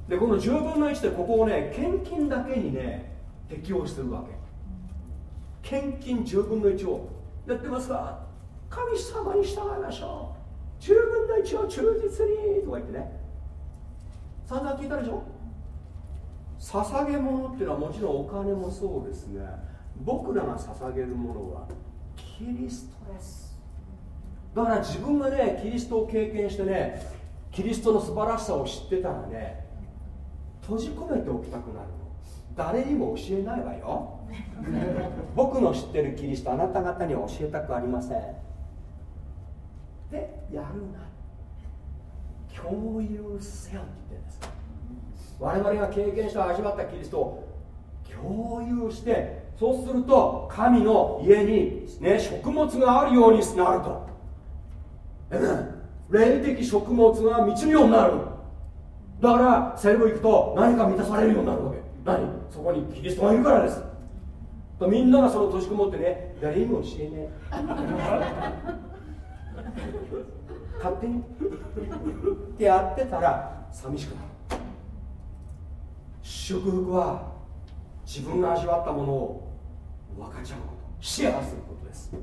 でこの10分の1でここをね献金だけにね適用してるわけ。献金10分の1を。やってますか神様に従いましょう。10分の1を忠実にとか言ってね。散々聞いたでしょ？捧げ物っていうのはもちろんお金もそうですね。僕らが捧げるものはキリストです。だから自分がねキリストを経験してねキリストの素晴らしさを知ってたらね閉じ込めておきたくなるの。誰にも教えないわよ。僕の知ってるキリストあなた方には教えたくありません。でやるな。共有せよって言ってるんです。我々が経験した味わったキリストを共有してそうすると神の家に、ね、食物があるようになると。霊的食物が満ちるようになる。だからセレブ行くと何か満たされるようになるわけ。何？そこにキリストがいるからです。とみんながその閉じこもってね誰にも教えねえ。勝手に。ってやってたら寂しくなる。祝福は自分が味わったものを分かち合うこと。シェアすることです。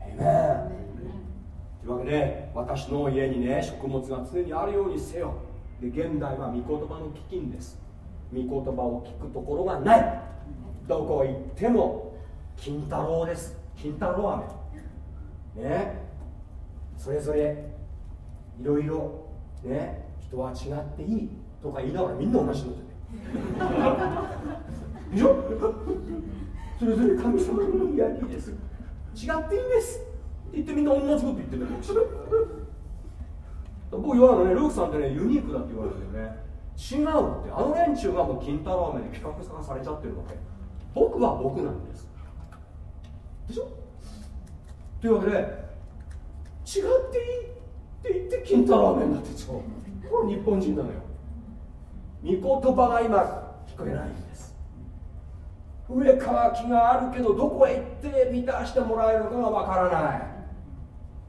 えめというわけで私の家にね食物が常にあるようにせよ。で現代は御言葉の飢饉です。御言葉を聞くところがない。どこ行っても金太郎です。金太郎飴。ね。それぞれいろいろね人は違っていいとか言いながらみんな同じのってでしょ？それぞれ神様のやりです。違っていいんですって言ってみんな同じこと言ってるんだけど僕言われるのねルークさんってねユニークだって言われるんだよね。違うって。あの連中がもう金太郎飴で企画されちゃってるわけ。僕は僕なんです。でしょ？というわけで違っていいって言って金太郎飴になってちゃう。これ日本人なのよ。御言葉が今聞こえないんです。上から気があるけどどこへ行って満たしてもらえるかがわからない。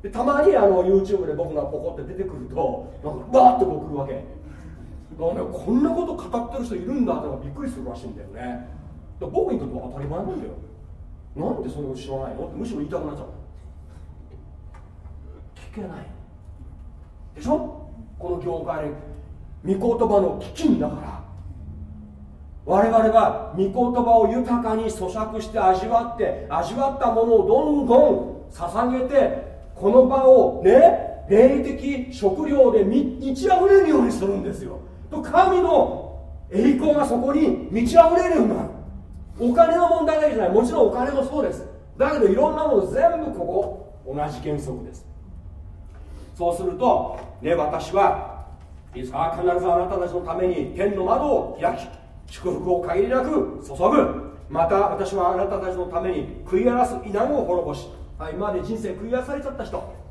でたまにあの YouTube で僕がポコって出てくるとなんかバーッとこう来るわけ。なんかこんなこと語ってる人いるんだってびっくりするらしいんだよね。僕にとっては当たり前なんだよ。なんでそれを知らないの？ってむしろ言いたくなっちゃう。聞けない。でしょ？この業界で。御言葉の基金だから我々は御言葉を豊かに咀嚼して味わって味わったものをどんどん捧げてこの場をね霊的食料で満ち溢れるようにするんですよ。と神の栄光がそこに満ち溢れるようになる。お金の問題だけじゃない。もちろんお金もそうです。だけどいろんなもの全部ここ同じ原則です。そうするとね私はいつか必ずあなたたちのために天の窓を開き祝福を限りなく注ぐ。また私はあなたたちのために食い荒らす稲子を滅ぼし今まで人生食い荒らされちゃった人。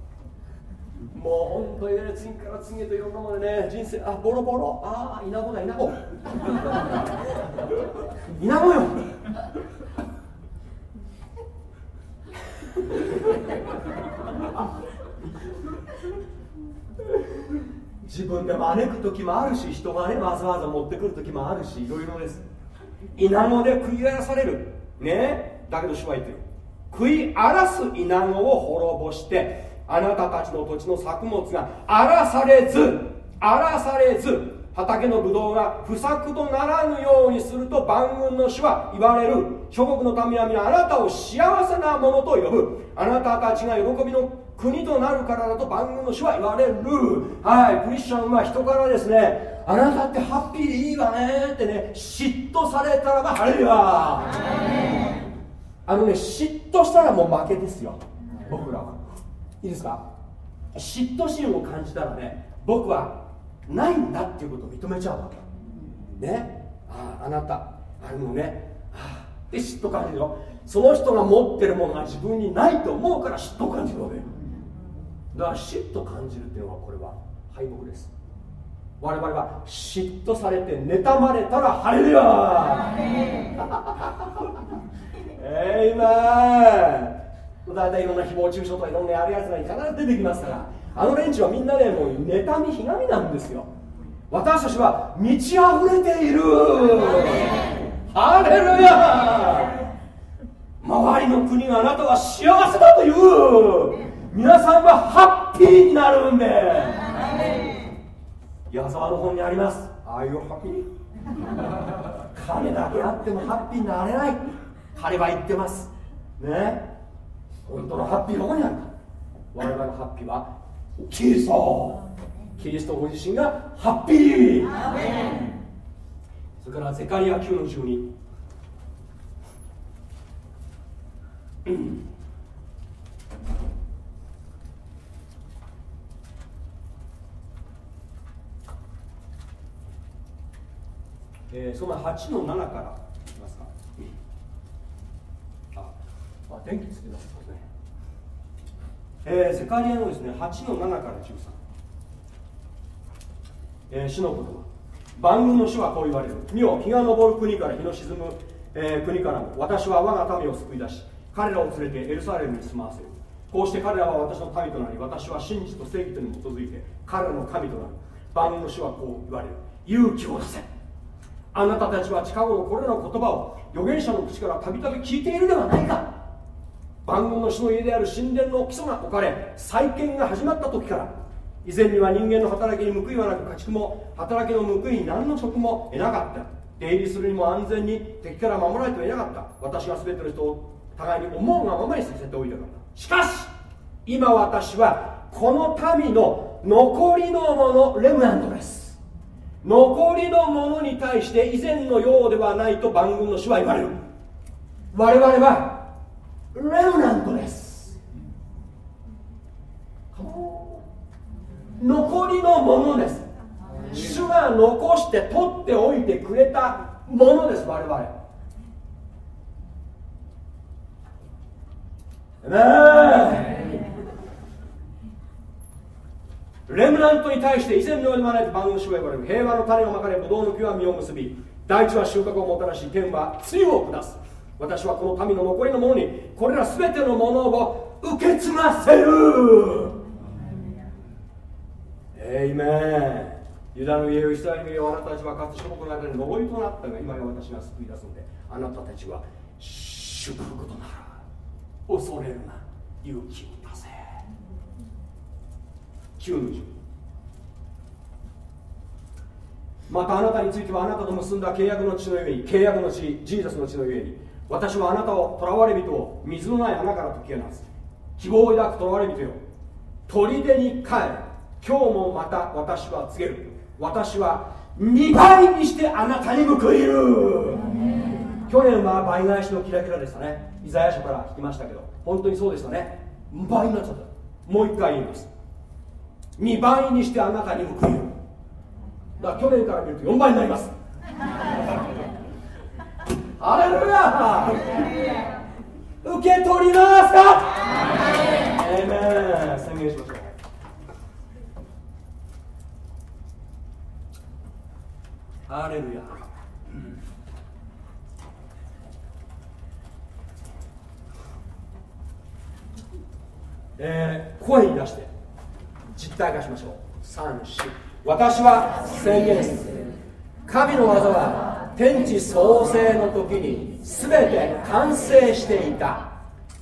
もう本当にね次から次へといろんなものでね人生あボロボロ。ああ稲子だ稲子。稲子よ。自分で招く時もあるし人がねわざわざ持ってくる時もあるしいろいろです。稲子で食い荒らされる。ね。だけど主は言ってる。食い荒らす稲子を滅ぼしてあなたたちの土地の作物が荒らされず荒らされず畑のブドウが不作とならぬようにすると万軍の主は言われる。諸国の民は皆あなたを幸せなものと呼ぶ。あなたたちが喜びの国となるからだと万軍の主は言われる。はい。クリスチャンは人からですねあなたってハッピーでいいわねってね嫉妬されたらば晴れるわ。あのね嫉妬したらもう負けですよ。僕らは。いいですか？嫉妬心を感じたらね僕はないんだっていうことを認めちゃうわけ。ね。ああなた。あれもね。ああで嫉妬感じるよ。その人が持ってるものが自分にないと思うから嫉妬感じるわけよ。だから嫉妬感じるっていうのはこれは敗北です。我々は嫉妬されて妬まれたら晴れるよえいま大体いろんな誹謗中傷とかいろんなやるやつが必ず出てきますからあの連中はみんなねもう妬みひがみなんですよ。私たちは満ち溢れている。ハレルヤ周りの国があなたは幸せだという。皆さんはハッピーになるんで矢沢の本にあります。ああいうハッピー金だけあってもハッピーになれない。彼は言ってます。ね。本当のハッピーどこにあるか。我々のハッピーはキリスト。キリストご自身がハッピー。それからゼカリア9の12うんえー、その8の7からいきますか、ああ電気つけ出すんですね。えー、セカリアのですね8の7から13、えー、主の言葉万軍の主はこう言われる。見よ日が昇る国から日の沈む、えー、国からも私は我が民を救い出し彼らを連れてエルサレムに住まわせる。こうして彼らは私の民となり私は真実と正義とに基づいて彼らの神となる。万軍の主はこう言われる。勇気を出せあなたたちは近頃これらの言葉を預言者の口からたびたび聞いているではないか。万軍の主の家である神殿の基礎が置かれ再建が始まった時から以前には人間の働きに報いはなく家畜も働きの報いに何の職も得なかった。出入りするにも安全に敵から守られてはいなかった。私が全ての人を互いに思うがままにさせておいたからしかし今私はこの民の残りのものレムナントです。残りのものに対して以前のようではないと万軍の主は言われる。我々はレムナントです。残りのものです。主が残して取っておいてくれたものです我々レムナントに対して以前のようにまないと万能主が呼ばれる平和の種をまかれブドウの木は実を結び大地は収穫をもたらし天は梅雨を下す。私はこの民の残りの者にこれら全てのものを受け継がせる。エイメンユダの家をイスラエルの家をあなたたちはかつて諸国の間に呪いとなったが今や私が救い出すのであなたたちは祝福となる。恐れるな。勇気を。9の10またあなたについてはあなたと結んだ契約の地の上に契約の地ジーザスの地の上に私はあなたを囚われ人を水のない穴から解き放つ希望を抱く囚われ人よ砦に帰る今日もまた私は告げる私は2倍にしてあなたに報いる去年は倍返しのキラキラでしたねイザヤ書から聞きましたけど本当にそうでしたね倍になっちゃったもう一回言います2倍にしてあなたに報いるだから去年から見ると4倍になります。ハレルヤ受け取りますか？えめ宣言しましょう。ハレルヤえー、声に出して。実体化しましょう。3、4私は宣言す。る神の技は天地創生の時に全て完成していた。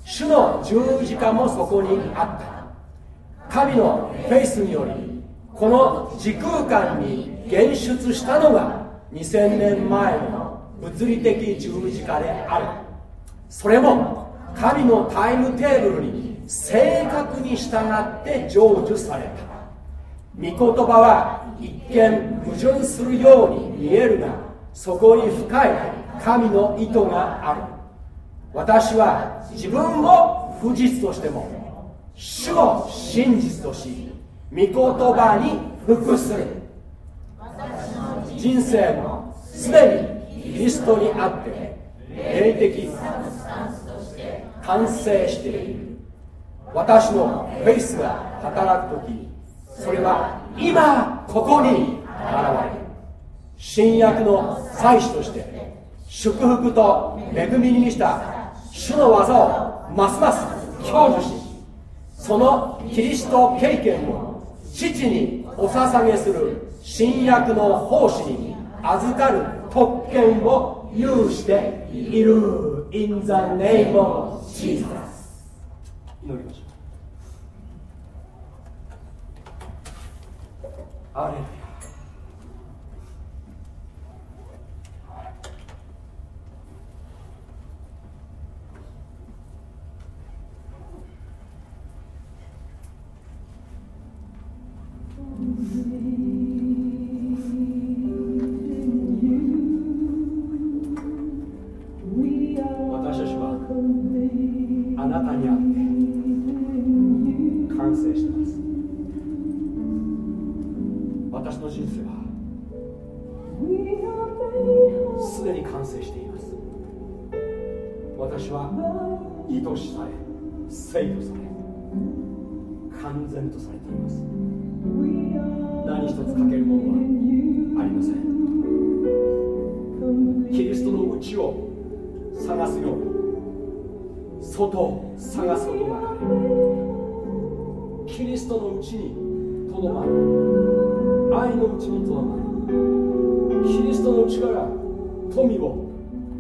主の十字架もそこにあった。神のフェイスによりこの時空間に現出したのが2000年前の物理的十字架である。それも神のタイムテーブルに正確に従って成就された。御言葉は一見矛盾するように見えるがそこに深い神の意図がある。私は自分を不実としても主を真実とし御言葉に服する。人生もすでにキリストにあって霊的完成している。私のフェイスが働く時それは今ここに現れる新約の祭司として祝福と恵みに満ちた主の技をますます享受しそのキリスト経験を父にお捧げする新約の奉仕に預かる特権を有している。In the name of Jesus. 祈りましょう。アレル私は意図しされ制御され完全とされています。何一つ欠けるものはありません。キリストの内を探すよう外を探すことがかれキリストのうちにとどまる。愛のうちにとどまる。キリストのうちから富を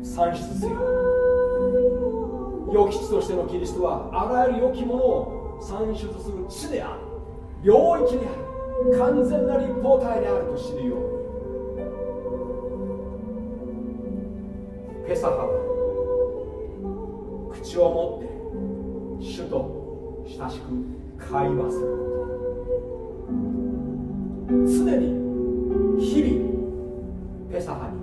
産出せよ良き地としてのキリストはあらゆる良きものを産出する地である領域である完全な立方体であると知るよう。にペサハは口を持って主と親しく会話すること常に日々ペサハに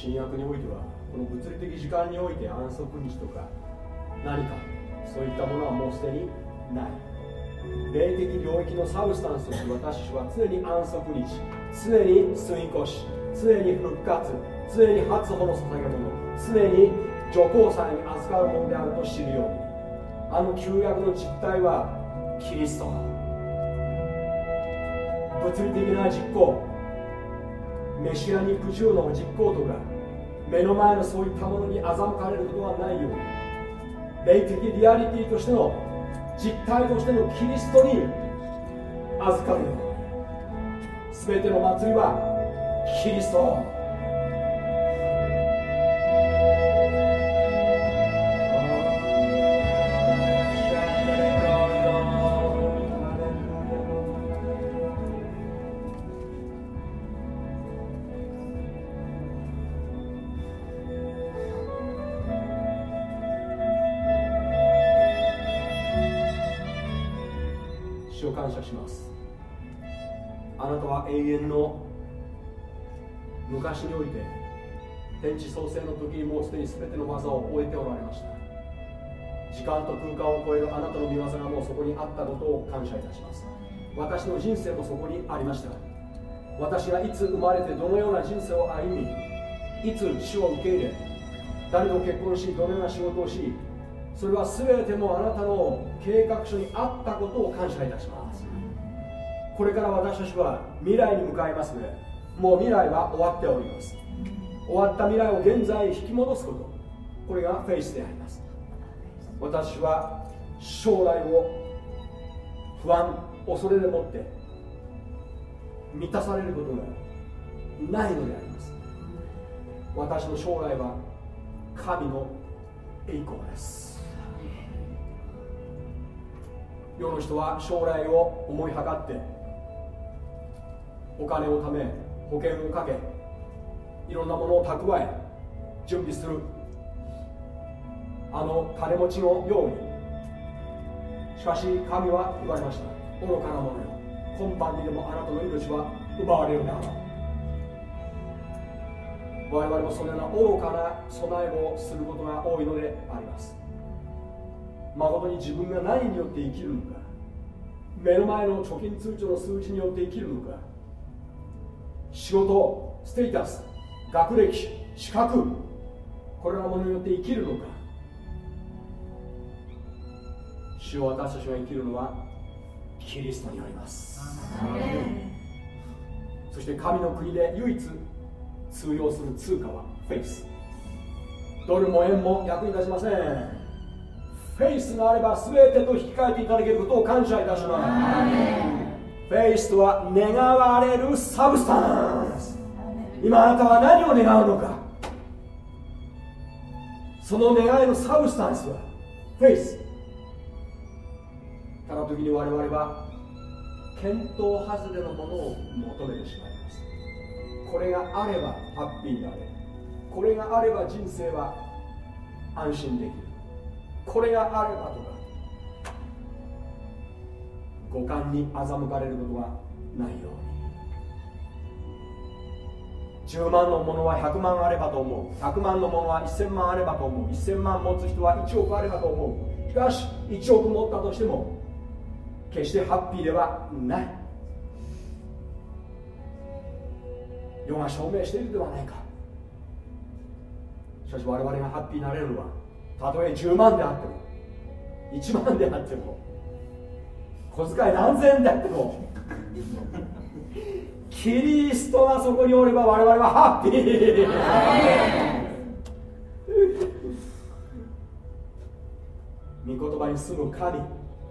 新約においてはこの物理的時間において安息日とか何かそういったものはもうすでにない。霊的領域のサブスタンスとして私は常に安息日常に吸い越し常に復活常に初歩の捧げ物常に女皇祭に預かるものであると知るように。あの旧約の実態はキリスト。物理的な実行。メシアニック銃の実行とか目の前のそういったものに欺かれることはないように霊的リアリティとしての実体としてのキリストに預かるように。全ての祭りはキリスト昔において天地創生の時にもうすでに全ての技を終えておられました。時間と空間を超えるあなたの御業がもうそこにあったことを感謝いたします。私の人生もそこにありました。私がいつ生まれてどのような人生を歩みいつ死を受け入れ誰と結婚しどのような仕事をしそれは全てもあなたの計画書にあったことを感謝いたします。これから私たちは未来に向かいますのでもう未来は終わっております。終わった未来を現在引き戻すこと。これがフェイスであります。私は将来を不安恐れでもって満たされることがないのであります。私の将来は神の栄光です。世の人は将来を思いはかってお金を貯め保険をかけいろんなものを蓄え準備する。あの金持ちのように。しかし神は言われました。愚かなものよ。今晩にでもあなたの命は奪われるだろう我々もそのような愚かな備えをすることが多いのであります。誠に自分が何によって生きるのか。目の前の貯金通帳の数字によって生きるのか。仕事ステータス学歴資格。これらのものによって生きるのか。主を私たちが生きるのはキリストにあります。そして神の国で唯一通用する通貨はフェイス。ドルも円も役に立ちません。フェイスがあれば全てと引き換えていただけることを感謝いたします faith とは願われる substance。今あなたは何を願うのか。その願いの substance は faith。ただ時に我々は見当外れのものを求めてしまいます。これがあればハッピーになれる。これがあれば人生は安心できる。これがあればとか五感に欺かれることがないように。10万のものは100万あればと思う。100万のものは1000万あればと思う。1000万持つ人は1億あればと思う。しかし1億持ったとしても決してハッピーではない。世が証明しているではないか。しかし我々がハッピーになれるのはたとえ10万であっても1万であっても小遣い何千円であってもキリストがそこにおれば我々はハッピー。御言葉に住む神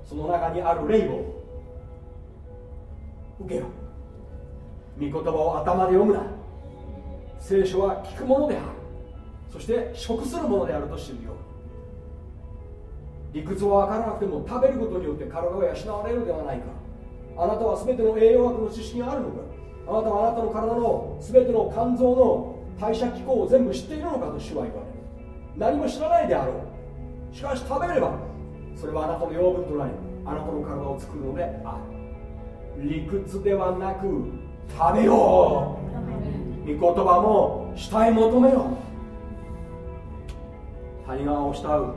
その中にある霊を受けよ御言葉を頭で読むな。聖書は聞くものである。そして食するものであると知るよ。う理屈は分からなくても食べることによって体が養われるではないか。あなたは全ての栄養学の知識があるのか。あなたはあなたの体の全ての肝臓の代謝機構を全部知っているのかと主は言われる。何も知らないであろう。しかし食べればそれはあなたの養分となりあなたの体を作るのである。理屈ではなく食べよう。御言葉も下へ求めよ谷川を慕う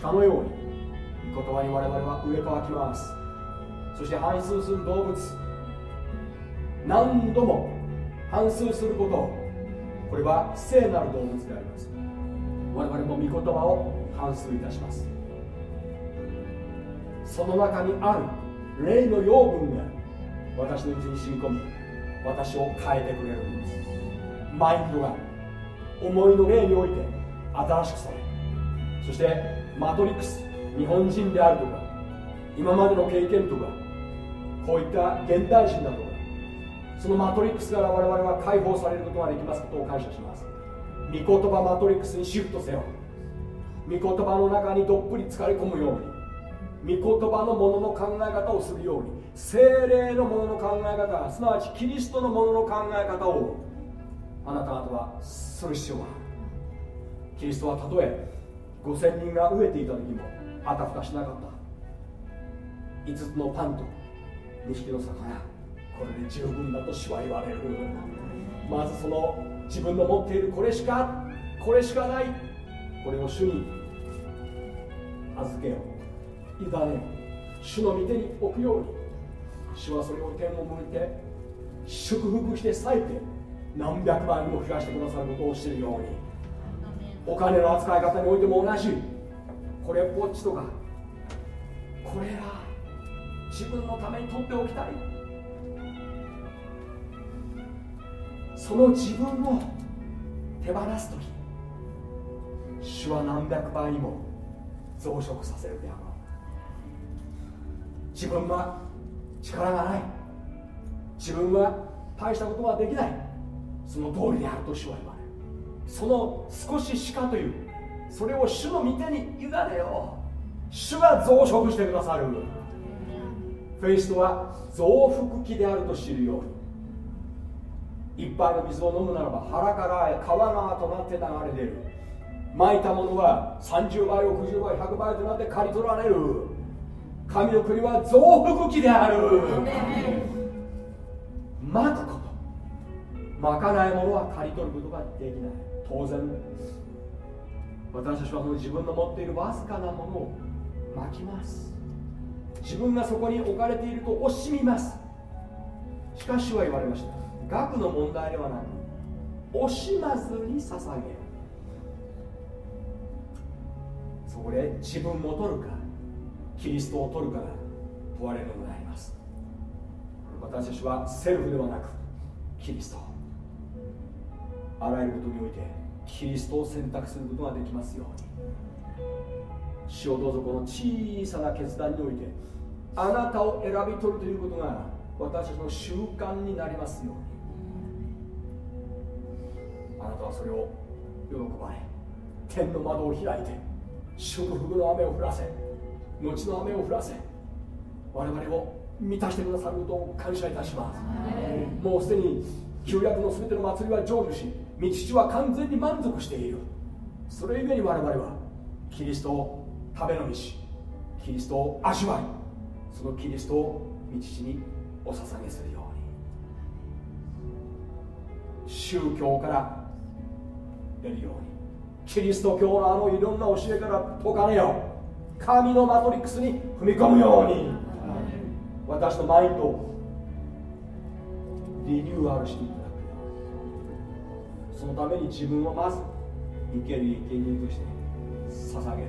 鹿のように言葉に我々は植え替わきます。そして反数する動物何度も反数することこれは聖なる動物であります。我々も御言葉を反数いたします。その中にある霊の養分が私のうちに染み込み私を変えてくれるんです。マインドが思いの霊において新しくされそしてマトリックス日本人であるとか今までの経験とかこういった現代人だとかそのマトリックスから我々は解放されることができますことを感謝します。御言葉マトリックスにシフトせよ。御言葉の中にどっぷり浸かり込むように御言葉のものの考え方をするように精霊のものの考え方すなわちキリストのものの考え方をあなた方はする必要がある。キリストはたとえ5000人が飢えていた時もあたふたしなかった。5つのパンと2匹の魚。これで十分だと主は言われる。まずその自分の持っているこれしかこれしかない。これを主に預けよう。委ねよ主の御手に置くように。主はそれを天を向いて祝福して裂いて何百倍にも増やしてくださることをしているように。お金の扱い方においても同じこれっぽっちとか。これは自分のために取っておきたい。その自分を手放す時主は何百倍にも増殖させるであろう。自分は力がない。自分は大したことができない。その通りであると主は言われる。その少ししかというそれを主の御手に委ねよう。主が増殖してくださる。フェイストは増幅器であると知るよう。に一杯の水を飲むならば腹から川川となって流れ出る。まいたものは30倍60倍100倍となって刈り取られる。神の国は増幅器である。まくこと。まかないものは刈り取ることができない。当然。私たちはその自分の持っているわずかなものをまきます。自分がそこに置かれていると惜しみます。しかしは言われました。額の問題ではなく惜しまずに捧げる。そこで自分を取るかキリストを取るかが問われるのであります。私たちはセルフではなくキリスト。あらゆることにおいてキリストを選択することができますように。主をどうぞこの小さな決断においてあなたを選び取るということが私たちの習慣になりますように。あなたはそれを喜ばれ天の窓を開いて祝福の雨を降らせ後の雨を降らせ我々を満たしてくださることを感謝いたします。もうすでに旧約の全ての祭りは成就し道父は完全に満足している。それゆえに我々はキリストを食べの道キリストを味わいそのキリストを道父にお捧げするように。宗教から出るように。キリスト教のあのいろんな教えから解かねよ。神のマトリックスに踏み込むように。私のマインドをリニューアルしていくそのために自分をまず生ける生贄として捧げる。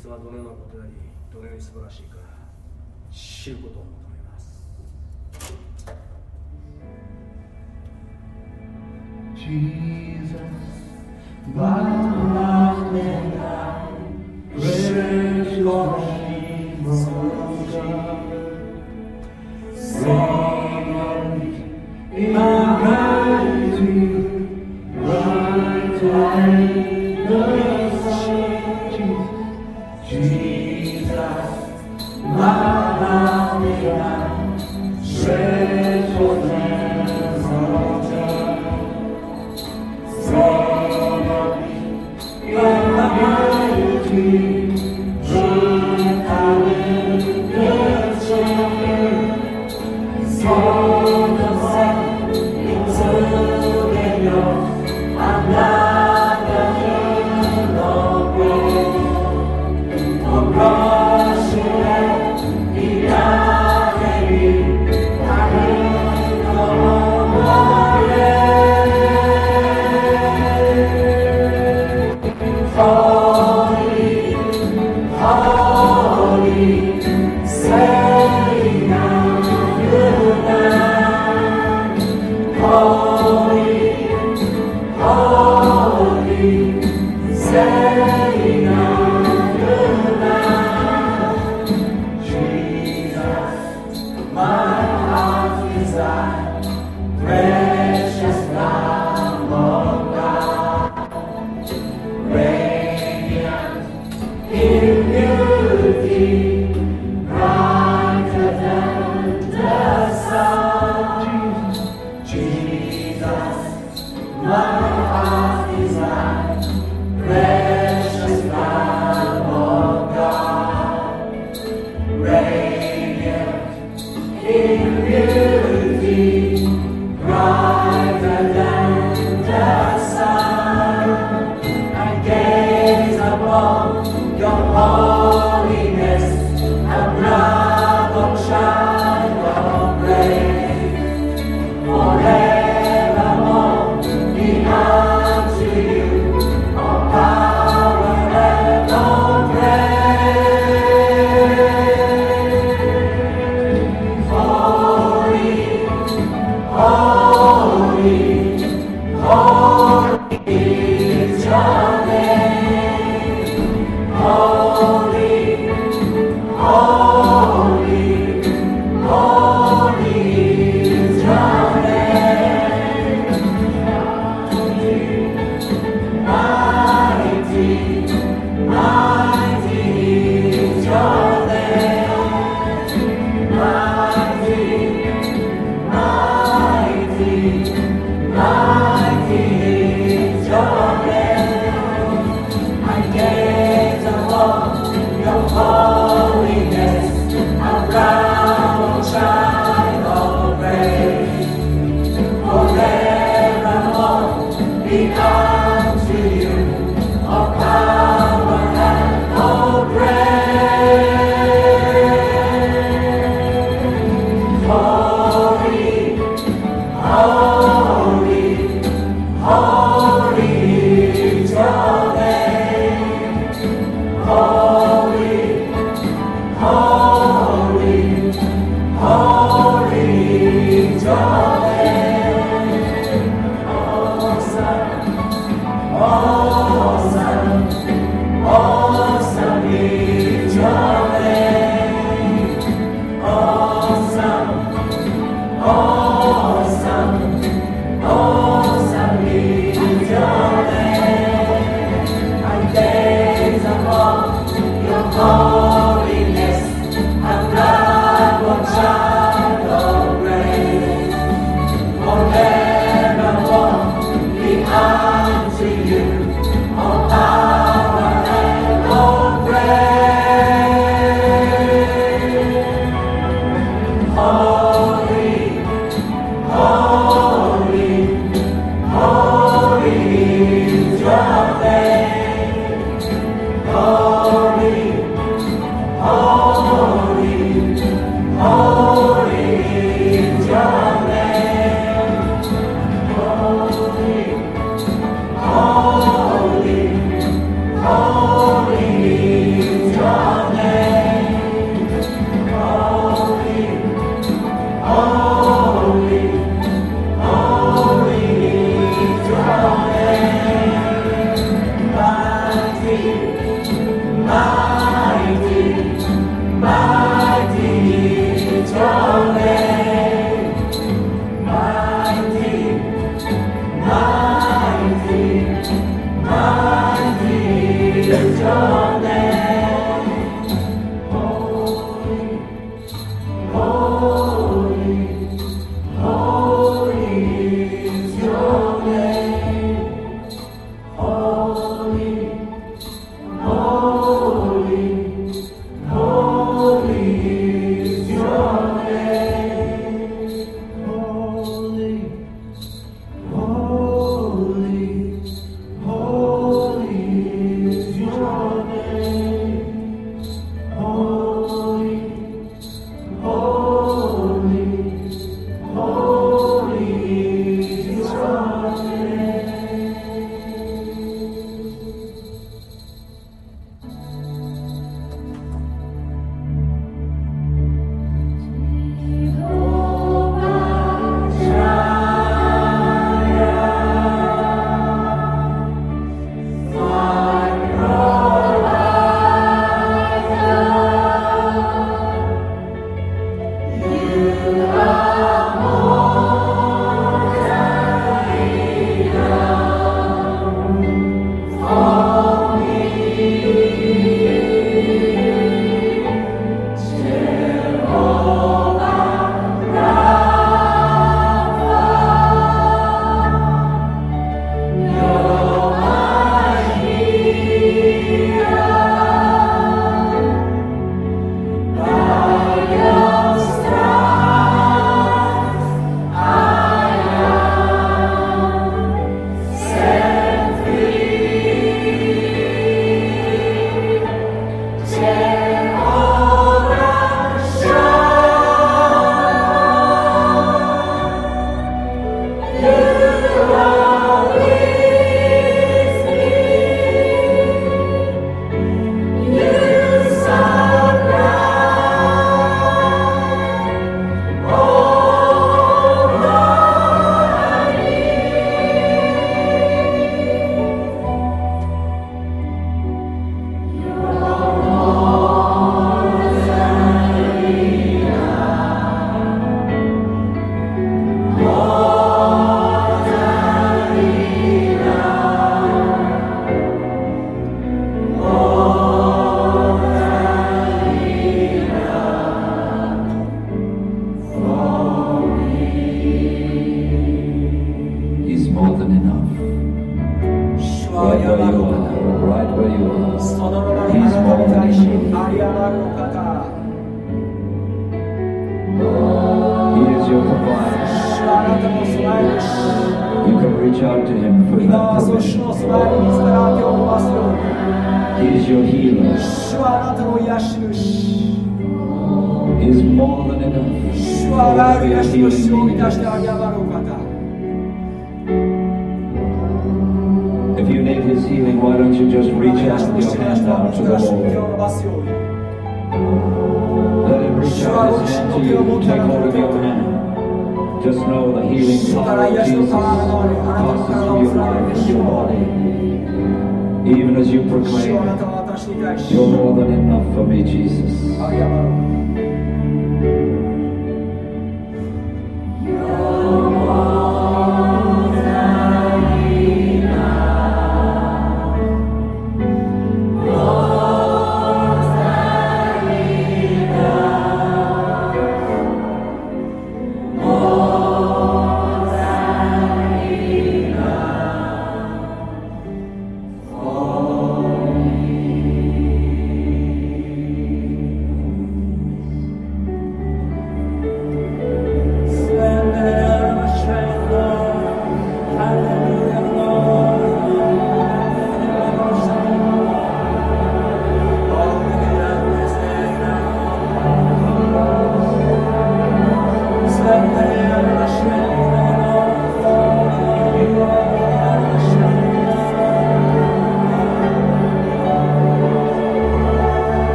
ストがどのようなことでありどのように素晴らしいか知ることを求めます。バメダイ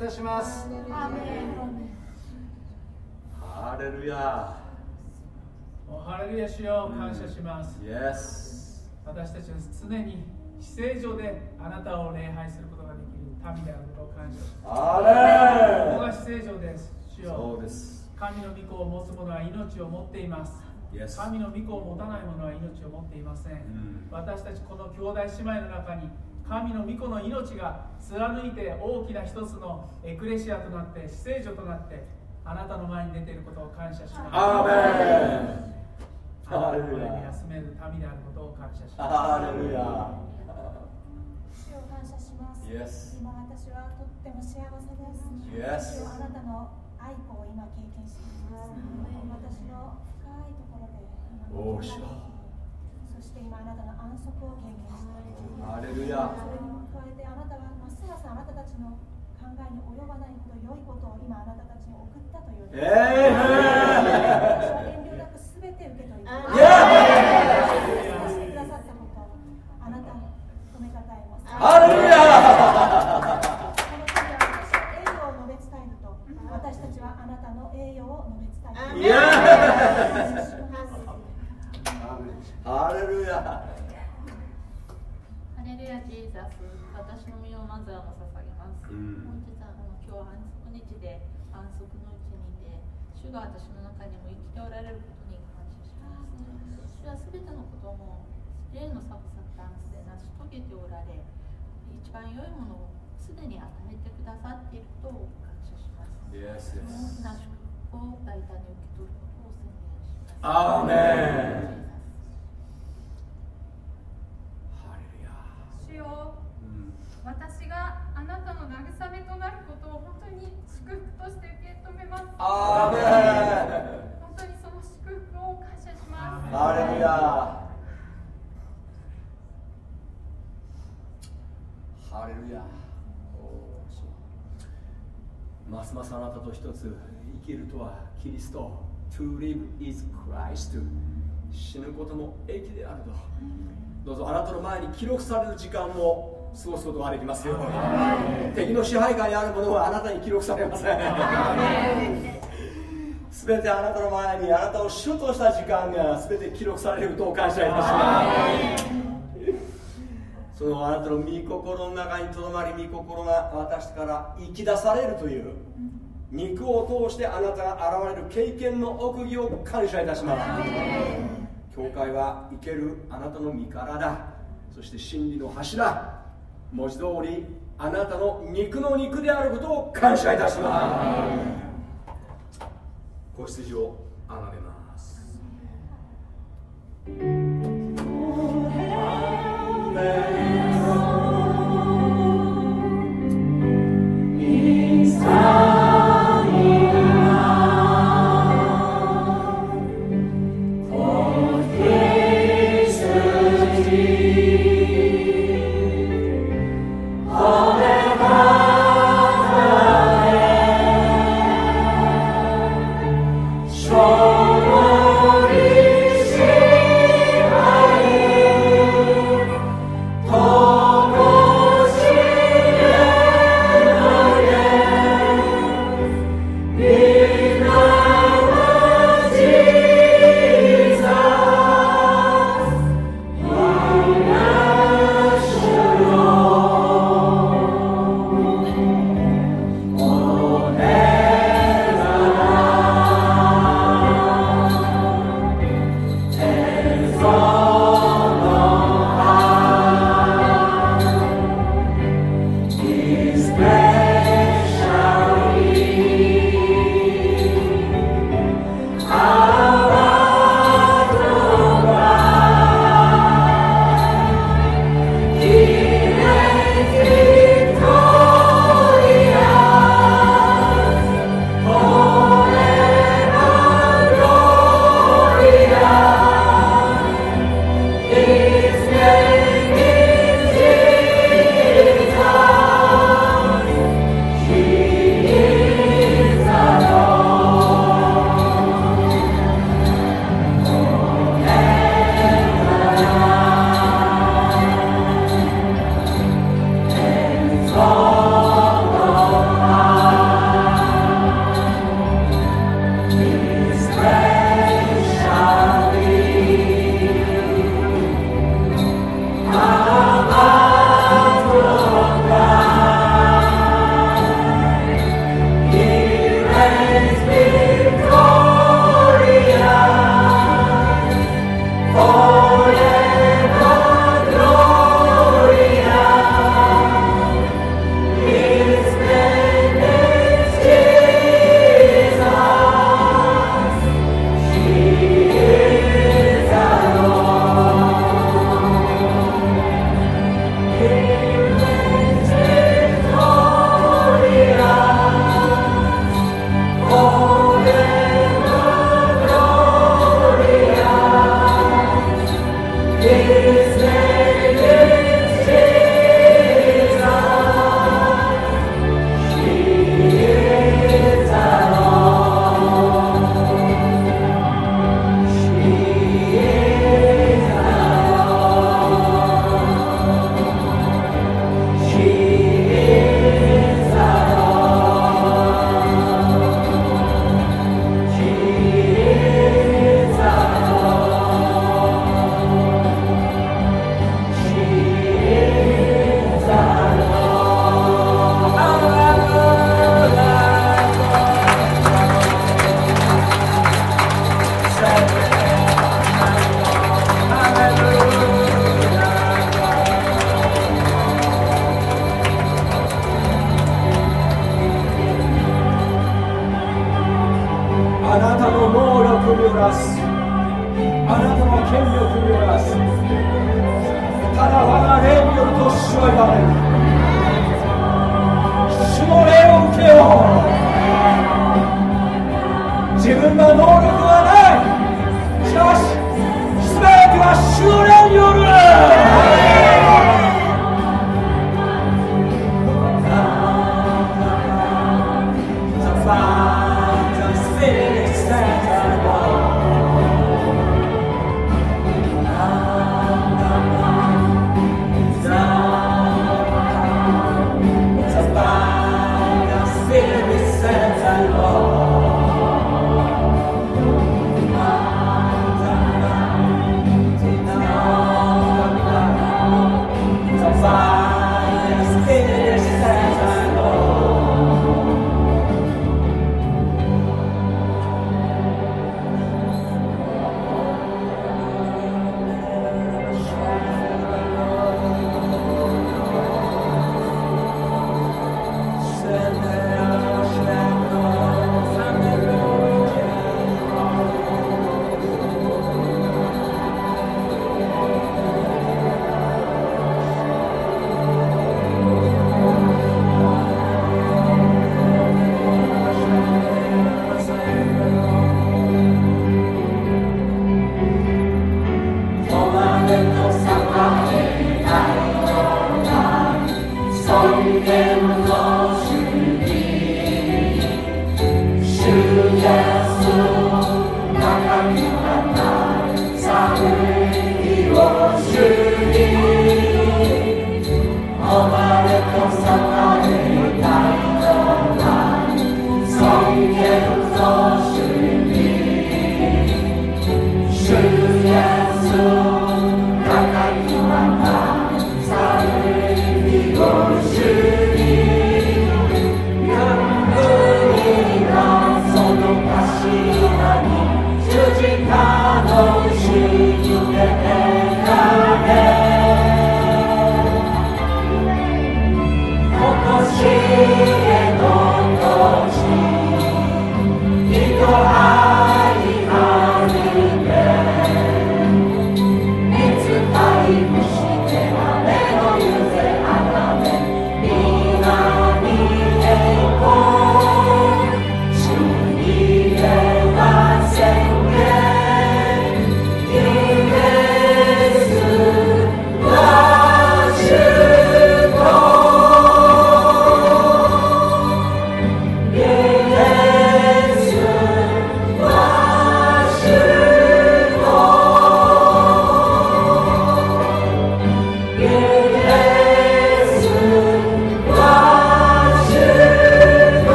たします。アーメン。ハレルヤ。おハレルヤ主よ感謝します、イエス私たちは常に非正常であなたを礼拝することができる民であることを感謝します。アここが非正常です。主レンそようです。神の御子を持つ者は命を持っています。神の御子を持たない者は命を持っていません、ん私たちこの兄弟姉妹の中に神の御子の命が貫いて大きな一つのエクレシアとなって死聖女となってあなたの前に出ていることを感謝しますアーメンあなたの前に休める民であることを感謝しますハレルヤ主を感謝します。Yes. 今私はとっても幸せです。Yes. 主よあなたの愛子を今経験しています。私の深いところでおう主よそして今あなたの安息を経験しています。ハレルヤそれに加えてあなたはますますあなたたちの考えに及ばないほど良いことを今あなたたちに送ったというエイメン私は遠慮なく全て受け取ります。してくださったことあなた褒めたたえます。ハレルヤ私は栄誉を述べ伝えると私たちはあなたの栄誉を述べ伝えるイエスアーメンハレルヤハレルヤジーザス、私の身をまずはも捧げます。うん本日はこの今日は安息日で安息のうちにいて、主が私の中にも生きておられることに感謝します。主はすべてのことも霊のサブサタンスで成し遂げておられ、一番良いものをすでに与えてくださっていることを感謝します。イエス大きな祝福を大胆に受け取ることを宣言します。アーメンハレルヤ主よ私があなたの慰めとなることを本当に祝福として受け止めます。アーメ本当にその祝福を感謝します。ンハレルヤ。ハレルヤ。ますますあなたと一つ生きるとはキリスト。To live is Christ 死ぬことも益であるとどうぞあなたの前に記録される時間を過ごすことができますよ。敵の支配下にあるものはあなたに記録されません。すべてあなたの前にあなたを主とした時間がすべて記録されることを感謝いたします。そのあなたの御心の中にとどまり御心が私から生き出されるという肉を通してあなたが現れる経験の奥義を感謝いたします教会は生けるあなたの身体そして真理の柱。文字通りあなたの肉の肉であることを感謝いたします。子羊をあがめます。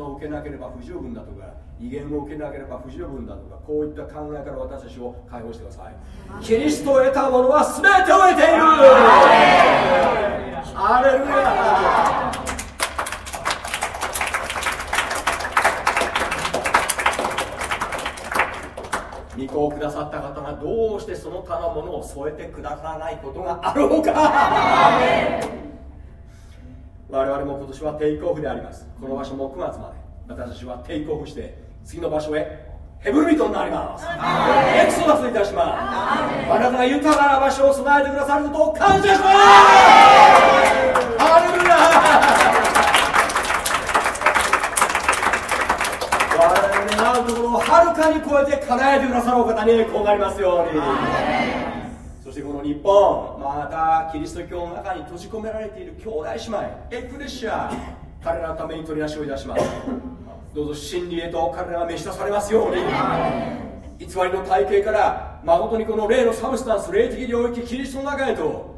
を受けなければ不十分だとか威厳を受けなければ不十分だとかこういった考えから私たちを解放してください。キリストを得た者は全てを得ている。ハレルヤ御子をくださった方がどうしてその他のものを添えてくださらないことがあろうか我々も今年はテイクオフであります。この場所も9月まで私たちはテイクオフして次の場所へヘブルミトになります。エクソダスいたします。あなたが豊かな場所を備えてくださることを感謝します。ハレルヤ。我々の願うところをはるかに超えて叶えてくださるお方にこうなりますように。そしてこの日本またキリスト教の中に閉じ込められている兄弟姉妹エクレシア彼らのために取り出しをいたします。どうぞ真理へと彼らが召し出されますように。偽りの体系から誠にこの霊のサブスタンス霊的領域キリストの中へと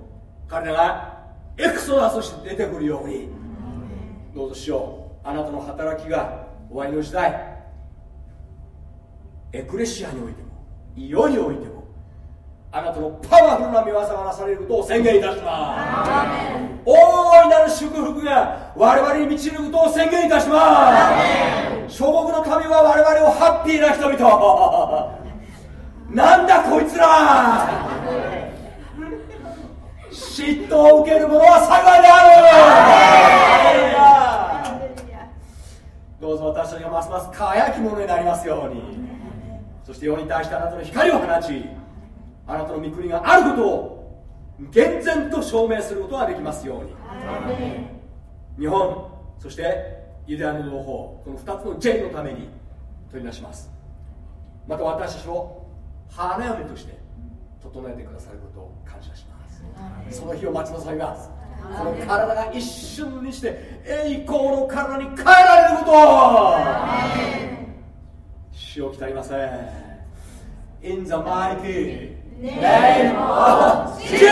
彼らがエクソダスして出てくるように。どうぞしよう。あなたの働きが終わりの時代。エクレシアにおいてもいよにおいてもあなたのパワフルな見業がなされることを宣言いたします。大いなる祝福が我々に満ちることを宣言いたします。諸国の民は我々をハッピーな人々。なんだこいつら。嫉妬を受ける者は幸いであるどうぞ私たちがますます輝き者になりますように。そして世に対してあなたの光を放ちあなたの御国があることを厳然と証明することができますように。日本そしてユダヤの同胞この2つの J のために取り出します。また私たちを花嫁として整えてくださることを感謝します。その日を待ち望みます。この体が一瞬にして栄光の体に変えられることを死を鍛えません。In the mighty name of Jesus!